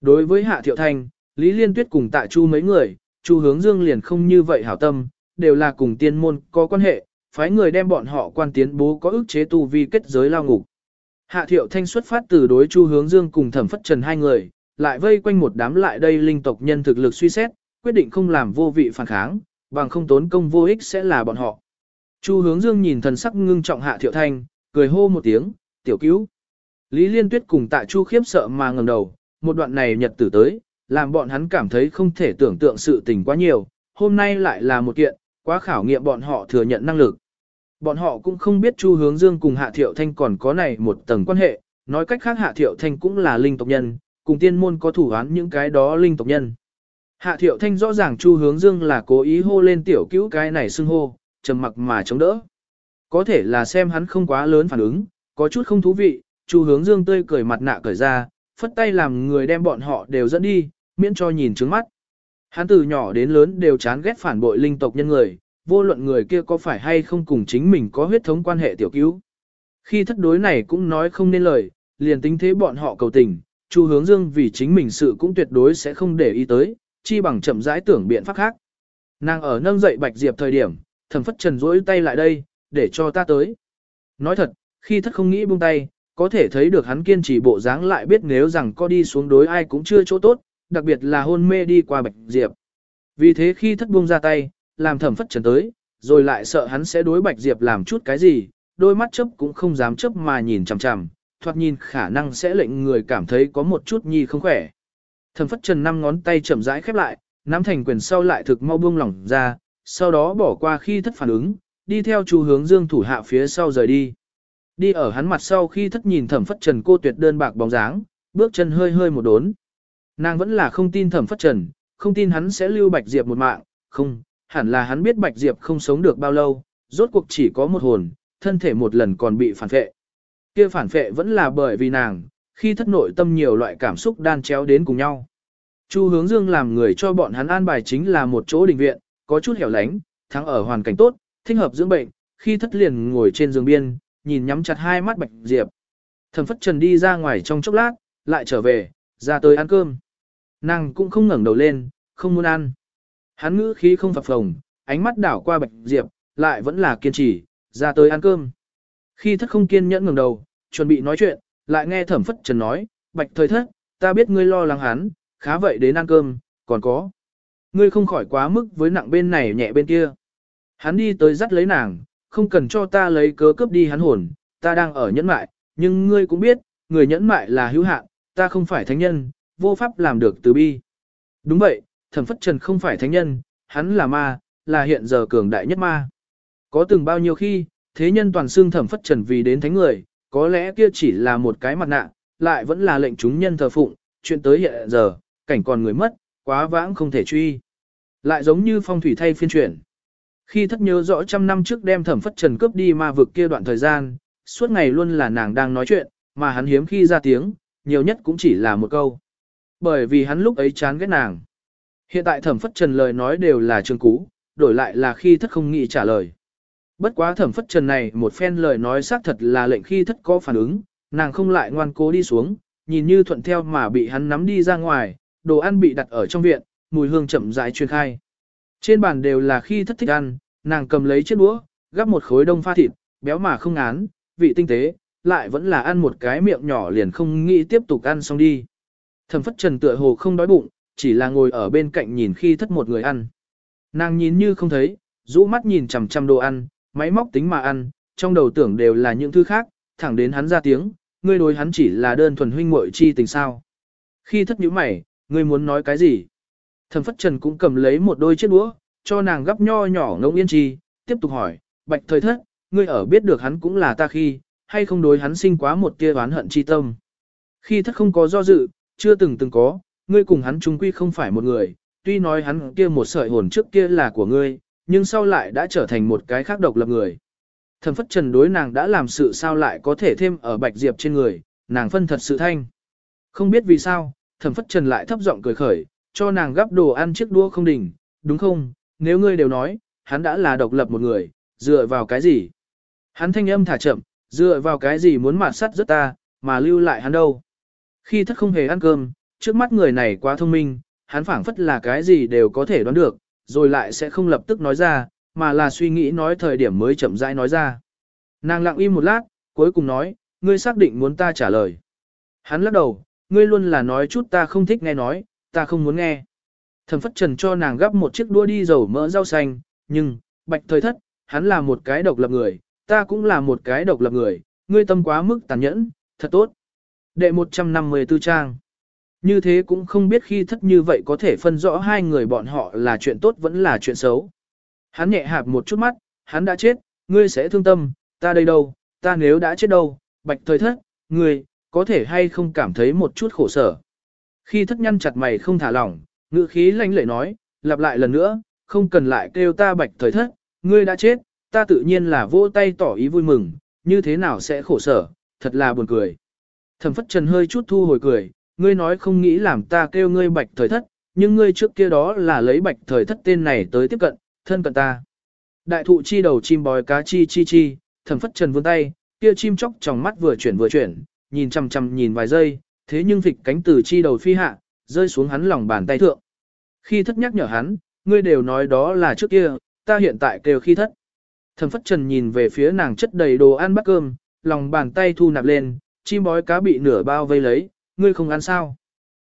Đối với Hạ Thiệu Thanh, Lý Liên Tuyết cùng Tạ Chu mấy người, Chu Hướng Dương liền không như vậy hảo tâm, đều là cùng tiên môn có quan hệ, phái người đem bọn họ quan tiến bố có ức chế tu vi kết giới lao ngục. Hạ Thiệu Thanh xuất phát từ đối Chu Hướng Dương cùng Thẩm Phất Trần hai người, lại vây quanh một đám lại đây linh tộc nhân thực lực suy xét, quyết định không làm vô vị phản kháng, bằng không tốn công vô ích sẽ là bọn họ. Chu Hướng Dương nhìn thần sắc ngưng trọng Hạ Thiệu Thanh, cười hô một tiếng, "Tiểu cứu." Lý Liên Tuyết cùng Tạ Chu khiếp sợ mà ngẩng đầu, một đoạn này nhật tử tới, làm bọn hắn cảm thấy không thể tưởng tượng sự tình quá nhiều, hôm nay lại là một kiện, quá khảo nghiệm bọn họ thừa nhận năng lực. Bọn họ cũng không biết Chu Hướng Dương cùng Hạ Thiệu Thanh còn có này một tầng quan hệ, nói cách khác Hạ Thiệu Thanh cũng là linh tộc nhân, cùng tiên môn có thủ án những cái đó linh tộc nhân. Hạ Thiệu Thanh rõ ràng Chu Hướng Dương là cố ý hô lên tiểu cứu cái này xưng hô, trầm mặc mà chống đỡ. Có thể là xem hắn không quá lớn phản ứng, có chút không thú vị, Chu Hướng Dương tươi cười mặt nạ cởi ra, phất tay làm người đem bọn họ đều dẫn đi, miễn cho nhìn trướng mắt. Hắn từ nhỏ đến lớn đều chán ghét phản bội linh tộc nhân người, vô luận người kia có phải hay không cùng chính mình có huyết thống quan hệ tiểu cứu. Khi thất đối này cũng nói không nên lời, liền tính thế bọn họ cầu tình, Chu Hướng Dương vì chính mình sự cũng tuyệt đối sẽ không để ý tới, chi bằng chậm rãi tưởng biện pháp khác. Nàng ở nâng dậy Bạch Diệp thời điểm, thẩm phất trần rỗi tay lại đây, để cho ta tới. Nói thật, khi thất không nghĩ buông tay, có thể thấy được hắn kiên trì bộ dáng lại biết nếu rằng có đi xuống đối ai cũng chưa chỗ tốt, đặc biệt là hôn mê đi qua Bạch Diệp. Vì thế khi thất buông ra tay, làm thẩm phất trần tới, rồi lại sợ hắn sẽ đối Bạch Diệp làm chút cái gì, đôi mắt chấp cũng không dám chấp mà nhìn chằm chằm, thoạt nhìn khả năng sẽ lệnh người cảm thấy có một chút nhi không khỏe. Thẩm phất trần năm ngón tay chậm rãi khép lại, nắm thành quyền sau lại thực mau buông lỏng ra, sau đó bỏ qua khi thất phản ứng, đi theo chu hướng dương thủ hạ phía sau rời đi. Đi ở hắn mặt sau khi thất nhìn thẩm phất trần cô tuyệt đơn bạc bóng dáng, bước chân hơi hơi một đốn. Nàng vẫn là không tin thẩm phất trần, không tin hắn sẽ lưu Bạch Diệp một mạng, không, hẳn là hắn biết Bạch Diệp không sống được bao lâu, rốt cuộc chỉ có một hồn, thân thể một lần còn bị phản phệ. Kia phản phệ vẫn là bởi vì nàng, khi thất nội tâm nhiều loại cảm xúc đan chéo đến cùng nhau. Chu hướng dương làm người cho bọn hắn an bài chính là một chỗ đình viện, có chút hẻo lánh, thắng ở hoàn cảnh tốt, thích hợp dưỡng bệnh, khi thất liền ngồi trên giường biên, nhìn nhắm chặt hai mắt Bạch Diệp. Thẩm phất trần đi ra ngoài trong chốc lát, lại trở về, ra tới ăn cơm. Nàng cũng không ngẩng đầu lên, không muốn ăn. Hắn ngữ khí không phập phồng, ánh mắt đảo qua Bạch Diệp, lại vẫn là kiên trì, ra tới ăn cơm. Khi thất không kiên nhẫn ngừng đầu, chuẩn bị nói chuyện, lại nghe thẩm phất trần nói, Bạch thời thất, ta biết ngươi lo lắng hắn, khá vậy đến ăn cơm, còn có. Ngươi không khỏi quá mức với nặng bên này nhẹ bên kia. Hắn đi tới dắt lấy nàng, không cần cho ta lấy cớ cướp đi hắn hồn, ta đang ở nhẫn mại, nhưng ngươi cũng biết, người nhẫn mại là hữu hạn, ta không phải thánh nhân, vô pháp làm được từ bi. Đúng vậy, thẩm phất trần không phải thánh nhân, hắn là ma, là hiện giờ cường đại nhất ma. Có từng bao nhiêu khi, thế nhân toàn xương thẩm phất trần vì đến thánh người, có lẽ kia chỉ là một cái mặt nạ, lại vẫn là lệnh chúng nhân thờ phụng, chuyện tới hiện giờ, cảnh còn người mất, quá vãng không thể truy. Lại giống như phong thủy thay phiên chuyển. Khi thất nhớ rõ trăm năm trước đem thẩm phất trần cướp đi ma vực kia đoạn thời gian, suốt ngày luôn là nàng đang nói chuyện, mà hắn hiếm khi ra tiếng, nhiều nhất cũng chỉ là một câu. Bởi vì hắn lúc ấy chán ghét nàng. Hiện tại thẩm phất trần lời nói đều là trường cú, đổi lại là khi thất không nghĩ trả lời. Bất quá thẩm phất trần này một phen lời nói xác thật là lệnh khi thất có phản ứng, nàng không lại ngoan cố đi xuống, nhìn như thuận theo mà bị hắn nắm đi ra ngoài, đồ ăn bị đặt ở trong viện, mùi hương chậm rãi truyền khai. Trên bàn đều là khi thất thích ăn, nàng cầm lấy chiếc đũa, gắp một khối đông pha thịt, béo mà không ngán, vị tinh tế, lại vẫn là ăn một cái miệng nhỏ liền không nghĩ tiếp tục ăn xong đi. Thẩm phất trần tựa hồ không đói bụng, chỉ là ngồi ở bên cạnh nhìn khi thất một người ăn. Nàng nhìn như không thấy, rũ mắt nhìn chằm chằm đồ ăn, máy móc tính mà ăn, trong đầu tưởng đều là những thứ khác, thẳng đến hắn ra tiếng, ngươi đối hắn chỉ là đơn thuần huynh muội chi tình sao. Khi thất nhíu mày, ngươi muốn nói cái gì? Thẩm phất trần cũng cầm lấy một đôi chiếc đũa, cho nàng gấp nho nhỏ ngông yên chi, tiếp tục hỏi, bạch thời thất, ngươi ở biết được hắn cũng là ta khi, hay không đối hắn sinh quá một tia oán hận chi tâm. Khi thất không có do dự, chưa từng từng có, ngươi cùng hắn chung quy không phải một người, tuy nói hắn kia một sợi hồn trước kia là của ngươi, nhưng sau lại đã trở thành một cái khác độc lập người. Thẩm phất trần đối nàng đã làm sự sao lại có thể thêm ở bạch diệp trên người, nàng phân thật sự thanh. Không biết vì sao, thẩm phất trần lại thấp giọng cười khởi, cho nàng gắp đồ ăn chiếc đũa không đỉnh, đúng không, nếu ngươi đều nói, hắn đã là độc lập một người, dựa vào cái gì? Hắn thanh âm thả chậm, dựa vào cái gì muốn mạt sắt rất ta, mà lưu lại hắn đâu? Khi thất không hề ăn cơm, trước mắt người này quá thông minh, hắn phảng phất là cái gì đều có thể đoán được, rồi lại sẽ không lập tức nói ra, mà là suy nghĩ nói thời điểm mới chậm rãi nói ra. Nàng lặng im một lát, cuối cùng nói, ngươi xác định muốn ta trả lời. Hắn lắc đầu, ngươi luôn là nói chút ta không thích nghe nói, ta không muốn nghe. Thẩm phất trần cho nàng gắp một chiếc đua đi dầu mỡ rau xanh, nhưng, bạch thời thất, hắn là một cái độc lập người, ta cũng là một cái độc lập người, ngươi tâm quá mức tàn nhẫn, thật tốt. Đệ 154 trang. Như thế cũng không biết khi thất như vậy có thể phân rõ hai người bọn họ là chuyện tốt vẫn là chuyện xấu. Hắn nhẹ hạp một chút mắt, hắn đã chết, ngươi sẽ thương tâm, ta đây đâu, ta nếu đã chết đâu, bạch thời thất, ngươi, có thể hay không cảm thấy một chút khổ sở. Khi thất nhăn chặt mày không thả lỏng, ngữ khí lanh lệ nói, lặp lại lần nữa, không cần lại kêu ta bạch thời thất, ngươi đã chết, ta tự nhiên là vỗ tay tỏ ý vui mừng, như thế nào sẽ khổ sở, thật là buồn cười. Thẩm phất trần hơi chút thu hồi cười, ngươi nói không nghĩ làm ta kêu ngươi bạch thời thất, nhưng ngươi trước kia đó là lấy bạch thời thất tên này tới tiếp cận, thân cận ta. Đại thụ chi đầu chim bói cá chi chi chi, thẩm phất trần vươn tay, kia chim chóc trong mắt vừa chuyển vừa chuyển, nhìn chằm chằm nhìn vài giây, thế nhưng phịch cánh từ chi đầu phi hạ, rơi xuống hắn lòng bàn tay thượng. Khi thất nhắc nhở hắn, ngươi đều nói đó là trước kia, ta hiện tại kêu khi thất. Thẩm phất trần nhìn về phía nàng chất đầy đồ ăn bát cơm, lòng bàn tay thu nạp lên, chim bói cá bị nửa bao vây lấy, ngươi không ăn sao.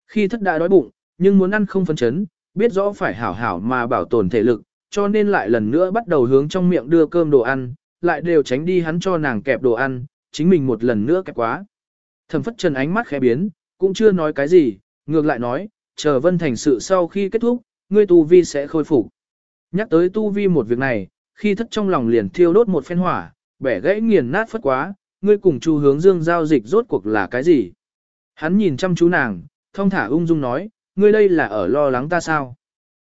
Khi thất đã đói bụng, nhưng muốn ăn không phân chấn, biết rõ phải hảo hảo mà bảo tồn thể lực, cho nên lại lần nữa bắt đầu hướng trong miệng đưa cơm đồ ăn, lại đều tránh đi hắn cho nàng kẹp đồ ăn, chính mình một lần nữa kẹp quá. Thẩm phất trần ánh mắt khẽ biến, cũng chưa nói cái gì, ngược lại nói, chờ vân thành sự sau khi kết thúc, ngươi tu vi sẽ khôi phục. Nhắc tới tu vi một việc này, khi thất trong lòng liền thiêu đốt một phen hỏa, bẻ gãy nghiền nát phất quá, ngươi cùng chu hướng dương giao dịch rốt cuộc là cái gì? Hắn nhìn chăm chú nàng, thông thả ung dung nói, ngươi đây là ở lo lắng ta sao?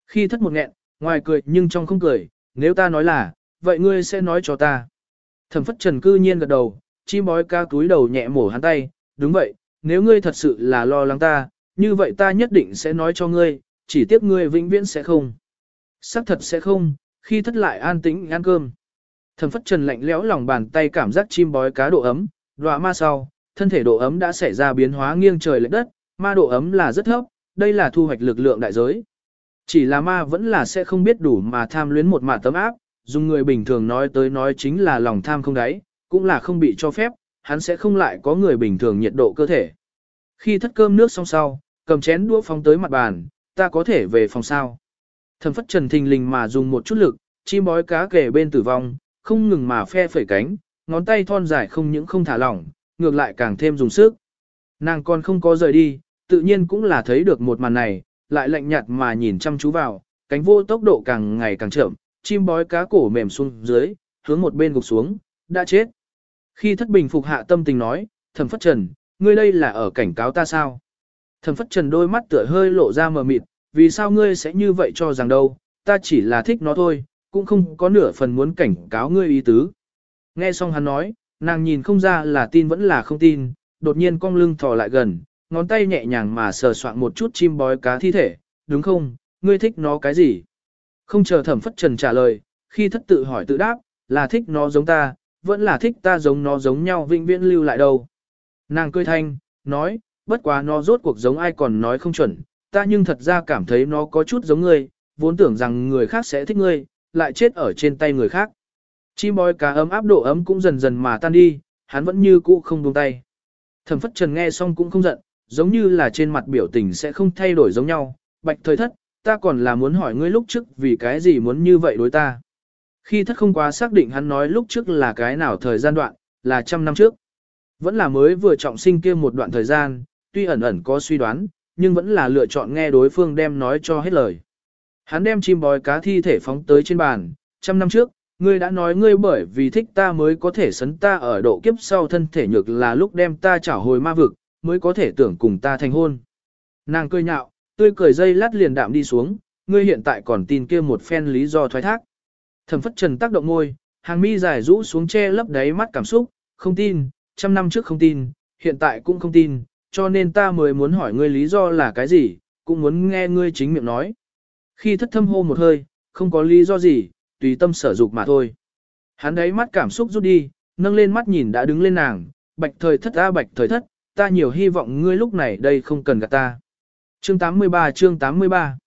Khi thất một nghẹn, ngoài cười nhưng trong không cười, nếu ta nói là, vậy ngươi sẽ nói cho ta. Thẩm phất trần cư nhiên gật đầu, chim bói ca túi đầu nhẹ mổ hắn tay, đúng vậy, nếu ngươi thật sự là lo lắng ta, như vậy ta nhất định sẽ nói cho ngươi, chỉ tiếc ngươi vĩnh viễn sẽ không. Sắc thật sẽ không, khi thất lại an tĩnh ăn cơm. Thẩm phất trần lạnh lẽo lòng bàn tay cảm giác chim bói cá độ ấm, đọa ma sau, thân thể độ ấm đã xảy ra biến hóa nghiêng trời lệch đất, ma độ ấm là rất thấp, đây là thu hoạch lực lượng đại giới. Chỉ là ma vẫn là sẽ không biết đủ mà tham luyến một mạt tấm áp, dùng người bình thường nói tới nói chính là lòng tham không đáy, cũng là không bị cho phép, hắn sẽ không lại có người bình thường nhiệt độ cơ thể. Khi thất cơm nước xong sau, cầm chén đũa phóng tới mặt bàn, ta có thể về phòng sao. Thẩm phất trần thình lình mà dùng một chút lực, chim bói cá kề bên tử vong, không ngừng mà phe phẩy cánh, ngón tay thon dài không những không thả lỏng, ngược lại càng thêm dùng sức. Nàng còn không có rời đi, tự nhiên cũng là thấy được một màn này, lại lạnh nhạt mà nhìn chăm chú vào, cánh vô tốc độ càng ngày càng chậm, chim bói cá cổ mềm xuống dưới, hướng một bên gục xuống, đã chết. Khi thất bình phục hạ tâm tình nói, thẩm phất trần, ngươi đây là ở cảnh cáo ta sao? Thẩm phất trần đôi mắt tựa hơi lộ ra mờ mịt, vì sao ngươi sẽ như vậy cho rằng đâu, ta chỉ là thích nó thôi, cũng không có nửa phần muốn cảnh cáo ngươi ý tứ. Nghe xong hắn nói, nàng nhìn không ra là tin vẫn là không tin, đột nhiên cong lưng thò lại gần, ngón tay nhẹ nhàng mà sờ soạn một chút chim bói cá thi thể, đúng không, ngươi thích nó cái gì? Không chờ thẩm phất trần trả lời, khi thất tự hỏi tự đáp, là thích nó giống ta, vẫn là thích ta giống nó giống nhau vĩnh viễn lưu lại đâu. Nàng cười thanh, nói, bất quá nó rốt cuộc giống ai còn nói không chuẩn, ta nhưng thật ra cảm thấy nó có chút giống ngươi, vốn tưởng rằng người khác sẽ thích ngươi, lại chết ở trên tay người khác. Chim bói cá ấm áp độ ấm cũng dần dần mà tan đi, hắn vẫn như cũ không buông tay. Thẩm phất trần nghe xong cũng không giận, giống như là trên mặt biểu tình sẽ không thay đổi giống nhau. Bạch thời thất, ta còn là muốn hỏi ngươi lúc trước vì cái gì muốn như vậy đối ta. Khi thất không quá xác định hắn nói lúc trước là cái nào thời gian đoạn, là trăm năm trước. Vẫn là mới vừa trọng sinh kia một đoạn thời gian, tuy ẩn ẩn có suy đoán, nhưng vẫn là lựa chọn nghe đối phương đem nói cho hết lời. Hắn đem chim bói cá thi thể phóng tới trên bàn, trăm năm trước, ngươi đã nói ngươi bởi vì thích ta mới có thể sấn ta ở độ kiếp sau thân thể nhược là lúc đem ta trả hồi ma vực, mới có thể tưởng cùng ta thành hôn. Nàng cười nhạo, tươi cười dây lát liền đạm đi xuống, ngươi hiện tại còn tin kia một phen lý do thoái thác. Thẩm phất trần tác động môi, hàng mi dài rũ xuống che lấp đáy mắt cảm xúc, không tin, trăm năm trước không tin, hiện tại cũng không tin, cho nên ta mới muốn hỏi ngươi lý do là cái gì, cũng muốn nghe ngươi chính miệng nói. Khi thất thâm hô một hơi, không có lý do gì, tùy tâm sở dục mà thôi. Hắn đấy mắt cảm xúc rút đi, nâng lên mắt nhìn đã đứng lên nàng, bạch thời thất ta bạch thời thất, ta nhiều hy vọng ngươi lúc này đây không cần gặp ta. Chương 83 chương 83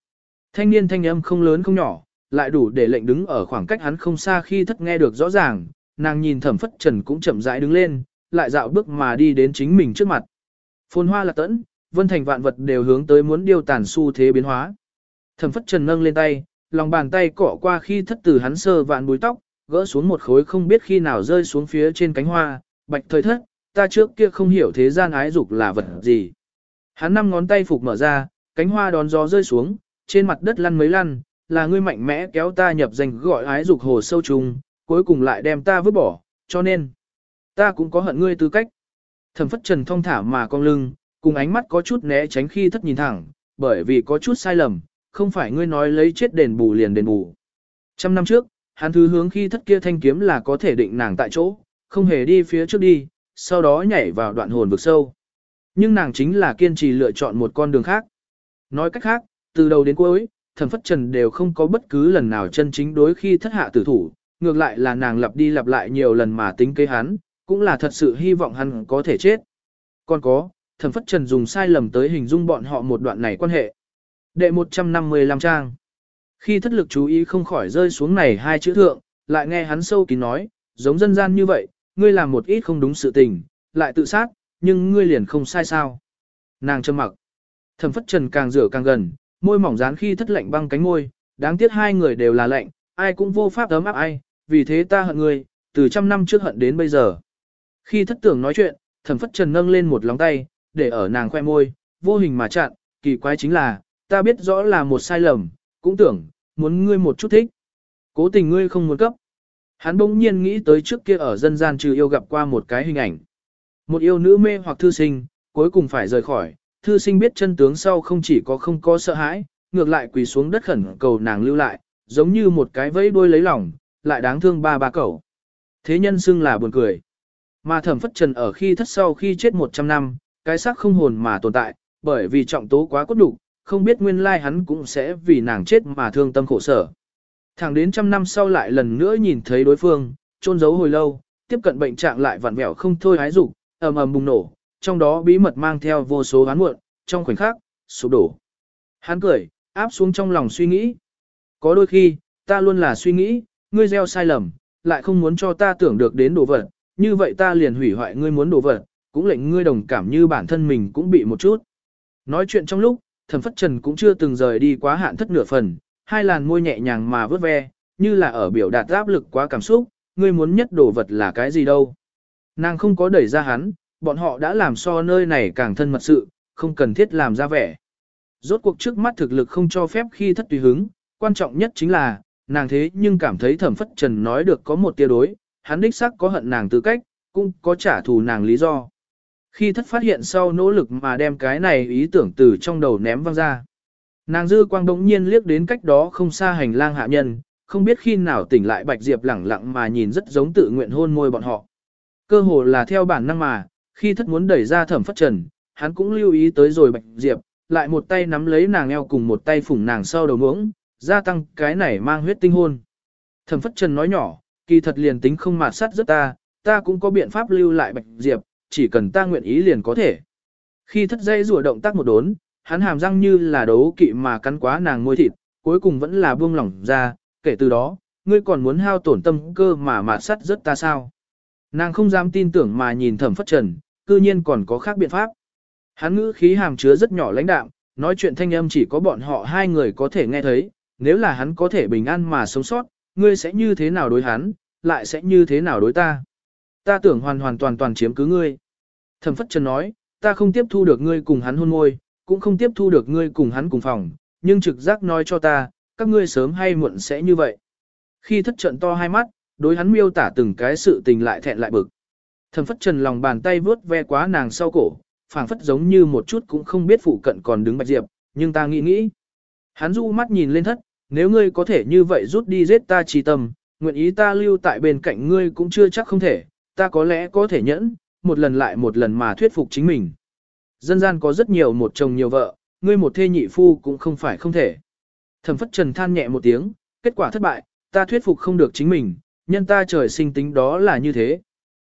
Thanh niên thanh âm không lớn không nhỏ, lại đủ để lệnh đứng ở khoảng cách hắn không xa khi thất nghe được rõ ràng, nàng nhìn thẩm phất trần cũng chậm rãi đứng lên, lại dạo bước mà đi đến chính mình trước mặt. Phồn hoa là tẫn, vân thành vạn vật đều hướng tới muốn điều tàn xu thế biến hóa. Thẩm phất trần nâng lên tay, lòng bàn tay cỏ qua khi thất từ hắn sơ vạn búi tóc, gỡ xuống một khối không biết khi nào rơi xuống phía trên cánh hoa, bạch thời thất, ta trước kia không hiểu thế gian ái dục là vật gì. Hắn năm ngón tay phục mở ra, cánh hoa đón gió rơi xuống, trên mặt đất lăn mấy lăn, là ngươi mạnh mẽ kéo ta nhập danh gọi ái dục hồ sâu trùng, cuối cùng lại đem ta vứt bỏ, cho nên, ta cũng có hận ngươi tư cách. Thẩm phất trần thong thả mà cong lưng, cùng ánh mắt có chút né tránh khi thất nhìn thẳng, bởi vì có chút sai lầm, không phải ngươi nói lấy chết đền bù liền đền bù. Trăm năm trước, hắn thứ hướng khi thất kia thanh kiếm là có thể định nàng tại chỗ, không hề đi phía trước đi, sau đó nhảy vào đoạn hồn vực sâu. Nhưng nàng chính là kiên trì lựa chọn một con đường khác. Nói cách khác, từ đầu đến cuối, thẩm phất trần đều không có bất cứ lần nào chân chính đối khi thất hạ tử thủ, ngược lại là nàng lặp đi lặp lại nhiều lần mà tính kế hắn, cũng là thật sự hy vọng hắn có thể chết. Còn có, thẩm phất trần dùng sai lầm tới hình dung bọn họ một đoạn này quan hệ. Đệ 155 trang. Khi thất lực chú ý không khỏi rơi xuống này hai chữ thượng, lại nghe hắn sâu kín nói, giống dân gian như vậy, ngươi làm một ít không đúng sự tình, lại tự sát, nhưng ngươi liền không sai sao. Nàng trầm mặc. Thẩm phất trần càng rửa càng gần, môi mỏng dán khi thất lạnh băng cánh môi, đáng tiếc hai người đều là lạnh, ai cũng vô pháp ấm áp ai, vì thế ta hận ngươi, từ trăm năm trước hận đến bây giờ. Khi thất tưởng nói chuyện, thẩm phất trần nâng lên một lóng tay, để ở nàng khoe môi, vô hình mà chặn, kỳ quái chính là, ta biết rõ là một sai lầm, cũng tưởng, muốn ngươi một chút thích. Cố tình ngươi không muốn cấp. Hắn bỗng nhiên nghĩ tới trước kia ở dân gian trừ yêu gặp qua một cái hình ảnh. Một yêu nữ mê hoặc thư sinh, cuối cùng phải rời khỏi, thư sinh biết chân tướng sau không chỉ có không có sợ hãi, ngược lại quỳ xuống đất khẩn cầu nàng lưu lại, giống như một cái vẫy đuôi lấy lòng, lại đáng thương ba ba cậu. Thế nhân xưng là buồn cười. Mà thẩm phất trần ở khi thất sau khi chết 100 năm, cái xác không hồn mà tồn tại, bởi vì trọng tố quá cốt đủ, không biết nguyên lai hắn cũng sẽ vì nàng chết mà thương tâm khổ sở. Thẳng đến trăm năm sau lại lần nữa nhìn thấy đối phương, trôn giấu hồi lâu, tiếp cận bệnh trạng lại vặn vẹo không thôi hái dục, ầm ầm bùng nổ, trong đó bí mật mang theo vô số hán muộn, trong khoảnh khắc, sụp đổ. Hắn cười, áp xuống trong lòng suy nghĩ. Có đôi khi, ta luôn là suy nghĩ, ngươi gieo sai lầm, lại không muốn cho ta tưởng được đến đồ vật, như vậy ta liền hủy hoại ngươi muốn đồ vật, cũng lệnh ngươi đồng cảm như bản thân mình cũng bị một chút. Nói chuyện trong lúc, thẩm phất trần cũng chưa từng rời đi quá hạn thất nửa phần, hai làn môi nhẹ nhàng mà vớt ve, như là ở biểu đạt áp lực quá cảm xúc, ngươi muốn nhất đồ vật là cái gì đâu. Nàng không có đẩy ra hắn, bọn họ đã làm so nơi này càng thân mật sự, không cần thiết làm ra vẻ. Rốt cuộc trước mắt thực lực không cho phép khi thất tùy hứng, quan trọng nhất chính là, nàng thế nhưng cảm thấy thẩm phất trần nói được có một tia đối, hắn đích xác có hận nàng tư cách, cũng có trả thù nàng lý do. Khi thất phát hiện sau nỗ lực mà đem cái này ý tưởng từ trong đầu ném văng ra. Nàng dư quang đống nhiên liếc đến cách đó không xa hành lang hạ nhân, không biết khi nào tỉnh lại Bạch Diệp lẳng lặng mà nhìn rất giống tự nguyện hôn môi bọn họ. Cơ hồ là theo bản năng mà, khi thất muốn đẩy ra thẩm phất trần, hắn cũng lưu ý tới rồi Bạch Diệp, lại một tay nắm lấy nàng eo cùng một tay phủng nàng sau đầu muỗng, gia tăng cái này mang huyết tinh hôn. Thẩm phất trần nói nhỏ, kỳ thật liền tính không mạt sát rất ta, ta cũng có biện pháp lưu lại bạch diệp, chỉ cần ta nguyện ý liền có thể. Khi thất dây rùa động tác một đốn, hắn hàm răng như là đấu kỵ mà cắn quá nàng môi thịt, cuối cùng vẫn là buông lỏng ra, kể từ đó, ngươi còn muốn hao tổn tâm cơ mà mạt sắt rất ta sao. Nàng không dám tin tưởng mà nhìn thẩm phất trần, cư nhiên còn có khác biện pháp. Hắn ngữ khí hàm chứa rất nhỏ lãnh đạm, nói chuyện thanh âm chỉ có bọn họ hai người có thể nghe thấy, nếu là hắn có thể bình an mà sống sót, ngươi sẽ như thế nào đối hắn, lại sẽ như thế nào đối ta. Ta tưởng hoàn hoàn toàn toàn chiếm cứ ngươi. Thẩm phất trần nói, ta không tiếp thu được ngươi cùng hắn hôn môi, cũng không tiếp thu được ngươi cùng hắn cùng phòng, nhưng trực giác nói cho ta, các ngươi sớm hay muộn sẽ như vậy. Khi thất trận to hai mắt, đối hắn miêu tả từng cái sự tình lại thẹn lại bực. Thẩm phất trần lòng bàn tay vướt ve quá nàng sau cổ, phảng phất giống như một chút cũng không biết phụ cận còn đứng bạch diệp, nhưng ta nghĩ nghĩ. Hắn du mắt nhìn lên thất, nếu ngươi có thể như vậy rút đi giết ta trì tâm, nguyện ý ta lưu tại bên cạnh ngươi cũng chưa chắc không thể, ta có lẽ có thể nhẫn, một lần lại một lần mà thuyết phục chính mình. Dân gian có rất nhiều một chồng nhiều vợ, ngươi một thê nhị phu cũng không phải không thể. Thẩm phất trần than nhẹ một tiếng, kết quả thất bại, ta thuyết phục không được chính mình, nhân ta trời sinh tính đó là như thế.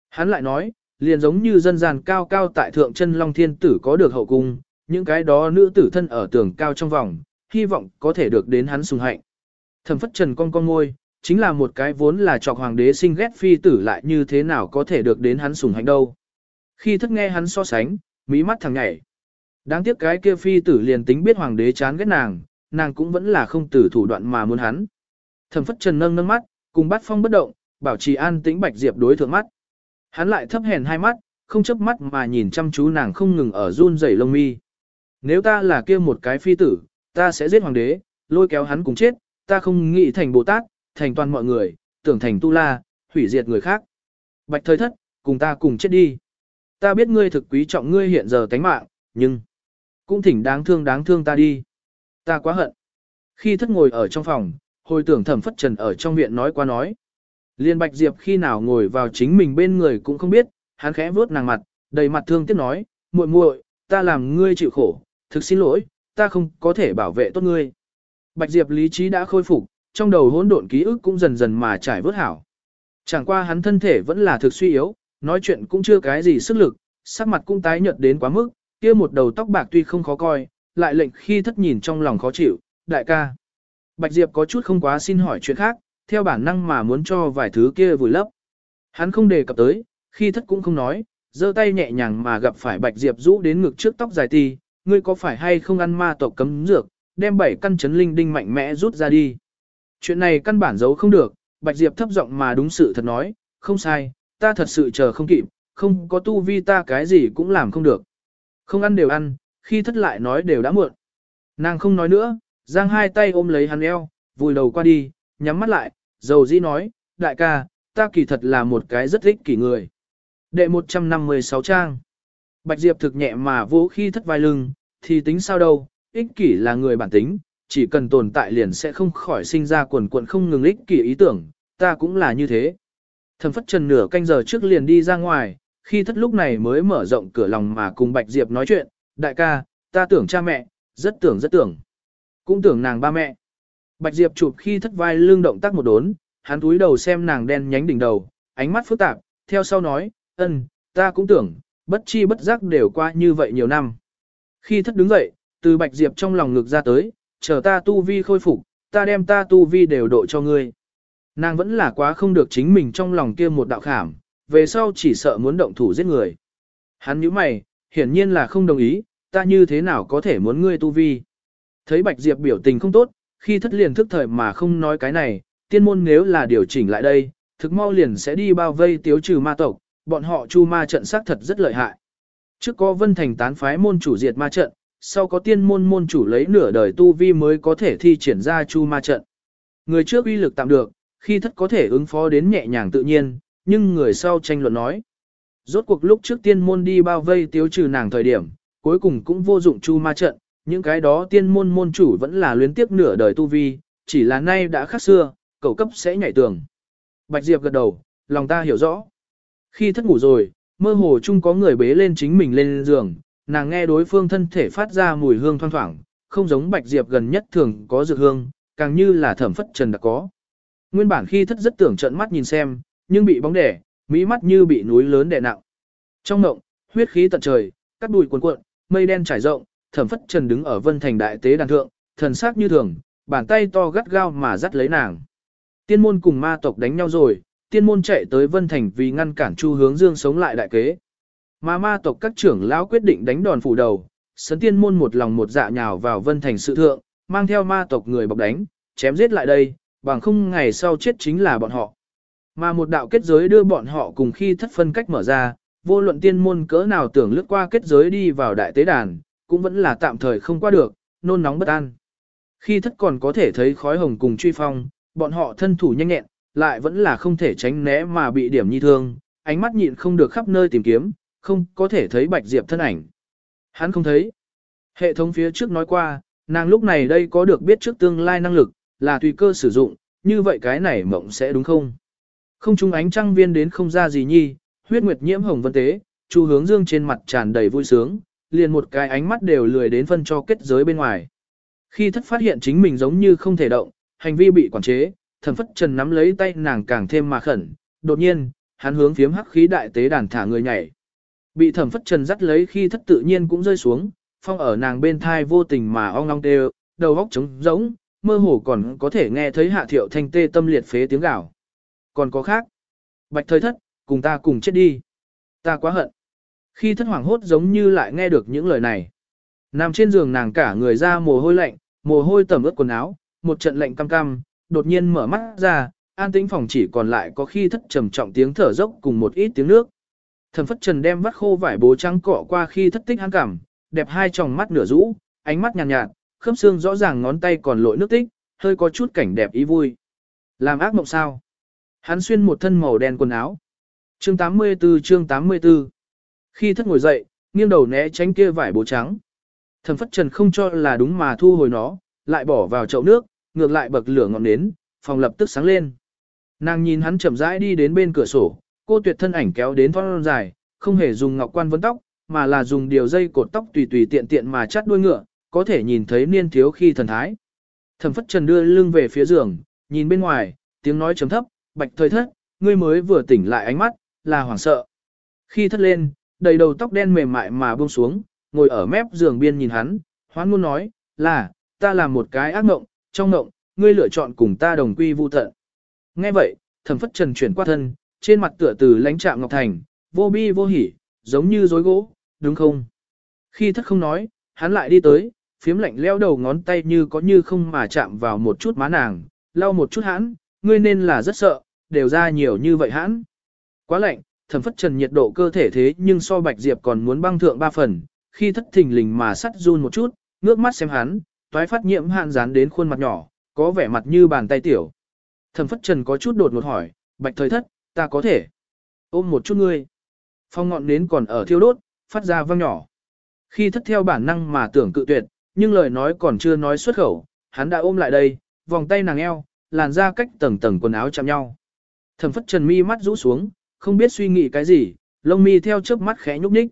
Hắn lại nói, liền giống như dân gian cao cao tại thượng chân Long Thiên Tử có được hậu cung, những cái đó nữ tử thân ở tường cao trong vòng, hy vọng có thể được đến hắn sùng hạnh. Thẩm phất trần con con ngôi, chính là một cái vốn là trọc hoàng đế sinh ghét phi tử lại như thế nào có thể được đến hắn sùng hạnh đâu. Khi thức nghe hắn so sánh, mỹ mắt thằng nhảy. Đáng tiếc cái kia phi tử liền tính biết hoàng đế chán ghét nàng, nàng cũng vẫn là không tử thủ đoạn mà muốn hắn. Thẩm phất trần nâng nâng mắt, cùng bắt phong bất động, bảo trì an tĩnh bạch diệp đối thượng mắt. Hắn lại thấp hèn hai mắt, không chớp mắt mà nhìn chăm chú nàng không ngừng ở run rẩy lông mi. Nếu ta là kia một cái phi tử, ta sẽ giết hoàng đế, lôi kéo hắn cùng chết, ta không nghĩ thành Bồ Tát, thành toàn mọi người, tưởng thành tu la, hủy diệt người khác. Bạch thời thất, cùng ta cùng chết đi. Ta biết ngươi thực quý trọng ngươi hiện giờ tánh mạng, nhưng cũng thỉnh đáng thương đáng thương ta đi. Ta quá hận. Khi thất ngồi ở trong phòng, hồi tưởng thẩm phất trần ở trong viện nói qua nói. Liên Bạch Diệp khi nào ngồi vào chính mình bên người cũng không biết, hắn khẽ vuốt nàng mặt, đầy mặt thương tiếc nói, muội muội, ta làm ngươi chịu khổ, thực xin lỗi, ta không có thể bảo vệ tốt ngươi. Bạch Diệp lý trí đã khôi phục, trong đầu hỗn độn ký ức cũng dần dần mà trải vớt hảo. Chẳng qua hắn thân thể vẫn là thực suy yếu, nói chuyện cũng chưa cái gì sức lực, sắc mặt cũng tái nhợt đến quá mức, kia một đầu tóc bạc tuy không khó coi, lại lệnh khi thất nhìn trong lòng khó chịu, đại ca. Bạch Diệp có chút không quá xin hỏi chuyện khác, theo bản năng mà muốn cho vài thứ kia vùi lấp. Hắn không đề cập tới, khi thất cũng không nói, giơ tay nhẹ nhàng mà gặp phải Bạch Diệp rũ đến ngực trước tóc dài ti, ngươi có phải hay không ăn ma tộc cấm dược, đem bảy căn chấn linh đinh mạnh mẽ rút ra đi. Chuyện này căn bản giấu không được, Bạch Diệp thấp giọng mà đúng sự thật nói, không sai, ta thật sự chờ không kịp, không có tu vi ta cái gì cũng làm không được. Không ăn đều ăn, khi thất lại nói đều đã muộn. Nàng không nói nữa, giang hai tay ôm lấy hắn eo, vùi đầu qua đi, nhắm mắt lại, dầu dĩ nói, đại ca, ta kỳ thật là một cái rất thích kỷ người. Đệ 156 trang. Bạch Diệp thực nhẹ mà vỗ khi thất vai lưng, thì tính sao đâu, ích kỷ là người bản tính, chỉ cần tồn tại liền sẽ không khỏi sinh ra quần quần không ngừng ích kỷ ý tưởng, ta cũng là như thế. Thẩm phất trần nửa canh giờ trước liền đi ra ngoài, khi thất lúc này mới mở rộng cửa lòng mà cùng Bạch Diệp nói chuyện, đại ca, ta tưởng cha mẹ, rất tưởng rất tưởng. Cũng tưởng nàng ba mẹ. Bạch Diệp chụp khi thất vai lưng động tác một đốn, hắn túi đầu xem nàng đen nhánh đỉnh đầu, ánh mắt phức tạp, theo sau nói, ân, ta cũng tưởng, bất chi bất giác đều qua như vậy nhiều năm. Khi thất đứng dậy, từ Bạch Diệp trong lòng ngực ra tới, chờ ta tu vi khôi phục, ta đem ta tu vi đều độ cho ngươi. Nàng vẫn là quá không được chính mình trong lòng kia một đạo khảm, về sau chỉ sợ muốn động thủ giết người. Hắn nhíu mày, hiển nhiên là không đồng ý, ta như thế nào có thể muốn ngươi tu vi. Thấy Bạch Diệp biểu tình không tốt, khi thất liền thức thời mà không nói cái này, tiên môn nếu là điều chỉnh lại đây, thực mau liền sẽ đi bao vây tiếu trừ ma tộc, bọn họ chu ma trận xác thật rất lợi hại. Trước có vân thành tán phái môn chủ diệt ma trận, sau có tiên môn môn chủ lấy nửa đời tu vi mới có thể thi triển ra chu ma trận. Người trước uy lực tạm được, khi thất có thể ứng phó đến nhẹ nhàng tự nhiên, nhưng người sau tranh luận nói. Rốt cuộc lúc trước tiên môn đi bao vây tiêu trừ nàng thời điểm, cuối cùng cũng vô dụng chu ma trận, những cái đó tiên môn môn chủ vẫn là luyến tiếp nửa đời tu vi, chỉ là nay đã khác xưa, cầu cấp sẽ nhảy tường. Bạch Diệp gật đầu, lòng ta hiểu rõ. Khi thất ngủ rồi, mơ hồ chung có người bế lên chính mình lên giường, nàng nghe đối phương thân thể phát ra mùi hương thoang thoảng, không giống bạch diệp gần nhất thường có dược hương, càng như là thẩm phất trần đã có. Nguyên bản khi thất rất tưởng trận mắt nhìn xem, nhưng bị bóng đẻ, mỹ mắt như bị núi lớn đè nặng. Trong ngộng, huyết khí tận trời, cắt bụi cuồn cuộn, mây đen trải rộng, thẩm phất trần đứng ở vân thành đại tế đàn thượng, thần sắc như thường, bàn tay to gắt gao mà dắt lấy nàng. Tiên môn cùng ma tộc đánh nhau rồi, tiên môn chạy tới vân thành vì ngăn cản chu hướng dương sống lại đại kế. Mà ma tộc các trưởng lão quyết định đánh đòn phủ đầu, sấn tiên môn một lòng một dạ nhào vào vân thành sự thượng, mang theo ma tộc người bọc đánh, chém giết lại đây, bằng không ngày sau chết chính là bọn họ. Mà một đạo kết giới đưa bọn họ cùng khi thất phân cách mở ra, vô luận tiên môn cỡ nào tưởng lướt qua kết giới đi vào đại tế đàn, cũng vẫn là tạm thời không qua được, nôn nóng bất an. Khi thất còn có thể thấy khói hồng cùng truy phong, bọn họ thân thủ nhanh nhẹn, lại vẫn là không thể tránh né mà bị điểm nhi thương, ánh mắt nhịn không được khắp nơi tìm kiếm, không có thể thấy bạch diệp thân ảnh. Hắn không thấy. Hệ thống phía trước nói qua, nàng lúc này đây có được biết trước tương lai năng lực, là tùy cơ sử dụng, như vậy cái này mộng sẽ đúng không? Không trung ánh trăng viên đến không ra gì nhi, huyết nguyệt nhiễm hồng vân tế, chu hướng dương trên mặt tràn đầy vui sướng, liền một cái ánh mắt đều lười đến phân cho kết giới bên ngoài. Khi thất phát hiện chính mình giống như không thể động, hành vi bị quản chế, thần phất trần nắm lấy tay nàng càng thêm mà khẩn, đột nhiên, hắn hướng phiếm hắc khí đại tế đàn thả người nhảy. Bị thẩm phất trần dắt lấy khi thất tự nhiên cũng rơi xuống, phong ở nàng bên thai vô tình mà ong ong tê, đầu góc trống rỗng, mơ hồ còn có thể nghe thấy hạ thiệu thanh tê tâm liệt phế tiếng gào. Còn có khác. Bạch thời thất, cùng ta cùng chết đi. Ta quá hận. Khi thất hoảng hốt giống như lại nghe được những lời này. Nằm trên giường nàng cả người ra mồ hôi lạnh, mồ hôi tẩm ướt quần áo, một trận lạnh cam cam, đột nhiên mở mắt ra, an tĩnh phòng chỉ còn lại có khi thất trầm trọng tiếng thở dốc cùng một ít tiếng nước. Thẩm phất trần đem vắt khô vải bố trắng cọ qua khi thất tích hắn cảm, đẹp hai tròng mắt nửa rũ, ánh mắt nhàn nhạt, nhạt, khớp xương rõ ràng ngón tay còn lội nước tích, hơi có chút cảnh đẹp ý vui. Làm ác mộng sao? Hắn xuyên một thân màu đen quần áo. Chương 84 chương 84 Khi thất ngồi dậy, nghiêng đầu né tránh kia vải bố trắng. Thẩm phất trần không cho là đúng mà thu hồi nó, lại bỏ vào chậu nước, ngược lại bậc lửa ngọn nến, phòng lập tức sáng lên. Nàng nhìn hắn chậm rãi đi đến bên cửa sổ, cô tuyệt thân ảnh kéo đến thon dài, không hề dùng ngọc quan vấn tóc, mà là dùng điều dây cột tóc tùy tùy tiện tiện mà chắt đuôi ngựa, có thể nhìn thấy niên thiếu khi thần thái. Thẩm phất trần đưa lưng về phía giường, nhìn bên ngoài, tiếng nói chấm thấp, bạch thời thất, ngươi mới vừa tỉnh lại ánh mắt, là hoảng sợ. Khi thất lên, đầy đầu tóc đen mềm mại mà buông xuống, ngồi ở mép giường biên nhìn hắn, hoán ngôn nói, là, ta làm một cái ác ngộng, trong ngộng, ngươi lựa chọn cùng ta đồng quy vu tận. Nghe vậy, thẩm phất trần chuyển qua thân, trên mặt tựa từ lãnh trạm ngọc thành, vô bi vô hỉ, giống như dối gỗ, đúng không? Khi thất không nói, hắn lại đi tới, phiếm lạnh leo đầu ngón tay như có như không mà chạm vào một chút má nàng, lau một chút hãn, ngươi nên là rất sợ, đều ra nhiều như vậy hãn. Quá lạnh, thẩm phất trần nhiệt độ cơ thể thế nhưng so bạch diệp còn muốn băng thượng ba phần, khi thất thình lình mà sắt run một chút, ngước mắt xem hắn, toái phát nhiễm hạn dán đến khuôn mặt nhỏ, có vẻ mặt như bàn tay tiểu. Thẩm phất trần có chút đột một hỏi, bạch thời thất, ta có thể ôm một chút ngươi. Phong ngọn nến còn ở thiêu đốt, phát ra vang nhỏ. Khi thất theo bản năng mà tưởng cự tuyệt, nhưng lời nói còn chưa nói xuất khẩu, hắn đã ôm lại đây, vòng tay nàng eo, làn ra cách tầng tầng quần áo chạm nhau. Thẩm phất trần mi mắt rũ xuống, không biết suy nghĩ cái gì, lông mi theo chớp mắt khẽ nhúc nhích.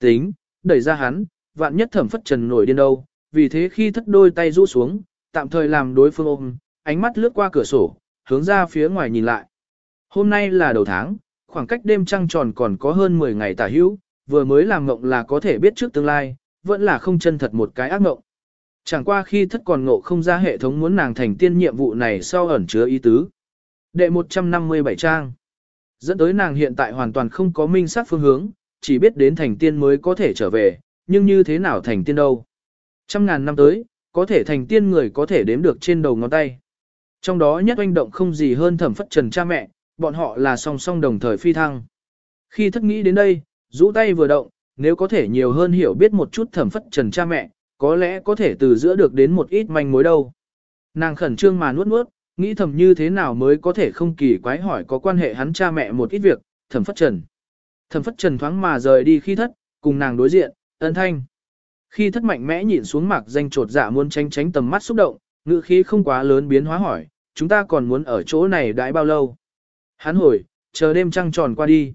Tính, đẩy ra hắn, vạn nhất thẩm phất trần nổi điên đâu, vì thế khi thất đôi tay rũ xuống, tạm thời làm đối phương ôm, ánh mắt lướt qua cửa sổ, hướng ra phía ngoài nhìn lại. Hôm nay là đầu tháng, khoảng cách đêm trăng tròn còn có hơn 10 ngày tả hữu, vừa mới làm ngộng là có thể biết trước tương lai, vẫn là không chân thật một cái ác ngộng. Chẳng qua khi thất còn ngộ không ra hệ thống muốn nàng thành tiên nhiệm vụ này sau ẩn chứa ý tứ. Đệ 157 trang. Dẫn tới nàng hiện tại hoàn toàn không có minh sát phương hướng, chỉ biết đến thành tiên mới có thể trở về, nhưng như thế nào thành tiên đâu. Trăm ngàn năm tới, có thể thành tiên người có thể đếm được trên đầu ngón tay. Trong đó nhất oanh động không gì hơn thẩm phất trần cha mẹ, bọn họ là song song đồng thời phi thăng. Khi thất nghĩ đến đây, rũ tay vừa động, nếu có thể nhiều hơn hiểu biết một chút thẩm phất trần cha mẹ, có lẽ có thể từ giữa được đến một ít manh mối đâu. Nàng khẩn trương mà nuốt nuốt, nghĩ thầm như thế nào mới có thể không kỳ quái hỏi có quan hệ hắn cha mẹ một ít việc, thẩm phất trần. Thẩm phất trần thoáng mà rời đi khi thất, cùng nàng đối diện, ân thanh. Khi thất mạnh mẽ nhìn xuống mạc danh trột dạ muốn tránh tránh tầm mắt xúc động, ngữ khí không quá lớn biến hóa hỏi, chúng ta còn muốn ở chỗ này đãi bao lâu? Hắn hồi, chờ đêm trăng tròn qua đi.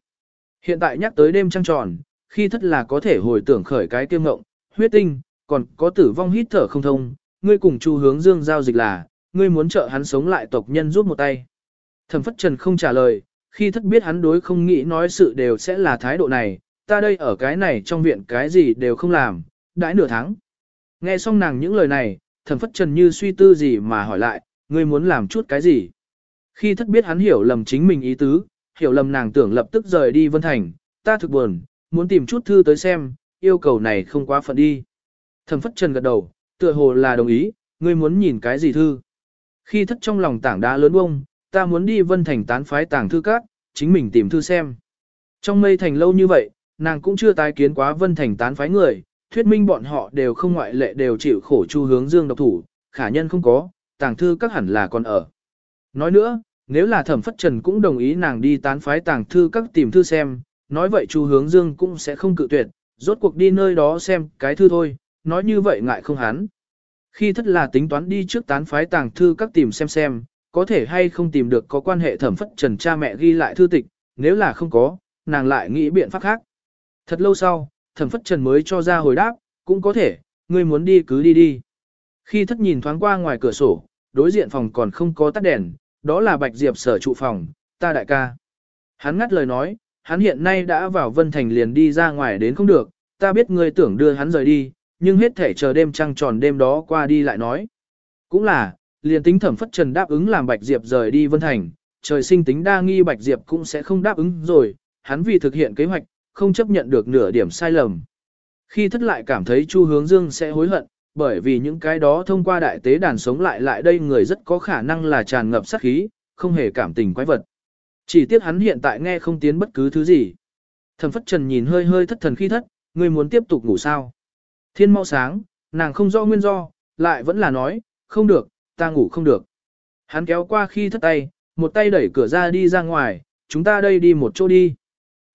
Hiện tại nhắc tới đêm trăng tròn, khi thất là có thể hồi tưởng khởi cái tiêm ngộng, huyết tinh, còn có tử vong hít thở không thông, ngươi cùng Chu Hướng Dương giao dịch là, ngươi muốn trợ hắn sống lại tộc nhân giúp một tay. Thẩm Phất Trần không trả lời, khi thất biết hắn đối không nghĩ nói sự đều sẽ là thái độ này, ta đây ở cái này trong viện cái gì đều không làm, đãi nửa tháng. Nghe xong nàng những lời này, Thẩm Phất Trần như suy tư gì mà hỏi lại, ngươi muốn làm chút cái gì? Khi thất biết hắn hiểu lầm chính mình ý tứ, hiểu lầm nàng tưởng lập tức rời đi Vân Thành, ta thực buồn, muốn tìm chút thư tới xem, yêu cầu này không quá phận đi. Thẩm Phất Trần gật đầu, tựa hồ là đồng ý, ngươi muốn nhìn cái gì thư. Khi thất trong lòng tảng đá lớn bông, ta muốn đi Vân Thành tán phái tàng thư các, chính mình tìm thư xem. Trong mây thành lâu như vậy, nàng cũng chưa tái kiến quá Vân Thành tán phái người, thuyết minh bọn họ đều không ngoại lệ đều chịu khổ chu hướng dương độc thủ, khả nhân không có, tàng thư các hẳn là còn ở. Nói nữa, nếu là thẩm phất trần cũng đồng ý nàng đi tán phái tàng thư các tìm thư xem, nói vậy chu hướng dương cũng sẽ không cự tuyệt, rốt cuộc đi nơi đó xem cái thư thôi, nói như vậy ngại không hắn. Khi thất là tính toán đi trước tán phái tàng thư các tìm xem xem, có thể hay không tìm được có quan hệ thẩm phất trần cha mẹ ghi lại thư tịch, nếu là không có, nàng lại nghĩ biện pháp khác. Thật lâu sau, thẩm phất trần mới cho ra hồi đáp, cũng có thể, ngươi muốn đi cứ đi đi. Khi thất nhìn thoáng qua ngoài cửa sổ, đối diện phòng còn không có tắt đèn, đó là Bạch Diệp sở trụ phòng, ta đại ca. Hắn ngắt lời nói, hắn hiện nay đã vào Vân Thành liền đi ra ngoài đến không được, ta biết ngươi tưởng đưa hắn rời đi, nhưng hết thể chờ đêm trăng tròn đêm đó qua đi lại nói. Cũng là, liền tính thẩm phất trần đáp ứng làm Bạch Diệp rời đi Vân Thành, trời sinh tính đa nghi Bạch Diệp cũng sẽ không đáp ứng rồi, hắn vì thực hiện kế hoạch, không chấp nhận được nửa điểm sai lầm. Khi thất lại cảm thấy Chu Hướng Dương sẽ hối hận, bởi vì những cái đó thông qua đại tế đàn sống lại lại đây người rất có khả năng là tràn ngập sát khí, không hề cảm tình quái vật. Chỉ tiếc hắn hiện tại nghe không tiến bất cứ thứ gì. Thẩm Phất Trần nhìn hơi hơi thất thần khi thất, người muốn tiếp tục ngủ sao? Thiên mau sáng, nàng không rõ nguyên do, lại vẫn là nói, không được, ta ngủ không được. Hắn kéo qua khi thất tay, một tay đẩy cửa ra đi ra ngoài, chúng ta đây đi một chỗ đi.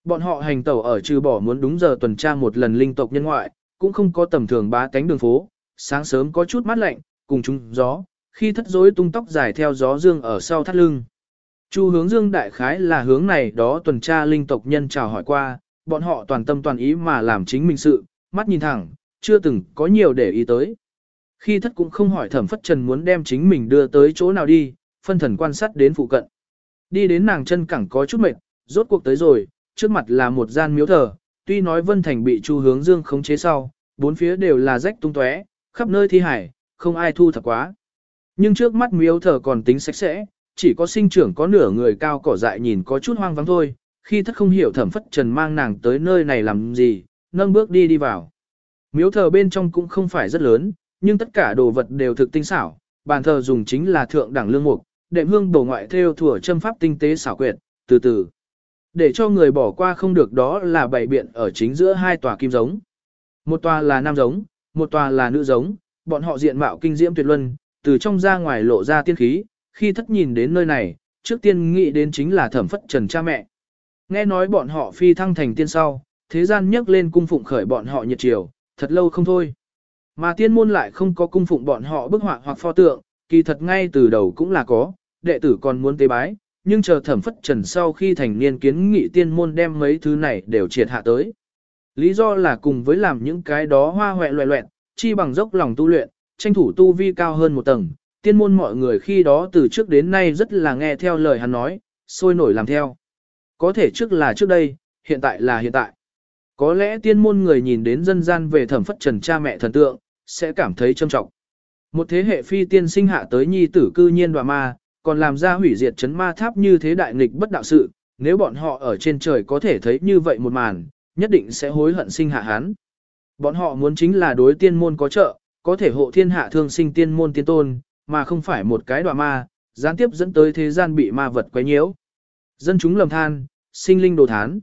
Bọn họ hành tẩu ở trừ bỏ muốn đúng giờ tuần tra một lần linh tộc nhân ngoại, cũng không có tầm thường bá cánh đường phố, sáng sớm có chút mát lạnh, cùng chúng gió, khi thất rối tung tóc dài theo gió dương ở sau thắt lưng. Chu hướng dương đại khái là hướng này đó tuần tra linh tộc nhân chào hỏi qua, bọn họ toàn tâm toàn ý mà làm chính mình sự, mắt nhìn thẳng, chưa từng có nhiều để ý tới. Khi thất cũng không hỏi thẩm phất trần muốn đem chính mình đưa tới chỗ nào đi, phân thần quan sát đến phụ cận. Đi đến nàng chân cẳng có chút mệt, rốt cuộc tới rồi, trước mặt là một gian miếu thờ, tuy nói Vân Thành bị Chu Hướng Dương khống chế sau, bốn phía đều là rách tung tóe, khắp nơi thi hải, không ai thu thập quá. Nhưng trước mắt miếu thờ còn tính sạch sẽ, chỉ có sinh trưởng có nửa người cao cỏ dại nhìn có chút hoang vắng thôi, khi thất không hiểu thẩm phất trần mang nàng tới nơi này làm gì, nâng bước đi đi vào. Miếu thờ bên trong cũng không phải rất lớn, nhưng tất cả đồ vật đều thực tinh xảo, bàn thờ dùng chính là thượng đẳng lương mục, đệm hương bổ ngoại theo thủa châm pháp tinh tế xảo quyệt, từ từ. Để cho người bỏ qua không được đó là bảy biện ở chính giữa hai tòa kim giống. Một tòa là nam giống, một tòa là nữ giống, bọn họ diện mạo kinh diễm tuyệt luân, từ trong ra ngoài lộ ra tiên khí, khi thất nhìn đến nơi này, trước tiên nghĩ đến chính là thẩm phất trần cha mẹ. Nghe nói bọn họ phi thăng thành tiên sau, thế gian nhấc lên cung phụng khởi bọn họ nhiệt triều, thật lâu không thôi. Mà tiên môn lại không có cung phụng bọn họ bức họa hoặc pho tượng, kỳ thật ngay từ đầu cũng là có, đệ tử còn muốn tế bái, nhưng chờ thẩm phất trần sau khi thành niên kiến nghị tiên môn đem mấy thứ này đều triệt hạ tới. Lý do là cùng với làm những cái đó hoa hoẹ loẹ loẹn, chi bằng dốc lòng tu luyện, tranh thủ tu vi cao hơn một tầng, tiên môn mọi người khi đó từ trước đến nay rất là nghe theo lời hắn nói, sôi nổi làm theo. Có thể trước là trước đây, hiện tại là hiện tại. Có lẽ tiên môn người nhìn đến dân gian về thẩm phất trần cha mẹ thần tượng, sẽ cảm thấy trâm trọng. Một thế hệ phi tiên sinh hạ tới nhi tử cư nhiên đoà ma, còn làm ra hủy diệt chấn ma tháp như thế đại nghịch bất đạo sự, nếu bọn họ ở trên trời có thể thấy như vậy một màn, nhất định sẽ hối hận sinh hạ hắn. Bọn họ muốn chính là đối tiên môn có trợ, có thể hộ thiên hạ thương sinh tiên môn tiên tôn, mà không phải một cái đoạ ma, gián tiếp dẫn tới thế gian bị ma vật quấy nhiễu. Dân chúng lầm than, sinh linh đồ thán.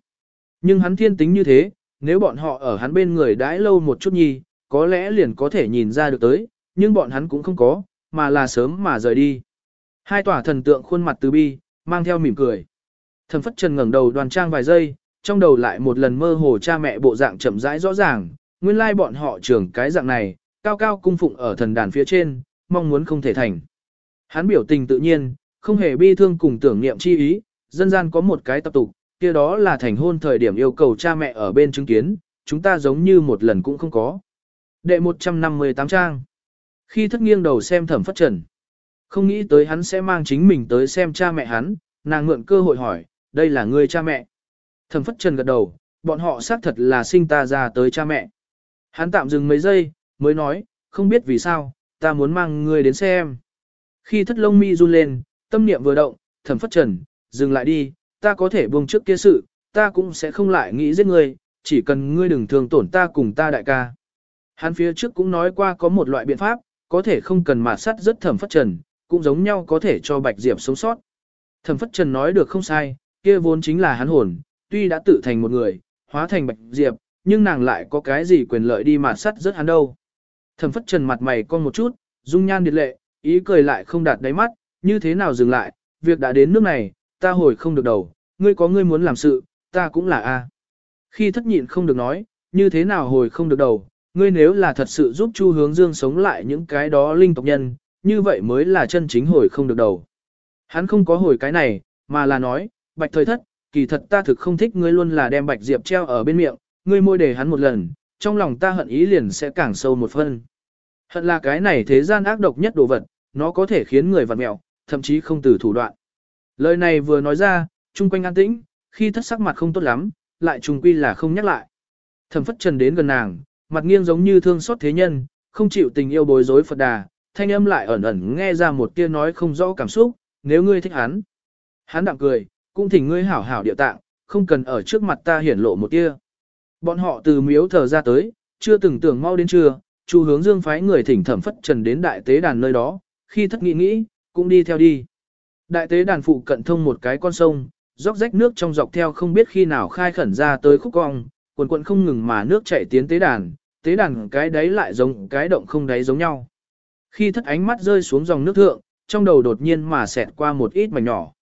Nhưng hắn thiên tính như thế, nếu bọn họ ở hắn bên người đãi lâu một chút nhi, có lẽ liền có thể nhìn ra được tới, nhưng bọn hắn cũng không có, mà là sớm mà rời đi. Hai tòa thần tượng khuôn mặt từ bi, mang theo mỉm cười. Thần phất trần ngẩng đầu đoàn trang vài giây, trong đầu lại một lần mơ hồ cha mẹ bộ dạng chậm rãi rõ ràng, nguyên lai bọn họ trưởng cái dạng này, cao cao cung phụng ở thần đàn phía trên, mong muốn không thể thành. Hắn biểu tình tự nhiên, không hề bi thương cùng tưởng niệm chi ý, dân gian có một cái tập tục, kia đó là thành hôn thời điểm yêu cầu cha mẹ ở bên chứng kiến, chúng ta giống như một lần cũng không có. Đệ 158 trang. Khi thất nghiêng đầu xem thẩm phất trần. Không nghĩ tới hắn sẽ mang chính mình tới xem cha mẹ hắn, nàng mượn cơ hội hỏi, đây là người cha mẹ. Thẩm phất trần gật đầu, bọn họ xác thật là sinh ta ra tới cha mẹ. Hắn tạm dừng mấy giây, mới nói, không biết vì sao, ta muốn mang người đến xem. Khi thất lông mi run lên, tâm niệm vừa động, thẩm phất trần, dừng lại đi, ta có thể buông trước kia sự, ta cũng sẽ không lại nghĩ giết ngươi, chỉ cần ngươi đừng thương tổn ta cùng ta đại ca. Hắn phía trước cũng nói qua có một loại biện pháp, có thể không cần mà sát rất thẩm phất trần, cũng giống nhau có thể cho Bạch Diệp sống sót. Thẩm phất trần nói được không sai, kia vốn chính là hắn hồn, tuy đã tự thành một người, hóa thành Bạch Diệp, nhưng nàng lại có cái gì quyền lợi đi mà sắt rất hắn đâu. Thẩm phất trần mặt mày con một chút, dung nhan điệt lệ, ý cười lại không đạt đáy mắt, như thế nào dừng lại, việc đã đến nước này, ta hồi không được đầu, ngươi có ngươi muốn làm sự, ta cũng là A. Khi thất nhịn không được nói, như thế nào hồi không được đầu, ngươi nếu là thật sự giúp Chu Hướng Dương sống lại những cái đó linh tộc nhân, như vậy mới là chân chính hồi không được đầu. Hắn không có hồi cái này, mà là nói, bạch thời thất, kỳ thật ta thực không thích ngươi luôn là đem bạch diệp treo ở bên miệng, ngươi môi để hắn một lần, trong lòng ta hận ý liền sẽ càng sâu một phân. Hận là cái này thế gian ác độc nhất đồ vật, nó có thể khiến người vặn mẹo, thậm chí không từ thủ đoạn. Lời này vừa nói ra, chung quanh an tĩnh, khi thất sắc mặt không tốt lắm, lại trùng quy là không nhắc lại. Thẩm phất trần đến gần nàng, mặt nghiêng giống như thương xót thế nhân, không chịu tình yêu bối rối Phật đà, thanh âm lại ẩn ẩn nghe ra một tia nói không rõ cảm xúc, nếu ngươi thích hắn. Hắn đạm cười, cũng thỉnh ngươi hảo hảo địa tạng, không cần ở trước mặt ta hiển lộ một tia. Bọn họ từ miếu thờ ra tới, chưa từng tưởng mau đến trưa, Chu hướng dương phái người thỉnh thẩm phất trần đến đại tế đàn nơi đó, khi thất nghĩ nghĩ, cũng đi theo đi. Đại tế đàn phụ cận thông một cái con sông, róc rách nước trong dọc theo không biết khi nào khai khẩn ra tới khúc cong, quần quần không ngừng mà nước chảy tiến tế đàn, tế đàn cái đáy lại giống cái động không đáy giống nhau. Khi thất ánh mắt rơi xuống dòng nước thượng, trong đầu đột nhiên mà xẹt qua một ít mảnh nhỏ.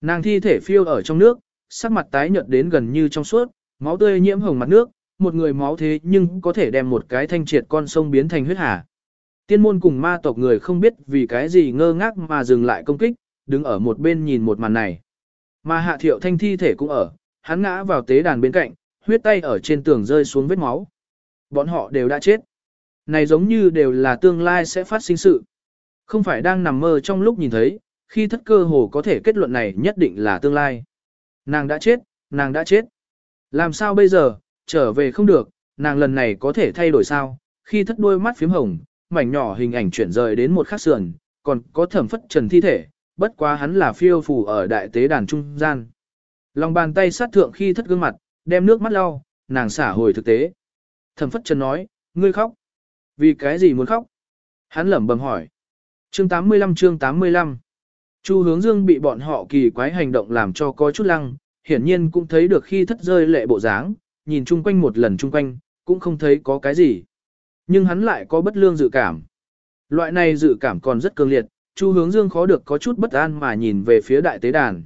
Nàng thi thể phiêu ở trong nước, sắc mặt tái nhợt đến gần như trong suốt, máu tươi nhiễm hồng mặt nước, một người máu thế nhưng có thể đem một cái thanh triệt con sông biến thành huyết hà. Tiên môn cùng ma tộc người không biết vì cái gì ngơ ngác mà dừng lại công kích, đứng ở một bên nhìn một màn này. Mà hạ thiệu thanh thi thể cũng ở, hắn ngã vào tế đàn bên cạnh, huyết tay ở trên tường rơi xuống vết máu. Bọn họ đều đã chết. Này giống như đều là tương lai sẽ phát sinh sự. Không phải đang nằm mơ trong lúc nhìn thấy, khi thất cơ hồ có thể kết luận này nhất định là tương lai. Nàng đã chết, nàng đã chết. Làm sao bây giờ, trở về không được, nàng lần này có thể thay đổi sao, khi thất đôi mắt phím hồng, mảnh nhỏ hình ảnh chuyển rời đến một khắc sườn, còn có thẩm phất trần thi thể, bất quá hắn là phiêu phù ở đại tế đàn trung gian. Lòng bàn tay sát thượng khi thất gương mặt, đem nước mắt lau, nàng xả hồi thực tế. Thẩm phất trần nói, ngươi khóc. Vì cái gì muốn khóc? Hắn lẩm bẩm hỏi. Chương 85 chương 85 Chu hướng dương bị bọn họ kỳ quái hành động làm cho có chút lăng, hiển nhiên cũng thấy được khi thất rơi lệ bộ dáng, nhìn chung quanh một lần chung quanh, cũng không thấy có cái gì. Nhưng hắn lại có bất lương dự cảm. Loại này dự cảm còn rất cường liệt, Chu hướng dương khó được có chút bất an mà nhìn về phía đại tế đàn.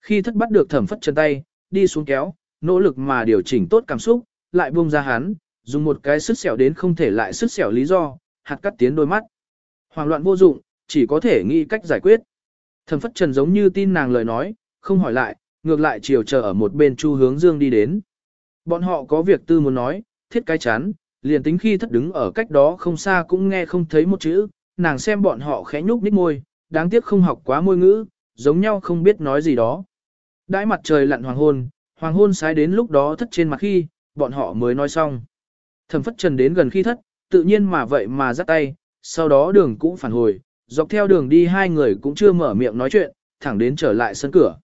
Khi thất bắt được thẩm phất chân tay, đi xuống kéo, nỗ lực mà điều chỉnh tốt cảm xúc, lại buông ra hắn, dùng một cái sức sẹo đến không thể lại sức sẹo lý do, hạt cắt tiến đôi mắt. Hoàng loạn vô dụng, chỉ có thể nghĩ cách giải quyết. Thẩm phất trần giống như tin nàng lời nói, không hỏi lại, ngược lại chiều chờ ở một bên chu hướng dương đi đến. Bọn họ có việc tư muốn nói, thiết cái chán, liền tính khi thất đứng ở cách đó không xa cũng nghe không thấy một chữ, nàng xem bọn họ khẽ nhúc nhích môi, đáng tiếc không học quá môi ngữ, giống nhau không biết nói gì đó. Đãi mặt trời lặn hoàng hôn, hoàng hôn sái đến lúc đó thất trên mặt khi, bọn họ mới nói xong. Thẩm phất trần đến gần khi thất, tự nhiên mà vậy mà dắt tay, sau đó đường cũng phản hồi, dọc theo đường đi hai người cũng chưa mở miệng nói chuyện, thẳng đến trở lại sân cửa.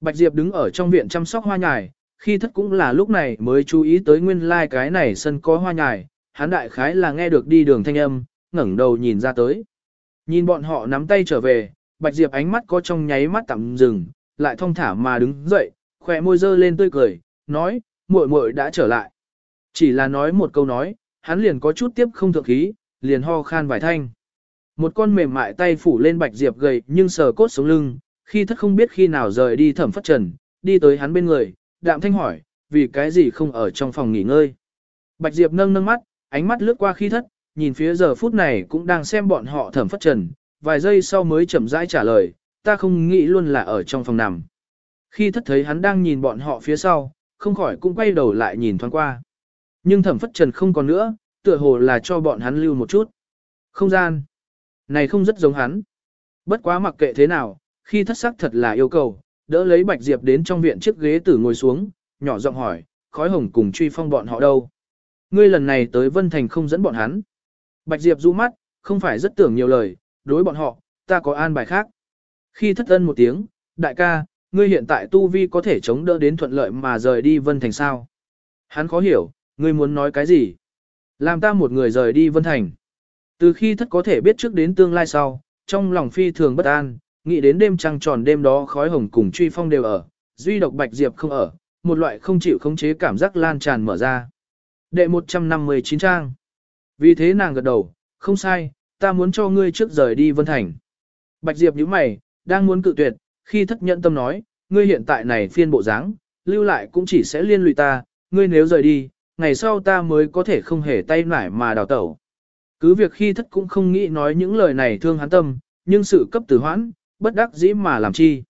Bạch Diệp đứng ở trong viện chăm sóc hoa nhài, khi thất cũng là lúc này mới chú ý tới nguyên lai like cái này sân có hoa nhài, hắn đại khái là nghe được đi đường thanh âm, ngẩng đầu nhìn ra tới. Nhìn bọn họ nắm tay trở về, Bạch Diệp ánh mắt có trong nháy mắt tạm dừng, lại thong thả mà đứng dậy, khỏe môi dơ lên tươi cười, nói, muội muội đã trở lại. Chỉ là nói một câu nói, hắn liền có chút tiếp không thượng khí, liền ho khan vài thanh. Một con mềm mại tay phủ lên Bạch Diệp gầy nhưng sờ cốt sống lưng, khi thất không biết khi nào rời đi thẩm phất trần, đi tới hắn bên người, đạm thanh hỏi, vì cái gì không ở trong phòng nghỉ ngơi. Bạch Diệp nâng nâng mắt, ánh mắt lướt qua khi thất, nhìn phía giờ phút này cũng đang xem bọn họ thẩm phất trần, vài giây sau mới chậm rãi trả lời, ta không nghĩ luôn là ở trong phòng nằm. Khi thất thấy hắn đang nhìn bọn họ phía sau, không khỏi cũng quay đầu lại nhìn thoáng qua. Nhưng thẩm phất trần không còn nữa, tựa hồ là cho bọn hắn lưu một chút. Không gian. Này không rất giống hắn. Bất quá mặc kệ thế nào, khi thất sắc thật là yêu cầu, đỡ lấy Bạch Diệp đến trong viện chiếc ghế tử ngồi xuống, nhỏ giọng hỏi, khói hồng cùng truy phong bọn họ đâu. Ngươi lần này tới Vân Thành không dẫn bọn hắn. Bạch Diệp du mắt, không phải rất tưởng nhiều lời, đối bọn họ, ta có an bài khác. Khi thất ân một tiếng, đại ca, ngươi hiện tại tu vi có thể chống đỡ đến thuận lợi mà rời đi Vân Thành sao? Hắn khó hiểu, ngươi muốn nói cái gì? Làm ta một người rời đi Vân Thành. Từ khi thất có thể biết trước đến tương lai sau, trong lòng phi thường bất an, nghĩ đến đêm trăng tròn đêm đó khói hồng cùng truy phong đều ở, duy độc bạch diệp không ở, một loại không chịu khống chế cảm giác lan tràn mở ra. Đệ 159 trang. Vì thế nàng gật đầu, không sai, ta muốn cho ngươi trước rời đi Vân Thành. Bạch Diệp nhíu mày, đang muốn cự tuyệt, khi thất nhận tâm nói, ngươi hiện tại này phiên bộ dáng, lưu lại cũng chỉ sẽ liên lụy ta, ngươi nếu rời đi, ngày sau ta mới có thể không hề tay nải mà đào tẩu. Cứ việc khi thất cũng không nghĩ nói những lời này thương hắn tâm, nhưng sự cấp tử hoãn, bất đắc dĩ mà làm chi.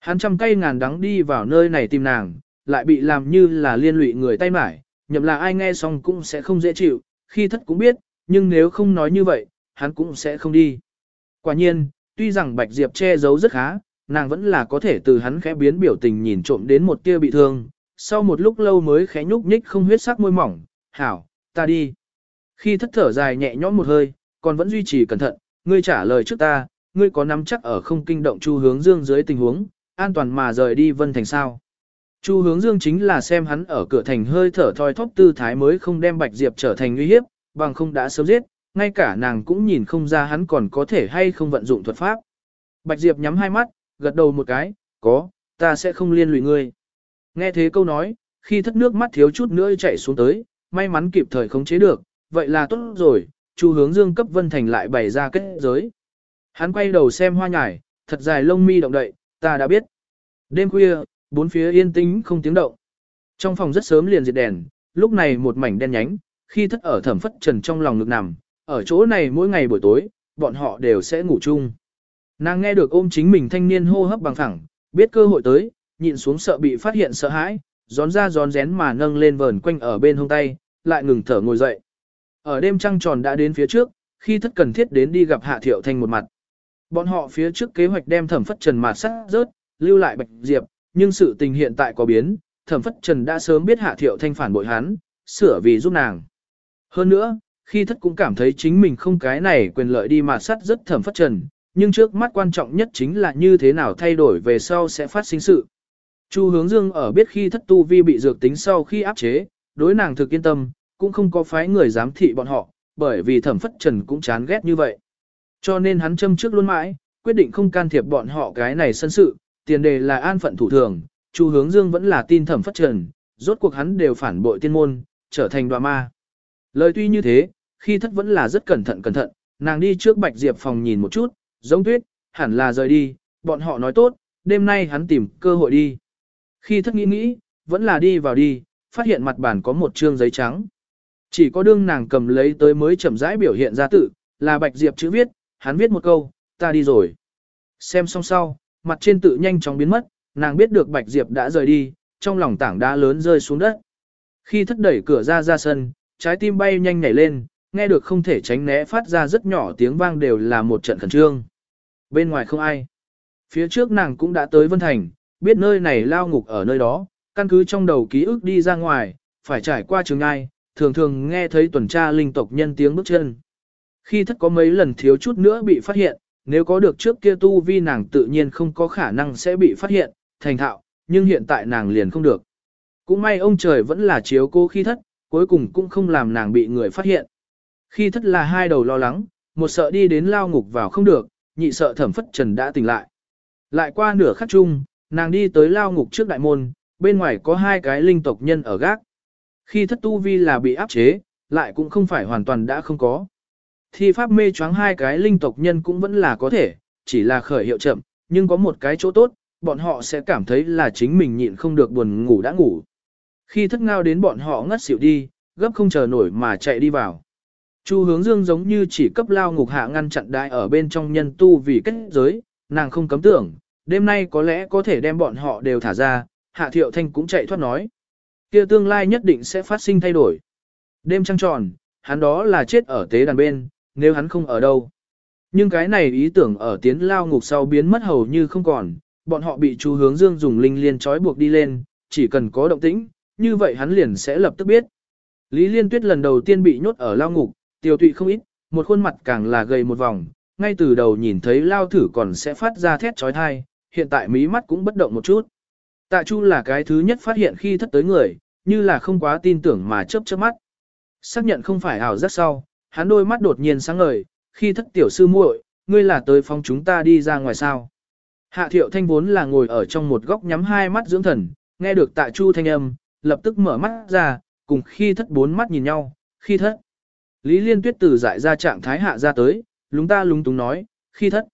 Hắn trăm cây ngàn đắng đi vào nơi này tìm nàng, lại bị làm như là liên lụy người tay mải, nhậm là ai nghe xong cũng sẽ không dễ chịu, khi thất cũng biết, nhưng nếu không nói như vậy, hắn cũng sẽ không đi. Quả nhiên, tuy rằng Bạch Diệp che giấu rất khá, nàng vẫn là có thể từ hắn khẽ biến biểu tình nhìn trộm đến một tia bị thương, sau một lúc lâu mới khẽ nhúc nhích không huyết sắc môi mỏng, hảo, ta đi. Khi thất thở dài nhẹ nhõm một hơi, còn vẫn duy trì cẩn thận, ngươi trả lời trước ta, ngươi có nắm chắc ở không kinh động chu hướng dương dưới tình huống, an toàn mà rời đi vân thành sao. Chu hướng dương chính là xem hắn ở cửa thành hơi thở thoi thóp tư thái mới không đem Bạch Diệp trở thành nguy hiếp, bằng không đã sớm giết, ngay cả nàng cũng nhìn không ra hắn còn có thể hay không vận dụng thuật pháp. Bạch Diệp nhắm hai mắt, gật đầu một cái, có, ta sẽ không liên lụy ngươi. Nghe thế câu nói, khi thất nước mắt thiếu chút nữa chạy xuống tới, may mắn kịp thời khống chế được, vậy là tốt rồi, Chu hướng dương cấp Vân Thành lại bày ra kết giới. Hắn quay đầu xem hoa nhải, thật dài lông mi động đậy, ta đã biết. Đêm khuya, bốn phía yên tĩnh không tiếng động. Trong phòng rất sớm liền diệt đèn, lúc này một mảnh đen nhánh, khi thất ở thẩm phất trần trong lòng ngực nằm, ở chỗ này mỗi ngày buổi tối, bọn họ đều sẽ ngủ chung. Nàng nghe được ôm chính mình thanh niên hô hấp bằng thẳng, biết cơ hội tới, nhịn xuống sợ bị phát hiện sợ hãi, gión ra gión rén mà nâng lên vờn quanh ở bên hông tay, lại ngừng thở ngồi dậy. Ở đêm trăng tròn đã đến phía trước, khi thất cần thiết đến đi gặp Hạ Thiệu Thanh một mặt. Bọn họ phía trước kế hoạch đem thẩm phất trần mà sát rớt, lưu lại Bạch Diệp, nhưng sự tình hiện tại có biến, thẩm phất trần đã sớm biết Hạ Thiệu Thanh phản bội hắn, sửa vì giúp nàng. Hơn nữa, khi thất cũng cảm thấy chính mình không cái này quyền lợi đi mà sát rất thẩm phất trần, nhưng trước mắt quan trọng nhất chính là như thế nào thay đổi về sau sẽ phát sinh sự. Chu hướng dương ở biết khi thất tu vi bị dược tính sau khi áp chế, đối nàng thực yên tâm, cũng không có phái người giám thị bọn họ, bởi vì thẩm phất trần cũng chán ghét như vậy. Cho nên hắn châm trước luôn mãi, quyết định không can thiệp bọn họ cái này sân sự, tiền đề là an phận thủ thường, Chu hướng dương vẫn là tin thẩm phất trần, rốt cuộc hắn đều phản bội tiên môn, trở thành đoà ma. Lời tuy như thế, khi thất vẫn là rất cẩn thận cẩn thận, nàng đi trước bạch diệp phòng nhìn một chút, giống tuyết, hẳn là rời đi, bọn họ nói tốt, đêm nay hắn tìm cơ hội đi. Khi thất nghĩ nghĩ, vẫn là đi vào đi, phát hiện mặt bàn có một trương giấy trắng. Chỉ có đương nàng cầm lấy tới mới chậm rãi biểu hiện ra tự, là bạch diệp chữ viết, hắn viết một câu, ta đi rồi. Xem xong sau, mặt trên tự nhanh chóng biến mất, nàng biết được bạch diệp đã rời đi, trong lòng tảng đá lớn rơi xuống đất. Khi thất đẩy cửa ra ra sân, trái tim bay nhanh nhảy lên, nghe được không thể tránh né phát ra rất nhỏ tiếng vang đều là một trận khẩn trương. Bên ngoài không ai. Phía trước nàng cũng đã tới Vân Thành, biết nơi này lao ngục ở nơi đó, căn cứ trong đầu ký ức đi ra ngoài, phải trải qua trường ai, thường thường nghe thấy tuần tra linh tộc nhân tiếng bước chân. Khi thất có mấy lần thiếu chút nữa bị phát hiện, nếu có được trước kia tu vi nàng tự nhiên không có khả năng sẽ bị phát hiện, thành thạo, nhưng hiện tại nàng liền không được. Cũng may ông trời vẫn là chiếu cô khi thất, cuối cùng cũng không làm nàng bị người phát hiện. Khi thất là hai đầu lo lắng, một sợ đi đến lao ngục vào không được, nhị sợ thẩm phất trần đã tỉnh lại. Lại qua nửa khắc chung, nàng đi tới lao ngục trước đại môn, bên ngoài có hai cái linh tộc nhân ở gác. Khi thất tu vi là bị áp chế, lại cũng không phải hoàn toàn đã không có. Thi pháp mê choáng hai cái linh tộc nhân cũng vẫn là có thể, chỉ là khởi hiệu chậm, nhưng có một cái chỗ tốt, bọn họ sẽ cảm thấy là chính mình nhịn không được buồn ngủ đã ngủ. Khi thất ngao đến bọn họ ngất xỉu đi, gấp không chờ nổi mà chạy đi vào. Chu hướng dương giống như chỉ cấp lao ngục hạ ngăn chặn đại ở bên trong nhân tu vì kết giới, nàng không cấm tưởng, đêm nay có lẽ có thể đem bọn họ đều thả ra, hạ thiệu thanh cũng chạy thoát nói kia tương lai nhất định sẽ phát sinh thay đổi. Đêm trăng tròn, hắn đó là chết ở tế đàn bên, nếu hắn không ở đâu. Nhưng cái này ý tưởng ở tiến lao ngục sau biến mất hầu như không còn, bọn họ bị chú hướng dương dùng linh liên trói buộc đi lên, chỉ cần có động tĩnh, như vậy hắn liền sẽ lập tức biết. Lý Liên Tuyết lần đầu tiên bị nhốt ở lao ngục, tiêu tụy không ít, một khuôn mặt càng là gầy một vòng, ngay từ đầu nhìn thấy lao thử còn sẽ phát ra thét trói thai, hiện tại mí mắt cũng bất động một chút. Tạ Chu là cái thứ nhất phát hiện khi thất tới người, như là không quá tin tưởng mà chớp chớp mắt. Xác nhận không phải ảo giác sau, hắn đôi mắt đột nhiên sáng ngời, khi thất tiểu sư muội, ngươi là tới phong chúng ta đi ra ngoài sao. Hạ thiệu thanh vốn là ngồi ở trong một góc nhắm hai mắt dưỡng thần, nghe được tạ chu thanh âm, lập tức mở mắt ra, cùng khi thất bốn mắt nhìn nhau, khi thất. Lý liên tuyết từ dại ra trạng thái hạ ra tới, lúng ta lúng túng nói, khi thất.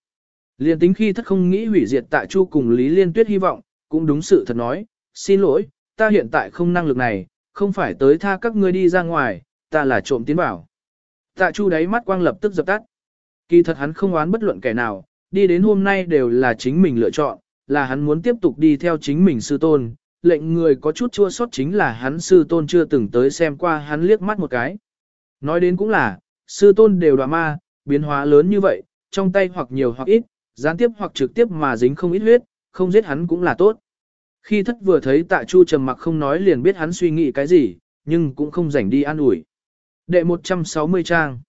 Liên tính khi thất không nghĩ hủy diệt tạ chu cùng Lý liên tuyết hy vọng, cũng đúng sự thật nói, xin lỗi, ta hiện tại không năng lực này, không phải tới tha các ngươi đi ra ngoài, ta là trộm tiến bảo. Tạ Chu đáy mắt quang lập tức dập tắt. Kỳ thật hắn không oán bất luận kẻ nào, đi đến hôm nay đều là chính mình lựa chọn, là hắn muốn tiếp tục đi theo chính mình sư tôn. Lệnh người có chút chua sót chính là hắn sư tôn chưa từng tới xem qua hắn liếc mắt một cái. Nói đến cũng là, sư tôn đều đoạ ma, biến hóa lớn như vậy, trong tay hoặc nhiều hoặc ít, gián tiếp hoặc trực tiếp mà dính không ít huyết, không giết hắn cũng là tốt. Khi thất vừa thấy tạ chu trầm mặc không nói liền biết hắn suy nghĩ cái gì, nhưng cũng không rảnh đi an ủi. Đệ 160 trang.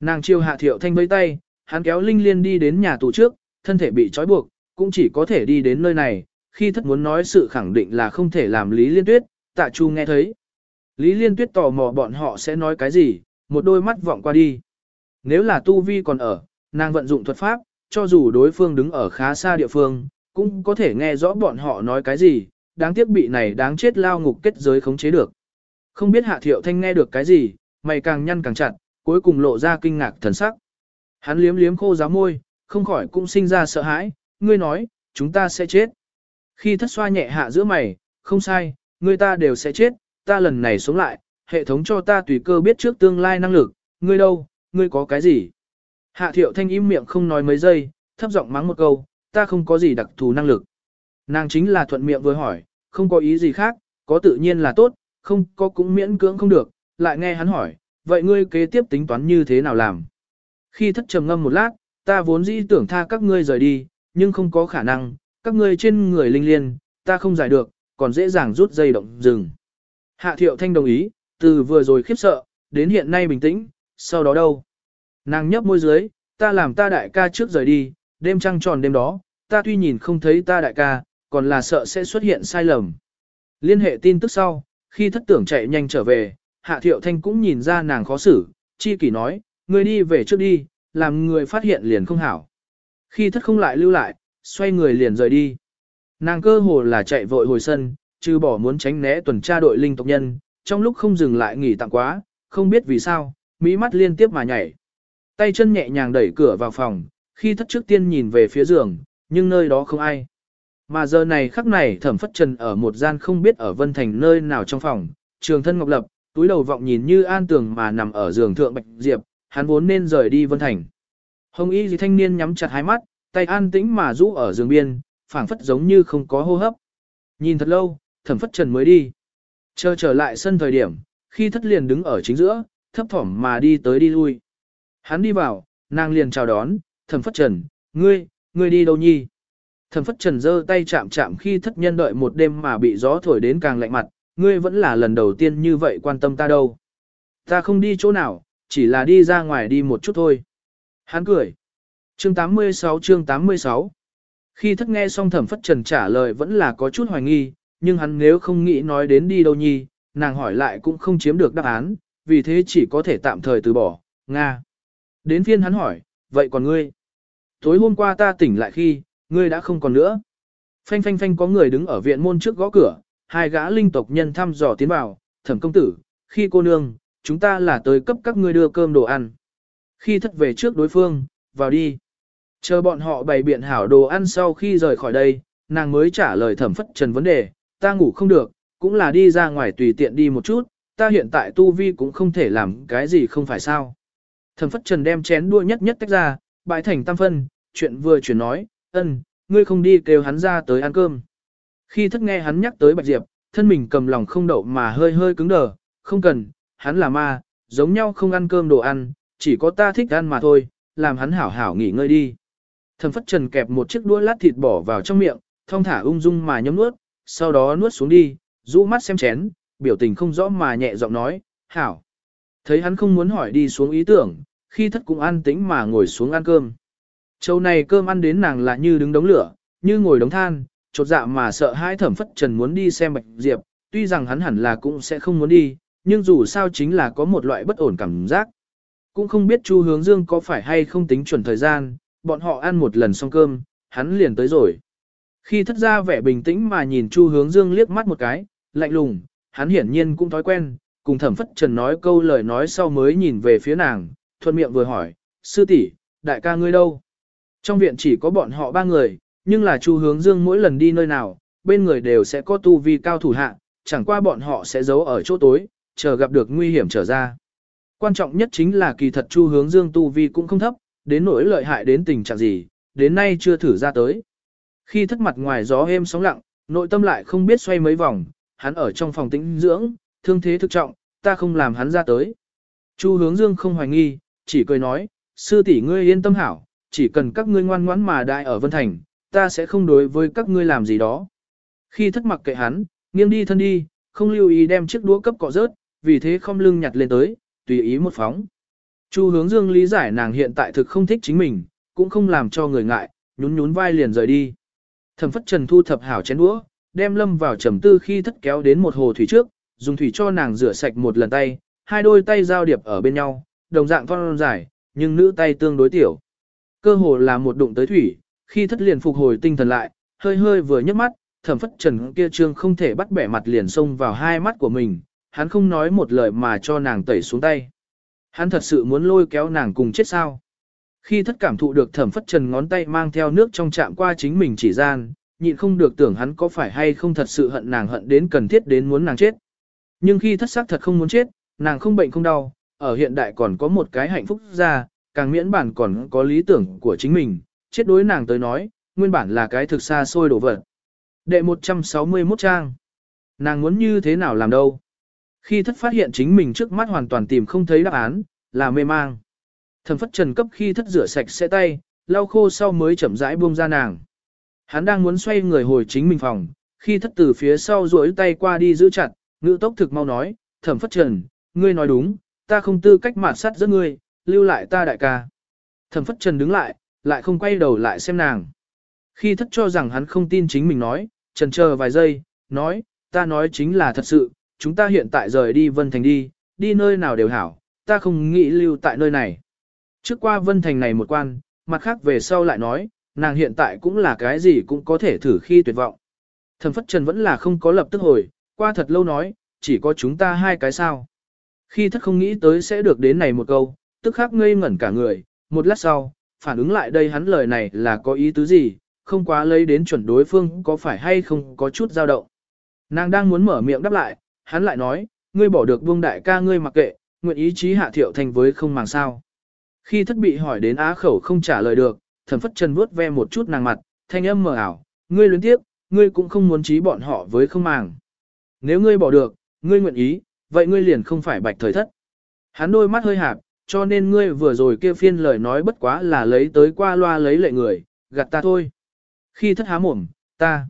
Nàng chiêu hạ thiệu thanh với tay, hắn kéo Linh Liên đi đến nhà tù trước, thân thể bị trói buộc, cũng chỉ có thể đi đến nơi này, khi thất muốn nói sự khẳng định là không thể làm Lý Liên Tuyết, tạ chu nghe thấy. Lý Liên Tuyết tò mò bọn họ sẽ nói cái gì, một đôi mắt vọng qua đi. Nếu là Tu Vi còn ở, nàng vận dụng thuật pháp, cho dù đối phương đứng ở khá xa địa phương, cũng có thể nghe rõ bọn họ nói cái gì, đáng tiếc bị này đáng chết lao ngục kết giới khống chế được. Không biết Hạ Thiệu Thanh nghe được cái gì, mày càng nhăn càng chặt, cuối cùng lộ ra kinh ngạc thần sắc. Hắn liếm liếm khô giáo môi, không khỏi cũng sinh ra sợ hãi, ngươi nói, chúng ta sẽ chết. Khi thất xoa nhẹ hạ giữa mày, không sai, ngươi ta đều sẽ chết, ta lần này sống lại, hệ thống cho ta tùy cơ biết trước tương lai năng lực, ngươi đâu, ngươi có cái gì? Hạ thiệu thanh im miệng không nói mấy giây, thấp giọng mắng một câu, ta không có gì đặc thù năng lực. Nàng chính là thuận miệng vừa hỏi, không có ý gì khác, có tự nhiên là tốt, không có cũng miễn cưỡng không được, lại nghe hắn hỏi, vậy ngươi kế tiếp tính toán như thế nào làm? Khi thất trầm ngâm một lát, ta vốn dĩ tưởng tha các ngươi rời đi, nhưng không có khả năng, các ngươi trên người linh liên, ta không giải được, còn dễ dàng rút dây động dừng. Hạ thiệu thanh đồng ý, từ vừa rồi khiếp sợ, đến hiện nay bình tĩnh, sau đó đâu? Nàng nhấp môi dưới, ta làm ta đại ca trước rời đi, đêm trăng tròn đêm đó, ta tuy nhìn không thấy ta đại ca, còn là sợ sẽ xuất hiện sai lầm. Liên hệ tin tức sau, khi thất tưởng chạy nhanh trở về, Hạ Thiệu Thanh cũng nhìn ra nàng khó xử, chi kỷ nói, người đi về trước đi, làm người phát hiện liền không hảo. Khi thất không lại lưu lại, xoay người liền rời đi. Nàng cơ hồ là chạy vội hồi sân, trừ bỏ muốn tránh né tuần tra đội linh tộc nhân, trong lúc không dừng lại nghỉ tạm quá, không biết vì sao, mỹ mắt liên tiếp mà nhảy. Tay chân nhẹ nhàng đẩy cửa vào phòng, khi thất trước tiên nhìn về phía giường, nhưng nơi đó không ai. Mà giờ này khắc này thẩm phất trần ở một gian không biết ở Vân Thành nơi nào trong phòng, trường thân ngọc lập, túi đầu vọng nhìn như an tường mà nằm ở giường thượng Bạch Diệp, hắn vốn nên rời đi Vân Thành. Hồng y gì thanh niên nhắm chặt hai mắt, tay an tĩnh mà rũ ở giường biên, phảng phất giống như không có hô hấp. Nhìn thật lâu, thẩm phất trần mới đi. Chờ trở lại sân thời điểm, khi thất liền đứng ở chính giữa, thấp thỏm mà đi tới đi lui. Hắn đi vào, nàng liền chào đón, thẩm phất trần, ngươi, ngươi đi đâu nhi? Thẩm phất trần giơ tay chạm chạm khi thất nhân đợi một đêm mà bị gió thổi đến càng lạnh mặt, ngươi vẫn là lần đầu tiên như vậy quan tâm ta đâu. Ta không đi chỗ nào, chỉ là đi ra ngoài đi một chút thôi. Hắn cười. Chương 86 chương 86 Khi thất nghe xong thẩm phất trần trả lời vẫn là có chút hoài nghi, nhưng hắn nếu không nghĩ nói đến đi đâu nhi, nàng hỏi lại cũng không chiếm được đáp án, vì thế chỉ có thể tạm thời từ bỏ, Nga. Đến phiên hắn hỏi, vậy còn ngươi? Tối hôm qua ta tỉnh lại khi, ngươi đã không còn nữa. Phanh phanh phanh có người đứng ở viện môn trước gõ cửa, hai gã linh tộc nhân thăm dò tiến vào, thẩm công tử, khi cô nương, chúng ta là tới cấp các ngươi đưa cơm đồ ăn. Khi thất về trước đối phương, vào đi. Chờ bọn họ bày biện hảo đồ ăn sau khi rời khỏi đây, nàng mới trả lời thẩm phất trần vấn đề, ta ngủ không được, cũng là đi ra ngoài tùy tiện đi một chút, ta hiện tại tu vi cũng không thể làm cái gì không phải sao. Thẩm phất trần đem chén đua nhất nhất tách ra, bãi thành tam phân, chuyện vừa chuyển nói, ân, ngươi không đi kêu hắn ra tới ăn cơm. Khi thất nghe hắn nhắc tới Bạch Diệp, thân mình cầm lòng không đậu mà hơi hơi cứng đờ, không cần, hắn là ma, giống nhau không ăn cơm đồ ăn, chỉ có ta thích ăn mà thôi, làm hắn hảo hảo nghỉ ngơi đi. Thẩm phất trần kẹp một chiếc đũa lát thịt bỏ vào trong miệng, thong thả ung dung mà nhấm nuốt, sau đó nuốt xuống đi, rũ mắt xem chén, biểu tình không rõ mà nhẹ giọng nói, hảo. Thấy hắn không muốn hỏi đi xuống ý tưởng, khi thất cũng an tĩnh mà ngồi xuống ăn cơm. Châu này cơm ăn đến nàng là như đứng đống lửa, như ngồi đống than, chột dạ mà sợ hai thẩm phất trần muốn đi xem bạch diệp, tuy rằng hắn hẳn là cũng sẽ không muốn đi, nhưng dù sao chính là có một loại bất ổn cảm giác. Cũng không biết Chu Hướng Dương có phải hay không tính chuẩn thời gian, bọn họ ăn một lần xong cơm, hắn liền tới rồi. Khi thất ra vẻ bình tĩnh mà nhìn Chu Hướng Dương liếc mắt một cái, lạnh lùng, hắn hiển nhiên cũng thói quen, cùng thẩm phất trần nói câu lời nói sau mới nhìn về phía nàng, thuận miệng vừa hỏi, sư tỷ, đại ca ngươi đâu? Trong viện chỉ có bọn họ ba người, nhưng là Chu Hướng Dương mỗi lần đi nơi nào, bên người đều sẽ có tu vi cao thủ hạ, chẳng qua bọn họ sẽ giấu ở chỗ tối, chờ gặp được nguy hiểm trở ra. Quan trọng nhất chính là kỳ thật Chu Hướng Dương tu vi cũng không thấp, đến nỗi lợi hại đến tình trạng gì, đến nay chưa thử ra tới. Khi thất mặt ngoài gió êm sóng lặng, nội tâm lại không biết xoay mấy vòng, hắn ở trong phòng tĩnh dưỡng, thương thế thực trọng, ta không làm hắn ra tới. Chu hướng dương không hoài nghi, chỉ cười nói, sư tỷ ngươi yên tâm hảo, chỉ cần các ngươi ngoan ngoãn mà đại ở Vân Thành, ta sẽ không đối với các ngươi làm gì đó. Khi thất mặc kệ hắn, nghiêng đi thân đi, không lưu ý đem chiếc đũa cấp cọ rớt, vì thế không lưng nhặt lên tới, tùy ý một phóng. Chu hướng dương lý giải nàng hiện tại thực không thích chính mình, cũng không làm cho người ngại, nhún nhún vai liền rời đi. Thẩm phất trần thu thập hảo chén đũa, đem lâm vào trầm tư khi thất kéo đến một hồ thủy trước, dùng thủy cho nàng rửa sạch một lần tay, hai đôi tay giao điệp ở bên nhau, đồng dạng thon dài, nhưng nữ tay tương đối tiểu. Cơ hồ là một đụng tới thủy, khi thất liền phục hồi tinh thần lại, hơi hơi vừa nhấc mắt, thẩm phất trần kia trương không thể bắt bẻ mặt liền xông vào hai mắt của mình, hắn không nói một lời mà cho nàng tẩy xuống tay. Hắn thật sự muốn lôi kéo nàng cùng chết sao. Khi thất cảm thụ được thẩm phất trần ngón tay mang theo nước trong chạm qua chính mình chỉ gian, nhịn không được tưởng hắn có phải hay không thật sự hận nàng hận đến cần thiết đến muốn nàng chết. Nhưng khi thất xác thật không muốn chết, nàng không bệnh không đau, ở hiện đại còn có một cái hạnh phúc ra, càng miễn bản còn có lý tưởng của chính mình, chết đối nàng tới nói, nguyên bản là cái thực xa xôi đổ vật. Đệ 161 trang. Nàng muốn như thế nào làm đâu? Khi thất phát hiện chính mình trước mắt hoàn toàn tìm không thấy đáp án, là mê mang. Thẩm phất trần cấp khi thất rửa sạch sẽ tay, lau khô sau mới chậm rãi buông ra nàng. Hắn đang muốn xoay người hồi chính mình phòng, khi thất từ phía sau duỗi tay qua đi giữ chặt, ngữ tốc thực mau nói, thẩm phất trần, ngươi nói đúng, ta không tư cách mạt sát giữa ngươi, lưu lại ta đại ca. Thẩm phất trần đứng lại, lại không quay đầu lại xem nàng. Khi thất cho rằng hắn không tin chính mình nói, trần chờ vài giây, nói, ta nói chính là thật sự, chúng ta hiện tại rời đi Vân Thành đi, đi nơi nào đều hảo, ta không nghĩ lưu tại nơi này. Trước qua Vân Thành này một quan, mặt khác về sau lại nói, nàng hiện tại cũng là cái gì cũng có thể thử khi tuyệt vọng. Thẩm Phất Trần vẫn là không có lập tức hồi, qua thật lâu nói, chỉ có chúng ta hai cái sao. Khi thất không nghĩ tới sẽ được đến này một câu, tức khắc ngây ngẩn cả người, một lát sau, phản ứng lại đây hắn lời này là có ý tứ gì, không quá lấy đến chuẩn đối phương có phải hay không có chút dao động. Nàng đang muốn mở miệng đáp lại, hắn lại nói, ngươi bỏ được buông đại ca ngươi mặc kệ, nguyện ý chí hạ thiệu thành với không màng sao. Khi thất bị hỏi đến á khẩu không trả lời được, thẩm phất chân vuốt ve một chút nàng mặt, thanh âm mờ ảo, ngươi luyến tiếp, ngươi cũng không muốn trí bọn họ với không màng. Nếu ngươi bỏ được, ngươi nguyện ý, vậy ngươi liền không phải bạch thời thất. Hắn đôi mắt hơi hạp, cho nên ngươi vừa rồi kia phiên lời nói bất quá là lấy tới qua loa lấy lệ người, gạt ta thôi. Khi thất há mồm, ta.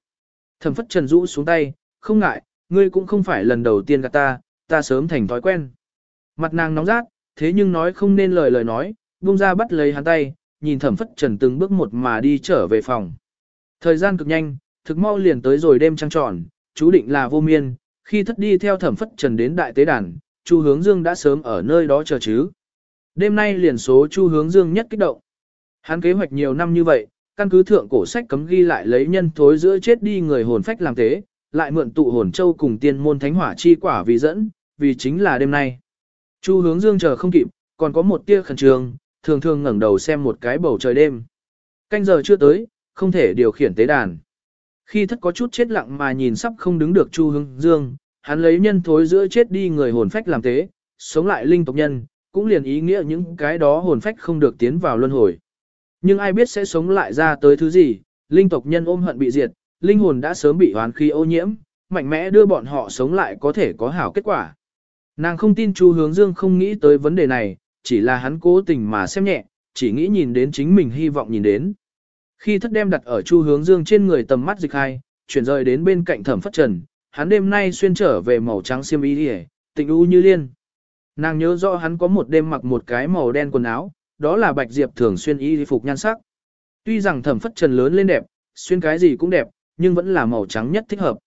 Thẩm phất trần rũ xuống tay, không ngại, ngươi cũng không phải lần đầu tiên gạt ta, ta sớm thành thói quen. Mặt nàng nóng rát, thế nhưng nói không nên lời lời nói, buông ra bắt lấy hắn tay, nhìn thẩm phất trần từng bước một mà đi trở về phòng. Thời gian cực nhanh, thực mau liền tới rồi đêm trăng tròn, chú định là vô miên, khi thất đi theo thẩm phất trần đến đại tế đàn, Chu hướng dương đã sớm ở nơi đó chờ chứ. Đêm nay liền số Chu hướng dương nhất kích động. Hắn kế hoạch nhiều năm như vậy, căn cứ thượng cổ sách cấm ghi lại lấy nhân thối giữa chết đi người hồn phách làm tế, lại mượn tụ hồn châu cùng tiên môn thánh hỏa chi quả vì dẫn, vì chính là đêm nay. Chu hướng dương chờ không kịp, còn có một tia khẩn trương, thường thường ngẩng đầu xem một cái bầu trời đêm. Canh giờ chưa tới, không thể điều khiển tế đàn. Khi thất có chút chết lặng mà nhìn sắp không đứng được Chu Hướng Dương, hắn lấy nhân thối giữa chết đi người hồn phách làm tế, sống lại linh tộc nhân, cũng liền ý nghĩa những cái đó hồn phách không được tiến vào luân hồi. Nhưng ai biết sẽ sống lại ra tới thứ gì, linh tộc nhân ôm hận bị diệt, linh hồn đã sớm bị hoán khí ô nhiễm, mạnh mẽ đưa bọn họ sống lại có thể có hảo kết quả. Nàng không tin Chu Hướng Dương không nghĩ tới vấn đề này, chỉ là hắn cố tình mà xem nhẹ, chỉ nghĩ nhìn đến chính mình hy vọng nhìn đến. Khi thất đem đặt ở Chu Hướng Dương trên người tầm mắt dịch hai, chuyển rời đến bên cạnh Thẩm Phất Trần, hắn đêm nay xuyên trở về màu trắng xiêm y đi tình u như liên. Nàng nhớ rõ hắn có một đêm mặc một cái màu đen quần áo, đó là Bạch Diệp thường xuyên y phục nhan sắc. Tuy rằng Thẩm Phất Trần lớn lên đẹp, xuyên cái gì cũng đẹp, nhưng vẫn là màu trắng nhất thích hợp.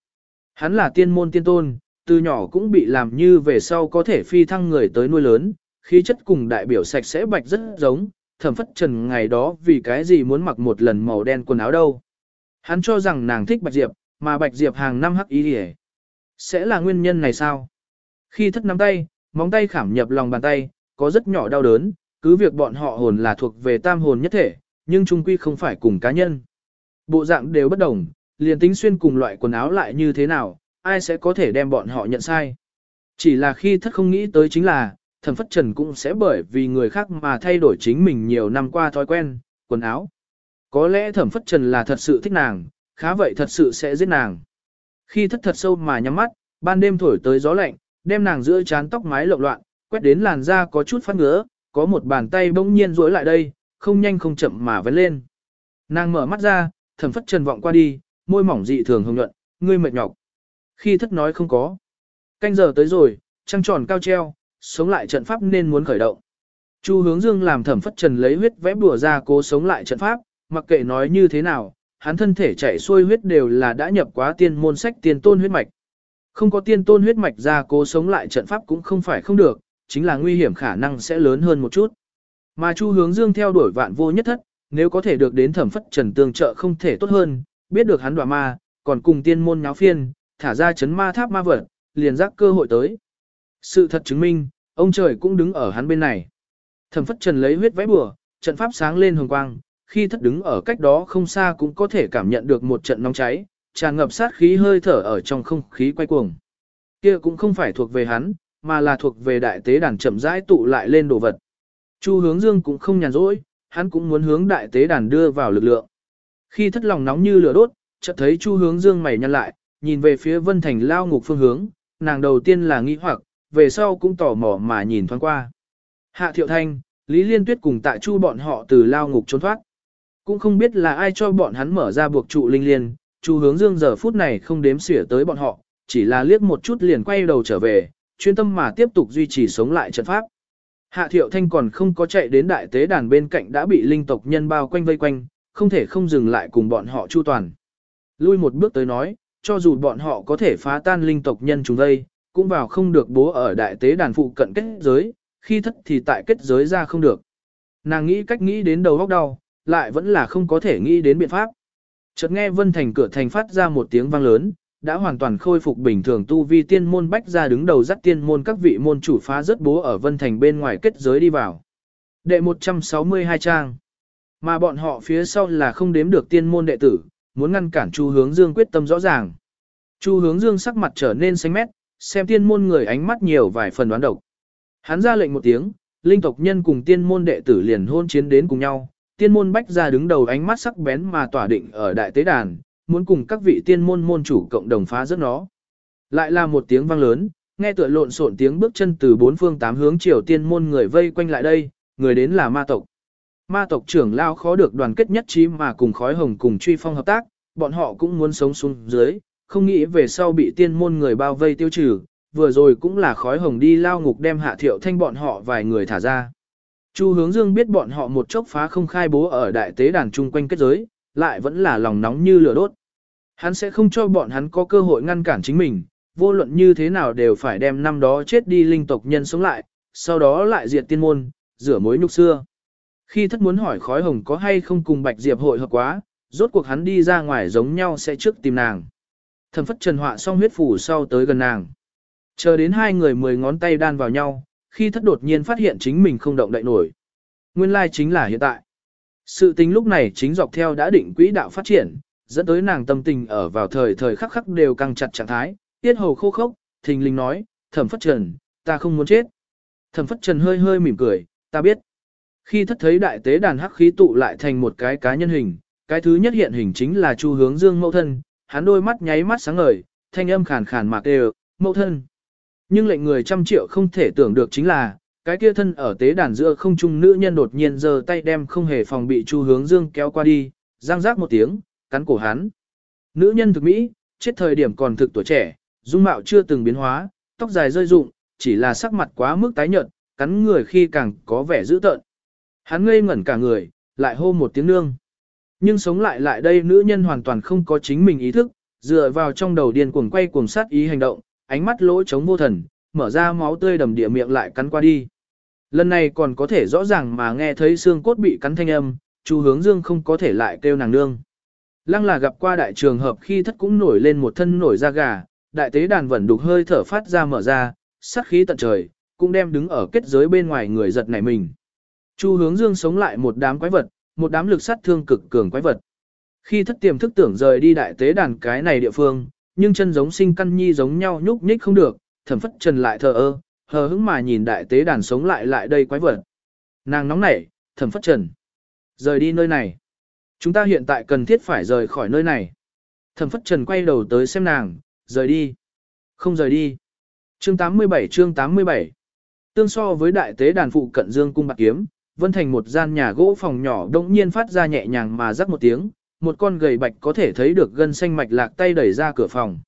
Hắn là tiên môn tiên tôn, từ nhỏ cũng bị làm như về sau có thể phi thăng người tới nuôi lớn, khí chất cùng đại biểu sạch sẽ bạch rất giống, thẩm phất trần ngày đó vì cái gì muốn mặc một lần màu đen quần áo đâu. Hắn cho rằng nàng thích bạch diệp, mà bạch diệp hàng năm hắc ý hề. Sẽ là nguyên nhân này sao? Khi thất nắm tay, móng tay khảm nhập lòng bàn tay, có rất nhỏ đau đớn, cứ việc bọn họ hồn là thuộc về tam hồn nhất thể, nhưng chung quy không phải cùng cá nhân. Bộ dạng đều bất đồng, liền tính xuyên cùng loại quần áo lại như thế nào, ai sẽ có thể đem bọn họ nhận sai. Chỉ là khi thất không nghĩ tới chính là, thẩm phất trần cũng sẽ bởi vì người khác mà thay đổi chính mình nhiều năm qua thói quen, quần áo. Có lẽ thẩm phất trần là thật sự thích nàng, khá vậy thật sự sẽ giết nàng. Khi thất thật sâu mà nhắm mắt, ban đêm thổi tới gió lạnh, đem nàng giữa chán tóc mái lộn loạn, quét đến làn da có chút phát ngứa, có một bàn tay bỗng nhiên duỗi lại đây, không nhanh không chậm mà vén lên. Nàng mở mắt ra, thẩm phất trần vọng qua đi, môi mỏng dị thường hồng nhuận, ngươi mệt nhọc. Khi thất nói không có. Canh giờ tới rồi, trăng tròn cao treo, sống lại trận pháp nên muốn khởi động. Chu hướng dương làm thẩm phất trần lấy huyết vẽ bùa ra cố sống lại trận pháp, mặc kệ nói như thế nào, hắn thân thể chảy xuôi huyết đều là đã nhập quá tiên môn sách tiên tôn huyết mạch. Không có tiên tôn huyết mạch ra cố sống lại trận pháp cũng không phải không được, chính là nguy hiểm khả năng sẽ lớn hơn một chút. Mà Chu Hướng Dương theo đuổi vạn vô nhất thất, nếu có thể được đến thẩm phất trần tương trợ không thể tốt hơn, biết được hắn đoạ ma, còn cùng tiên môn nháo phiên, thả ra chấn ma tháp ma vật, liền giác cơ hội tới. Sự thật chứng minh, ông trời cũng đứng ở hắn bên này. Thẩm phất trần lấy huyết vẽ bùa, trận pháp sáng lên hồng quang, khi thất đứng ở cách đó không xa cũng có thể cảm nhận được một trận nóng cháy, tràn ngập sát khí hơi thở ở trong không khí quay cuồng. Kia cũng không phải thuộc về hắn, mà là thuộc về đại tế đàn chậm rãi tụ lại lên đồ vật. Chu hướng dương cũng không nhàn rỗi, hắn cũng muốn hướng đại tế đàn đưa vào lực lượng. Khi thất lòng nóng như lửa đốt, chợt thấy Chu hướng dương mày nhăn lại, nhìn về phía Vân Thành lao ngục phương hướng, nàng đầu tiên là nghi hoặc, về sau cũng tò mò mà nhìn thoáng qua. Hạ Thiệu Thanh, Lý Liên Tuyết cùng tại Chu bọn họ từ lao ngục trốn thoát. Cũng không biết là ai cho bọn hắn mở ra buộc trụ linh liên, Chu hướng dương giờ phút này không đếm xỉa tới bọn họ, chỉ là liếc một chút liền quay đầu trở về, chuyên tâm mà tiếp tục duy trì sống lại trận pháp. Hạ Thiệu Thanh còn không có chạy đến đại tế đàn bên cạnh đã bị linh tộc nhân bao quanh vây quanh, không thể không dừng lại cùng bọn họ chu toàn. Lui một bước tới nói, cho dù bọn họ có thể phá tan linh tộc nhân chúng đây, cũng vào không được bố ở đại tế đàn phụ cận kết giới, khi thất thì tại kết giới ra không được. Nàng nghĩ cách nghĩ đến đầu góc đau, lại vẫn là không có thể nghĩ đến biện pháp. Chợt nghe Vân Thành cửa thành phát ra một tiếng vang lớn, đã hoàn toàn khôi phục bình thường tu vi tiên môn bách ra đứng đầu dắt tiên môn các vị môn chủ phá rất bố ở Vân Thành bên ngoài kết giới đi vào. Đệ 162 trang. Mà bọn họ phía sau là không đếm được tiên môn đệ tử, muốn ngăn cản Chu Hướng Dương quyết tâm rõ ràng. Chu Hướng Dương sắc mặt trở nên xanh mét, xem tiên môn người ánh mắt nhiều vài phần đoán độc. Hắn ra lệnh một tiếng, linh tộc nhân cùng tiên môn đệ tử liền hôn chiến đến cùng nhau, tiên môn bách ra đứng đầu ánh mắt sắc bén mà tỏa định ở đại tế đàn, muốn cùng các vị tiên môn môn chủ cộng đồng phá rất nó. Lại là một tiếng vang lớn, nghe tựa lộn xộn tiếng bước chân từ bốn phương tám hướng triều tiên môn người vây quanh lại đây, người đến là ma tộc. Ma tộc trưởng lao khó được đoàn kết nhất trí mà cùng khói hồng cùng truy phong hợp tác, bọn họ cũng muốn sống xuống dưới, không nghĩ về sau bị tiên môn người bao vây tiêu trừ, vừa rồi cũng là khói hồng đi lao ngục đem hạ thiệu thanh bọn họ vài người thả ra. Chu hướng dương biết bọn họ một chốc phá không khai bố ở đại tế đàn chung quanh kết giới, lại vẫn là lòng nóng như lửa đốt. Hắn sẽ không cho bọn hắn có cơ hội ngăn cản chính mình, vô luận như thế nào đều phải đem năm đó chết đi linh tộc nhân sống lại, sau đó lại diệt tiên môn, rửa mối nhục xưa. Khi thất muốn hỏi khói hồng có hay không cùng Bạch Diệp hội hợp quá, rốt cuộc hắn đi ra ngoài giống nhau sẽ trước tìm nàng. Thẩm phất trần họa xong huyết phủ sau tới gần nàng. Chờ đến hai người mười ngón tay đan vào nhau, khi thất đột nhiên phát hiện chính mình không động đậy nổi. Nguyên lai chính là hiện tại. Sự tính lúc này chính dọc theo đã định quỹ đạo phát triển, dẫn tới nàng tâm tình ở vào thời thời khắc khắc đều căng chặt trạng thái, tiết hầu khô khốc, thình lình nói, thẩm phất trần, ta không muốn chết. Thẩm phất trần hơi hơi mỉm cười, ta biết. Khi thất thấy đại tế đàn hắc khí tụ lại thành một cái cá nhân hình, cái thứ nhất hiện hình chính là Chu Hướng Dương mẫu thân, hắn đôi mắt nháy mắt sáng ngời, thanh âm khàn khàn mạc đều, mẫu thân. Nhưng lệnh người trăm triệu không thể tưởng được chính là, cái kia thân ở tế đàn giữa không trung nữ nhân đột nhiên giơ tay đem không hề phòng bị Chu Hướng Dương kéo qua đi, giang rác một tiếng, cắn cổ hắn. Nữ nhân thực mỹ, chết thời điểm còn thực tuổi trẻ, dung mạo chưa từng biến hóa, tóc dài rơi rụng, chỉ là sắc mặt quá mức tái nhợt, cắn người khi càng có vẻ dữ tợn. Hắn ngây ngẩn cả người, lại hô một tiếng nương. Nhưng sống lại lại đây nữ nhân hoàn toàn không có chính mình ý thức, dựa vào trong đầu điên cuồng quay cuồng sát ý hành động, ánh mắt lỗ chống vô thần, mở ra máu tươi đầm địa miệng lại cắn qua đi. Lần này còn có thể rõ ràng mà nghe thấy xương cốt bị cắn thanh âm, Chu Hướng Dương không có thể lại kêu nàng nương. Lăng là gặp qua đại trường hợp khi thất cũng nổi lên một thân nổi da gà, đại tế đàn vẫn đục hơi thở phát ra mở ra, sát khí tận trời, cũng đem đứng ở kết giới bên ngoài người giật nảy mình. Chu Hướng Dương sống lại một đám quái vật, một đám lực sát thương cực cường quái vật. Khi thất tiềm thức tưởng rời đi đại tế đàn cái này địa phương, nhưng chân giống sinh căn nhi giống nhau nhúc nhích không được, thẩm phất trần lại thờ ơ, hờ hững mà nhìn đại tế đàn sống lại lại đây quái vật. Nàng nóng nảy, thẩm phất trần. Rời đi nơi này. Chúng ta hiện tại cần thiết phải rời khỏi nơi này. Thẩm phất trần quay đầu tới xem nàng, rời đi. Không rời đi. Chương 87 chương 87 Tương so với đại tế đàn phụ cận dương cung bạc kiếm, vân thành một gian nhà gỗ phòng nhỏ đống nhiên phát ra nhẹ nhàng mà rắc một tiếng, một con gầy bạch có thể thấy được gân xanh mạch lạc tay đẩy ra cửa phòng.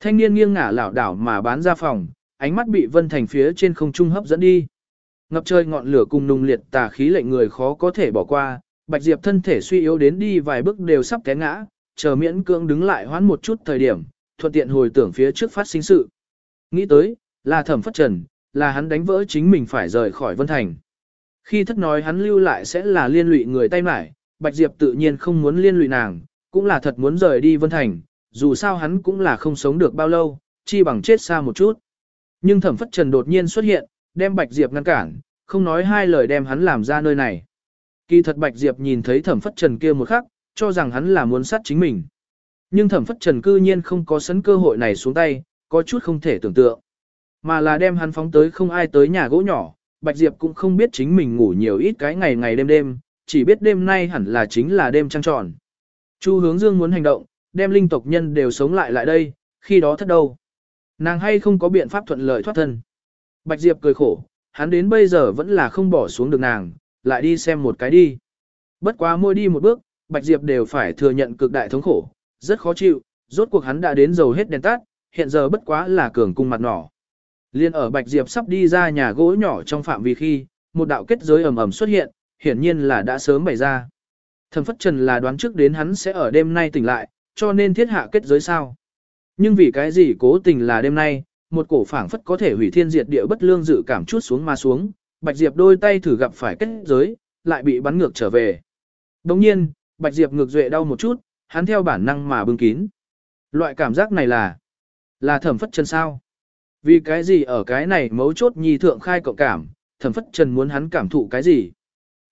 Thanh niên nghiêng ngả lảo đảo mà bán ra phòng, ánh mắt bị vân thành phía trên không trung hấp dẫn đi. Ngập trời ngọn lửa cùng nung liệt tà khí lệnh người khó có thể bỏ qua, Bạch Diệp thân thể suy yếu đến đi vài bước đều sắp té ngã, chờ miễn cưỡng đứng lại hoãn một chút thời điểm, thuận tiện hồi tưởng phía trước phát sinh sự. Nghĩ tới, là thẩm phất trần, là hắn đánh vỡ chính mình phải rời khỏi Vân Thành. Khi thất nói hắn lưu lại sẽ là liên lụy người tay mải, Bạch Diệp tự nhiên không muốn liên lụy nàng, cũng là thật muốn rời đi Vân Thành, dù sao hắn cũng là không sống được bao lâu, chi bằng chết xa một chút. Nhưng thẩm phất trần đột nhiên xuất hiện, đem Bạch Diệp ngăn cản, không nói hai lời đem hắn làm ra nơi này. Kỳ thật Bạch Diệp nhìn thấy thẩm phất trần kia một khắc, cho rằng hắn là muốn sát chính mình. Nhưng thẩm phất trần cư nhiên không có sấn cơ hội này xuống tay, có chút không thể tưởng tượng. Mà là đem hắn phóng tới không ai tới nhà gỗ nhỏ, Bạch Diệp cũng không biết chính mình ngủ nhiều ít cái ngày ngày đêm đêm, chỉ biết đêm nay hẳn là chính là đêm trăng tròn. Chu hướng dương muốn hành động, đem linh tộc nhân đều sống lại lại đây, khi đó thất đâu. Nàng hay không có biện pháp thuận lợi thoát thân. Bạch Diệp cười khổ, hắn đến bây giờ vẫn là không bỏ xuống được nàng, lại đi xem một cái đi. Bất quá môi đi một bước, Bạch Diệp đều phải thừa nhận cực đại thống khổ, rất khó chịu, rốt cuộc hắn đã đến dầu hết đèn tắt, hiện giờ bất quá là cường cung mặt nỏ. Liên ở Bạch Diệp sắp đi ra nhà gỗ nhỏ trong phạm vi khi, một đạo kết giới ầm ầm xuất hiện, hiển nhiên là đã sớm bày ra. Thẩm Phất Trần là đoán trước đến hắn sẽ ở đêm nay tỉnh lại, cho nên thiết hạ kết giới sao. Nhưng vì cái gì cố tình là đêm nay, một cổ phảng phất có thể hủy thiên diệt địa bất lương dự cảm chút xuống mà xuống, Bạch Diệp đôi tay thử gặp phải kết giới, lại bị bắn ngược trở về. Đồng nhiên, Bạch Diệp ngược duệ đau một chút, hắn theo bản năng mà bưng kín. Loại cảm giác này là, là thẩm phất chân sao. Vì cái gì ở cái này mấu chốt nhi thượng khai cộng cảm, thẩm phất trần muốn hắn cảm thụ cái gì.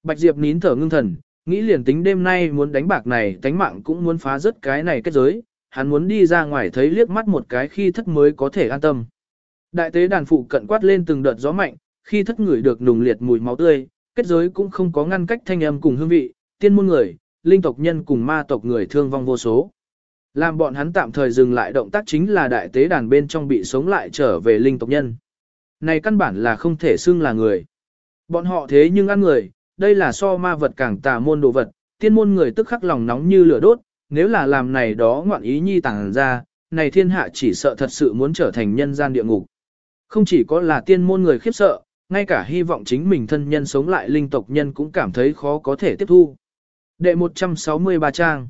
Bạch Diệp nín thở ngưng thần, nghĩ liền tính đêm nay muốn đánh bạc này tánh mạng cũng muốn phá rớt cái này kết giới, hắn muốn đi ra ngoài thấy liếc mắt một cái khi thất mới có thể an tâm. Đại tế đàn phụ cận quát lên từng đợt gió mạnh, khi thất người được nùng liệt mùi máu tươi, kết giới cũng không có ngăn cách thanh âm cùng hương vị, tiên môn người, linh tộc nhân cùng ma tộc người thương vong vô số. Làm bọn hắn tạm thời dừng lại động tác chính là đại tế đàn bên trong bị sống lại trở về linh tộc nhân. Này căn bản là không thể xưng là người. Bọn họ thế nhưng ăn người, đây là so ma vật càng tà môn đồ vật, tiên môn người tức khắc lòng nóng như lửa đốt, nếu là làm này đó ngoạn ý nhi tàng ra, này thiên hạ chỉ sợ thật sự muốn trở thành nhân gian địa ngục. Không chỉ có là tiên môn người khiếp sợ, ngay cả hy vọng chính mình thân nhân sống lại linh tộc nhân cũng cảm thấy khó có thể tiếp thu. Đệ 163 trang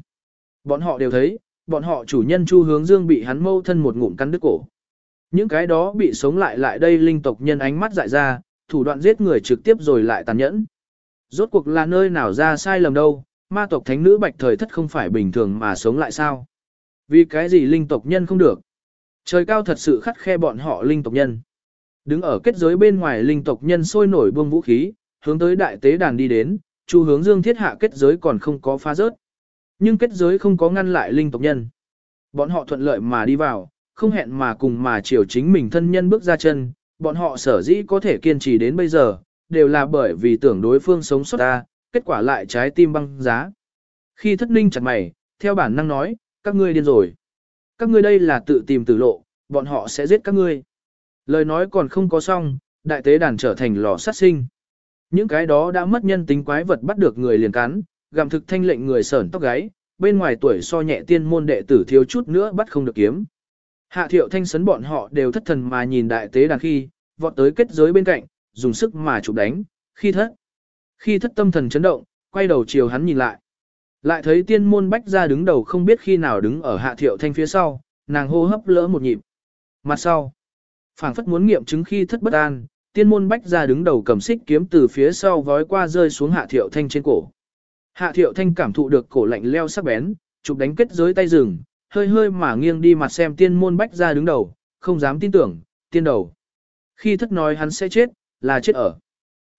Bọn họ đều thấy, bọn họ chủ nhân Chu Hướng Dương bị hắn mâu thân một ngụm cắn đứt cổ. Những cái đó bị sống lại lại đây linh tộc nhân ánh mắt dại ra, thủ đoạn giết người trực tiếp rồi lại tàn nhẫn. Rốt cuộc là nơi nào ra sai lầm đâu, ma tộc thánh nữ bạch thời thất không phải bình thường mà sống lại sao? Vì cái gì linh tộc nhân không được? Trời cao thật sự khắt khe bọn họ linh tộc nhân. Đứng ở kết giới bên ngoài linh tộc nhân sôi nổi buông vũ khí, hướng tới đại tế đàn đi đến, Chu hướng dương thiết hạ kết giới còn không có phá rớt. Nhưng kết giới không có ngăn lại linh tộc nhân. Bọn họ thuận lợi mà đi vào, không hẹn mà cùng mà chiều chính mình thân nhân bước ra chân, bọn họ sở dĩ có thể kiên trì đến bây giờ, đều là bởi vì tưởng đối phương sống sót ta, kết quả lại trái tim băng giá. Khi thất ninh chặt mày, theo bản năng nói, các ngươi điên rồi. Các ngươi đây là tự tìm tử lộ, bọn họ sẽ giết các ngươi. Lời nói còn không có xong, đại tế đàn trở thành lò sát sinh. Những cái đó đã mất nhân tính quái vật bắt được người liền cắn, gặm thực thanh lệnh người sởn tóc gáy, bên ngoài tuổi so nhẹ tiên môn đệ tử thiếu chút nữa bắt không được kiếm. Hạ thiệu thanh sấn bọn họ đều thất thần mà nhìn đại tế đàn khi, vọt tới kết giới bên cạnh, dùng sức mà chụp đánh, khi thất. Khi thất tâm thần chấn động, quay đầu chiều hắn nhìn lại. Lại thấy tiên môn bách ra đứng đầu không biết khi nào đứng ở hạ thiệu thanh phía sau, nàng hô hấp lỡ một nhịp. Mặt sau, phảng phất muốn nghiệm chứng khi thất bất an, tiên môn bách ra đứng đầu cầm xích kiếm từ phía sau vói qua rơi xuống hạ thiệu thanh trên cổ. Hạ thiệu thanh cảm thụ được cổ lạnh leo sắc bén, chụp đánh kết giới tay rừng, hơi hơi mà nghiêng đi mặt xem tiên môn bách ra đứng đầu, không dám tin tưởng, tiên đầu. Khi thất nói hắn sẽ chết, là chết ở.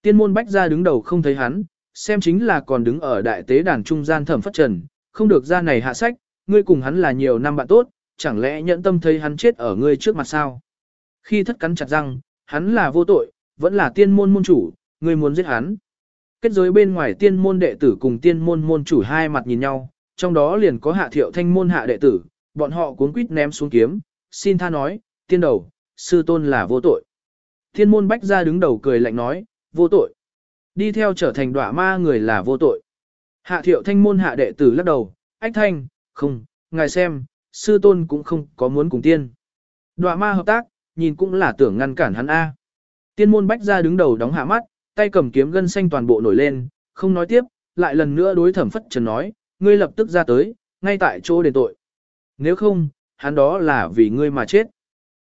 Tiên môn bách ra đứng đầu không thấy hắn, xem chính là còn đứng ở đại tế đàn trung gian thẩm phất trần, không được ra này hạ sách, ngươi cùng hắn là nhiều năm bạn tốt, chẳng lẽ nhẫn tâm thấy hắn chết ở ngươi trước mặt sao? Khi thất cắn chặt răng, hắn là vô tội, vẫn là tiên môn môn chủ, ngươi muốn giết hắn. Kết giới bên ngoài tiên môn đệ tử cùng tiên môn môn chủ hai mặt nhìn nhau, trong đó liền có hạ thiệu thanh môn hạ đệ tử, bọn họ cuốn quýt ném xuống kiếm, xin tha nói, tiên đầu, sư tôn là vô tội. Tiên môn bách ra đứng đầu cười lạnh nói, vô tội. Đi theo trở thành đọa ma người là vô tội. Hạ thiệu thanh môn hạ đệ tử lắc đầu, ách thanh, không, ngài xem, sư tôn cũng không có muốn cùng tiên. Đọa ma hợp tác, nhìn cũng là tưởng ngăn cản hắn A. Tiên môn bách ra đứng đầu đóng hạ mắt, tay cầm kiếm gân xanh toàn bộ nổi lên, không nói tiếp, lại lần nữa đối thẩm phất trần nói, ngươi lập tức ra tới, ngay tại chỗ đền tội. Nếu không, hắn đó là vì ngươi mà chết.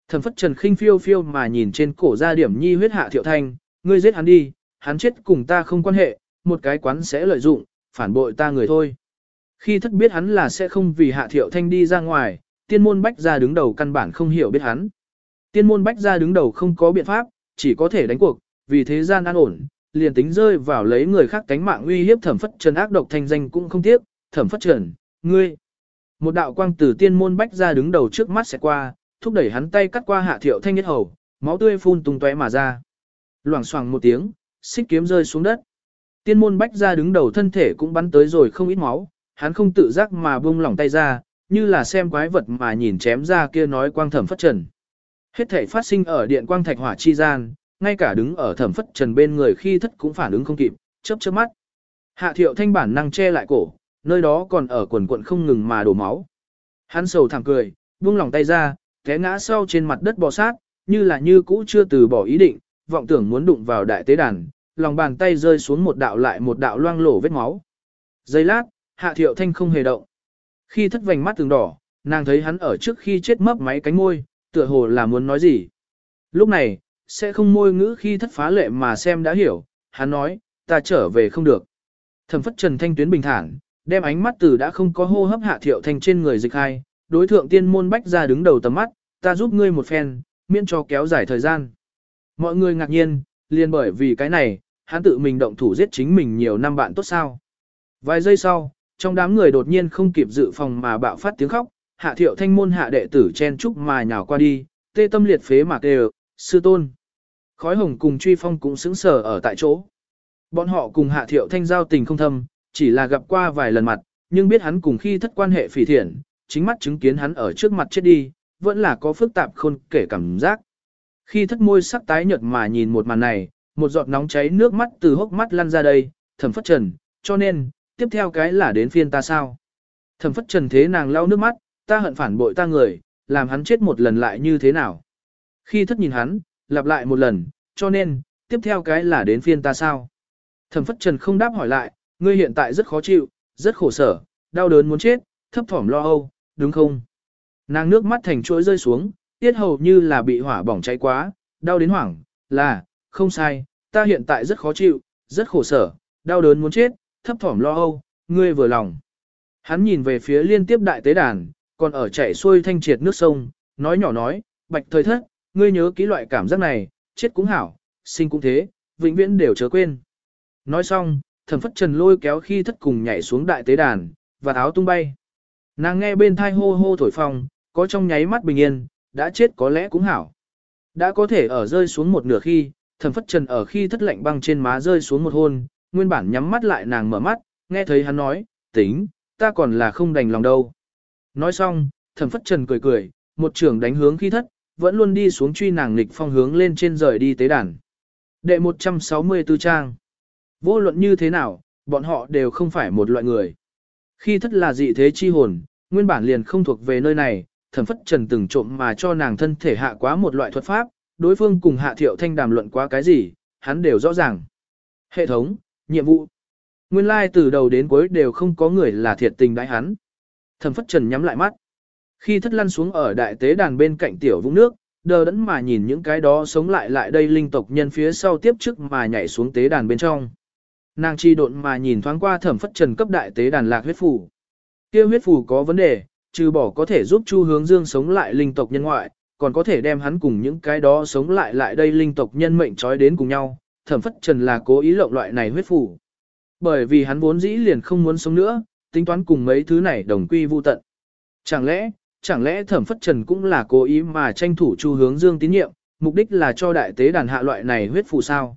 Thẩm phất trần khinh phiêu phiêu mà nhìn trên cổ ra điểm nhi huyết hạ thiệu thanh, ngươi giết hắn đi, hắn chết cùng ta không quan hệ, một cái quán sẽ lợi dụng, phản bội ta người thôi. Khi thất biết hắn là sẽ không vì hạ thiệu thanh đi ra ngoài, tiên môn bách ra đứng đầu căn bản không hiểu biết hắn. Tiên môn bách ra đứng đầu không có biện pháp, chỉ có thể đánh cuộc, vì thế gian an ổn, liền tính rơi vào lấy người khác cánh mạng uy hiếp thẩm phất trần ác độc thanh danh cũng không tiếc, thẩm phất trần, ngươi. Một đạo quang tử tiên môn bách ra đứng đầu trước mắt sẽ qua, thúc đẩy hắn tay cắt qua hạ thiệu thanh nhất hầu, máu tươi phun tung tóe mà ra. Loảng xoảng một tiếng, xích kiếm rơi xuống đất. Tiên môn bách ra đứng đầu thân thể cũng bắn tới rồi không ít máu, hắn không tự giác mà buông lỏng tay ra, như là xem quái vật mà nhìn chém ra kia nói quang thẩm phất trần. Hết thể phát sinh ở điện quang thạch hỏa chi gian, ngay cả đứng ở thẩm phất trần bên người khi thất cũng phản ứng không kịp, chớp chớp mắt. Hạ thiệu thanh bản năng che lại cổ, nơi đó còn ở quần quận không ngừng mà đổ máu. Hắn sầu thẳng cười, buông lòng tay ra, té ngã sau trên mặt đất bò sát, như là như cũ chưa từ bỏ ý định, vọng tưởng muốn đụng vào đại tế đàn, lòng bàn tay rơi xuống một đạo lại một đạo loang lổ vết máu. Giây lát, hạ thiệu thanh không hề động. Khi thất vành mắt từng đỏ, nàng thấy hắn ở trước khi chết mấp máy cánh môi, tựa hồ là muốn nói gì. Lúc này, sẽ không môi ngữ khi thất phá lệ mà xem đã hiểu, hắn nói, ta trở về không được. Thẩm phất trần thanh tuyến bình thản, đem ánh mắt từ đã không có hô hấp hạ thiệu thanh trên người dịch hai, đối thượng tiên môn bách ra đứng đầu tầm mắt, ta giúp ngươi một phen, miễn cho kéo dài thời gian. Mọi người ngạc nhiên, liền bởi vì cái này, hắn tự mình động thủ giết chính mình nhiều năm bạn tốt sao. Vài giây sau, trong đám người đột nhiên không kịp dự phòng mà bạo phát tiếng khóc, hạ thiệu thanh môn hạ đệ tử chen trúc mà nhào qua đi, tê tâm liệt phế mà kêu, sư tôn. Khói hồng cùng truy phong cũng sững sờ ở tại chỗ. Bọn họ cùng hạ thiệu thanh giao tình không thâm, chỉ là gặp qua vài lần mặt, nhưng biết hắn cùng khi thất quan hệ phỉ thiện, chính mắt chứng kiến hắn ở trước mặt chết đi, vẫn là có phức tạp khôn kể cảm giác. Khi thất môi sắc tái nhợt mà nhìn một màn này, một giọt nóng cháy nước mắt từ hốc mắt lăn ra đây, thẩm phất trần, cho nên, tiếp theo cái là đến phiên ta sao. Thẩm phất trần thế nàng lau nước mắt, ta hận phản bội ta người, làm hắn chết một lần lại như thế nào. Khi thất nhìn hắn, lặp lại một lần, cho nên, tiếp theo cái là đến phiên ta sao. Thẩm phất trần không đáp hỏi lại, ngươi hiện tại rất khó chịu, rất khổ sở, đau đớn muốn chết, thấp thỏm lo âu, đúng không? Nàng nước mắt thành chuỗi rơi xuống, tiết hầu như là bị hỏa bỏng cháy quá, đau đến hoảng, là, không sai, ta hiện tại rất khó chịu, rất khổ sở, đau đớn muốn chết, thấp thỏm lo âu, ngươi vừa lòng. Hắn nhìn về phía liên tiếp đại tế đàn, còn ở chảy xuôi thanh triệt nước sông, nói nhỏ nói, bạch thời thất, ngươi nhớ kỹ loại cảm giác này, chết cũng hảo, sinh cũng thế, vĩnh viễn đều chớ quên. Nói xong, thẩm phất trần lôi kéo khi thất cùng nhảy xuống đại tế đàn, và áo tung bay. Nàng nghe bên thai hô hô thổi phong, có trong nháy mắt bình yên, đã chết có lẽ cũng hảo. Đã có thể ở rơi xuống một nửa khi, thẩm phất trần ở khi thất lạnh băng trên má rơi xuống một hôn, nguyên bản nhắm mắt lại nàng mở mắt, nghe thấy hắn nói, tính, ta còn là không đành lòng đâu. Nói xong, thẩm phất trần cười cười, một trường đánh hướng khi thất, vẫn luôn đi xuống truy nàng lịch phong hướng lên trên rời đi tế đàn. Đệ 164 trang. Vô luận như thế nào, bọn họ đều không phải một loại người. Khi thất là dị thế chi hồn, nguyên bản liền không thuộc về nơi này, thẩm phất trần từng trộm mà cho nàng thân thể hạ quá một loại thuật pháp, đối phương cùng hạ thiệu thanh đàm luận quá cái gì, hắn đều rõ ràng. Hệ thống, nhiệm vụ. Nguyên lai like từ đầu đến cuối đều không có người là thiệt tình đãi hắn. Thẩm phất trần nhắm lại mắt. Khi thất lăn xuống ở đại tế đàn bên cạnh tiểu vũng nước, đờ đẫn mà nhìn những cái đó sống lại lại đây linh tộc nhân phía sau tiếp trước mà nhảy xuống tế đàn bên trong. Nàng chi độn mà nhìn thoáng qua thẩm phất trần cấp đại tế đàn lạc huyết phù. kia huyết phù có vấn đề, trừ bỏ có thể giúp Chu Hướng Dương sống lại linh tộc nhân ngoại, còn có thể đem hắn cùng những cái đó sống lại lại đây linh tộc nhân mệnh trói đến cùng nhau. Thẩm phất trần là cố ý lộng loại này huyết phù. Bởi vì hắn vốn dĩ liền không muốn sống nữa, tính toán cùng mấy thứ này đồng quy vu tận. Chẳng lẽ, chẳng lẽ thẩm phất trần cũng là cố ý mà tranh thủ chu hướng dương tín nhiệm, mục đích là cho đại tế đàn hạ loại này huyết phù sao?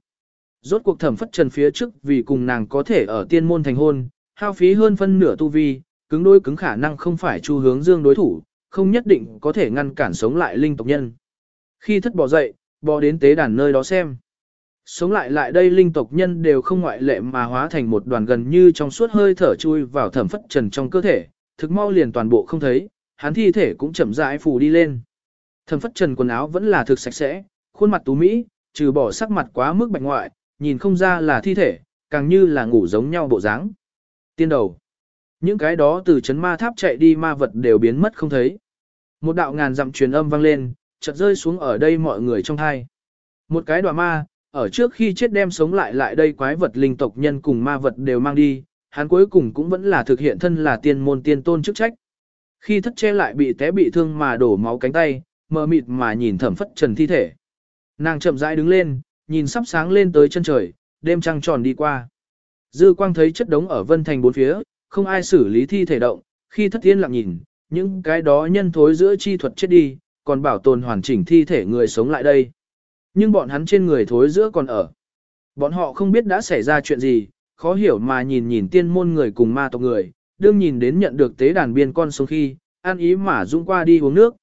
Rốt cuộc thẩm phất trần phía trước vì cùng nàng có thể ở tiên môn thành hôn, hao phí hơn phân nửa tu vi, cứng đôi cứng khả năng không phải chu hướng dương đối thủ, không nhất định có thể ngăn cản sống lại linh tộc nhân. Khi thất bỏ dậy, bò đến tế đàn nơi đó xem. Sống lại lại đây linh tộc nhân đều không ngoại lệ mà hóa thành một đoàn gần như trong suốt hơi thở chui vào thẩm phất trần trong cơ thể, thực mau liền toàn bộ không thấy, hắn thi thể cũng chậm rãi phủ đi lên. Thẩm phất trần quần áo vẫn là thực sạch sẽ, khuôn mặt tú mỹ, trừ bỏ sắc mặt quá mức bạch ngoại, nhìn không ra là thi thể, càng như là ngủ giống nhau bộ dáng. Tiên đầu. Những cái đó từ chấn ma tháp chạy đi ma vật đều biến mất không thấy. Một đạo ngàn dặm truyền âm vang lên, chợt rơi xuống ở đây mọi người trong thai. Một cái đoạ ma, ở trước khi chết đem sống lại lại đây quái vật linh tộc nhân cùng ma vật đều mang đi, hắn cuối cùng cũng vẫn là thực hiện thân là tiên môn tiên tôn chức trách. Khi thất che lại bị té bị thương mà đổ máu cánh tay, mờ mịt mà nhìn thẩm phất trần thi thể. Nàng chậm rãi đứng lên, nhìn sắp sáng lên tới chân trời, đêm trăng tròn đi qua. Dư quang thấy chất đống ở vân thành bốn phía, không ai xử lý thi thể động, khi thất tiên lặng nhìn, những cái đó nhân thối giữa chi thuật chết đi, còn bảo tồn hoàn chỉnh thi thể người sống lại đây. Nhưng bọn hắn trên người thối giữa còn ở. Bọn họ không biết đã xảy ra chuyện gì, khó hiểu mà nhìn nhìn tiên môn người cùng ma tộc người, đương nhìn đến nhận được tế đàn biên con sông khi, an ý mà dung qua đi uống nước.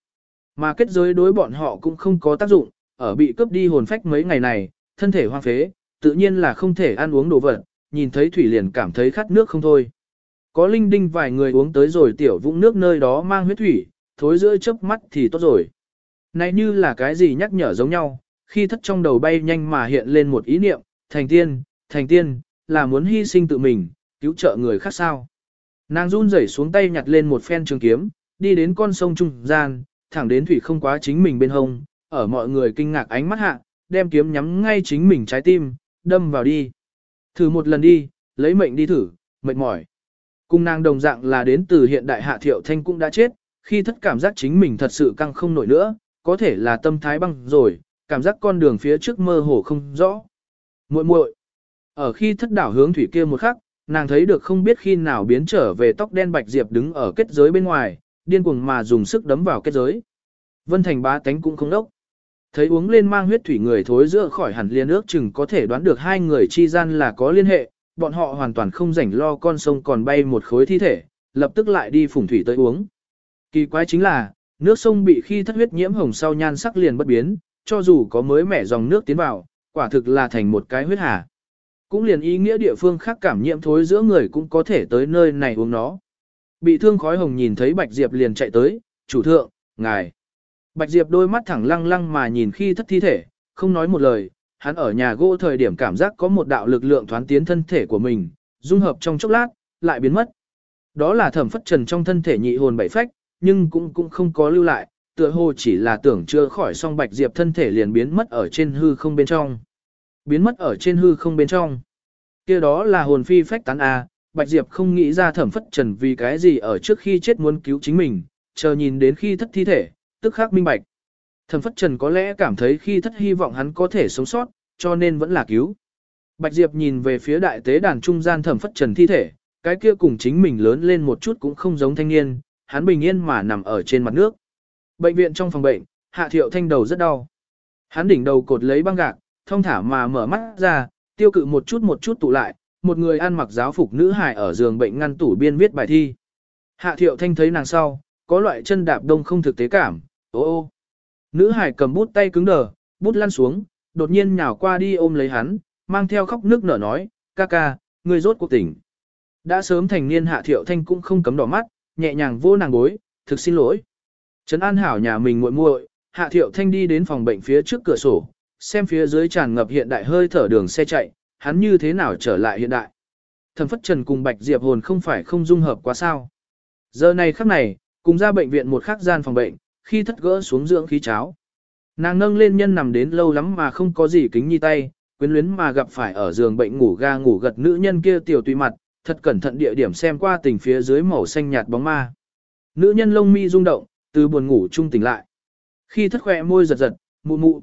Mà kết giới đối bọn họ cũng không có tác dụng, ở bị cướp đi hồn phách mấy ngày này, thân thể hoang phế, tự nhiên là không thể ăn uống đồ vật, nhìn thấy thủy liền cảm thấy khát nước không thôi. Có linh đinh vài người uống tới rồi tiểu vũng nước nơi đó mang huyết thủy, thối giữa chớp mắt thì tốt rồi. Này như là cái gì nhắc nhở giống nhau, khi thất trong đầu bay nhanh mà hiện lên một ý niệm, thành tiên, thành tiên, là muốn hy sinh tự mình, cứu trợ người khác sao. Nàng run rẩy xuống tay nhặt lên một phen trường kiếm, đi đến con sông trung gian, thẳng đến thủy không quá chính mình bên hông, ở mọi người kinh ngạc ánh mắt hạ, đem kiếm nhắm ngay chính mình trái tim, đâm vào đi. Thử một lần đi, lấy mệnh đi thử, mệt mỏi. Cung nàng đồng dạng là đến từ hiện đại hạ thiệu thanh cũng đã chết, khi thất cảm giác chính mình thật sự căng không nổi nữa, có thể là tâm thái băng rồi, cảm giác con đường phía trước mơ hồ không rõ. Muội muội. Ở khi thất đảo hướng thủy kia một khắc, nàng thấy được không biết khi nào biến trở về tóc đen bạch diệp đứng ở kết giới bên ngoài, điên cuồng mà dùng sức đấm vào kết giới. Vân Thành bá tánh cũng không đốc. Thấy uống lên mang huyết thủy người thối giữa khỏi hẳn liên ước chừng có thể đoán được hai người chi gian là có liên hệ, bọn họ hoàn toàn không rảnh lo con sông còn bay một khối thi thể, lập tức lại đi phủng thủy tới uống. Kỳ quái chính là, nước sông bị khi thất huyết nhiễm hồng sau nhan sắc liền bất biến, cho dù có mới mẻ dòng nước tiến vào, quả thực là thành một cái huyết hà. Cũng liền ý nghĩa địa phương khác cảm nhiễm thối giữa người cũng có thể tới nơi này uống nó. Bị thương khói hồng nhìn thấy Bạch Diệp liền chạy tới, chủ thượng, ngài. Bạch Diệp đôi mắt thẳng lăng lăng mà nhìn khi thất thi thể, không nói một lời, hắn ở nhà gỗ thời điểm cảm giác có một đạo lực lượng thoán tiến thân thể của mình, dung hợp trong chốc lát, lại biến mất. Đó là thẩm phất trần trong thân thể nhị hồn bảy phách, nhưng cũng cũng không có lưu lại, tựa hồ chỉ là tưởng chưa khỏi xong Bạch Diệp thân thể liền biến mất ở trên hư không bên trong. Biến mất ở trên hư không bên trong. kia đó là hồn phi phách tán A, Bạch Diệp không nghĩ ra thẩm phất trần vì cái gì ở trước khi chết muốn cứu chính mình, chờ nhìn đến khi thất thi thể, tức khắc minh bạch. Thẩm phất trần có lẽ cảm thấy khi thất hy vọng hắn có thể sống sót, cho nên vẫn là cứu. Bạch Diệp nhìn về phía đại tế đàn trung gian thẩm phất trần thi thể, cái kia cùng chính mình lớn lên một chút cũng không giống thanh niên, hắn bình yên mà nằm ở trên mặt nước. Bệnh viện trong phòng bệnh, hạ thiệu thanh đầu rất đau. Hắn đỉnh đầu cột lấy băng gạc, thông thả mà mở mắt ra, tiêu cự một chút một chút tụ lại, một người ăn mặc giáo phục nữ hài ở giường bệnh ngăn tủ biên viết bài thi. Hạ thiệu thanh thấy nàng sau, có loại chân đạp đông không thực tế cảm, ô ô. Nữ hài cầm bút tay cứng đờ, bút lăn xuống, đột nhiên nhào qua đi ôm lấy hắn, mang theo khóc nước nở nói, ca ca, người rốt cuộc tỉnh. Đã sớm thành niên hạ thiệu thanh cũng không cấm đỏ mắt, nhẹ nhàng vô nàng gối, thực xin lỗi. Trấn an hảo nhà mình muội muội, hạ thiệu thanh đi đến phòng bệnh phía trước cửa sổ, xem phía dưới tràn ngập hiện đại hơi thở đường xe chạy, hắn như thế nào trở lại hiện đại. Thẩm phất trần cùng bạch diệp hồn không phải không dung hợp quá sao. Giờ này khắc này, cùng ra bệnh viện một khắc gian phòng bệnh, khi thất gỡ xuống dưỡng khí cháo. Nàng nâng lên nhân nằm đến lâu lắm mà không có gì kính nhi tay, quyến luyến mà gặp phải ở giường bệnh ngủ ga ngủ gật nữ nhân kia tiểu tùy mặt, thật cẩn thận địa điểm xem qua tình phía dưới màu xanh nhạt bóng ma. Nữ nhân lông mi rung động, từ buồn ngủ trung tỉnh lại. Khi thất khỏe môi giật giật, mụ mụ.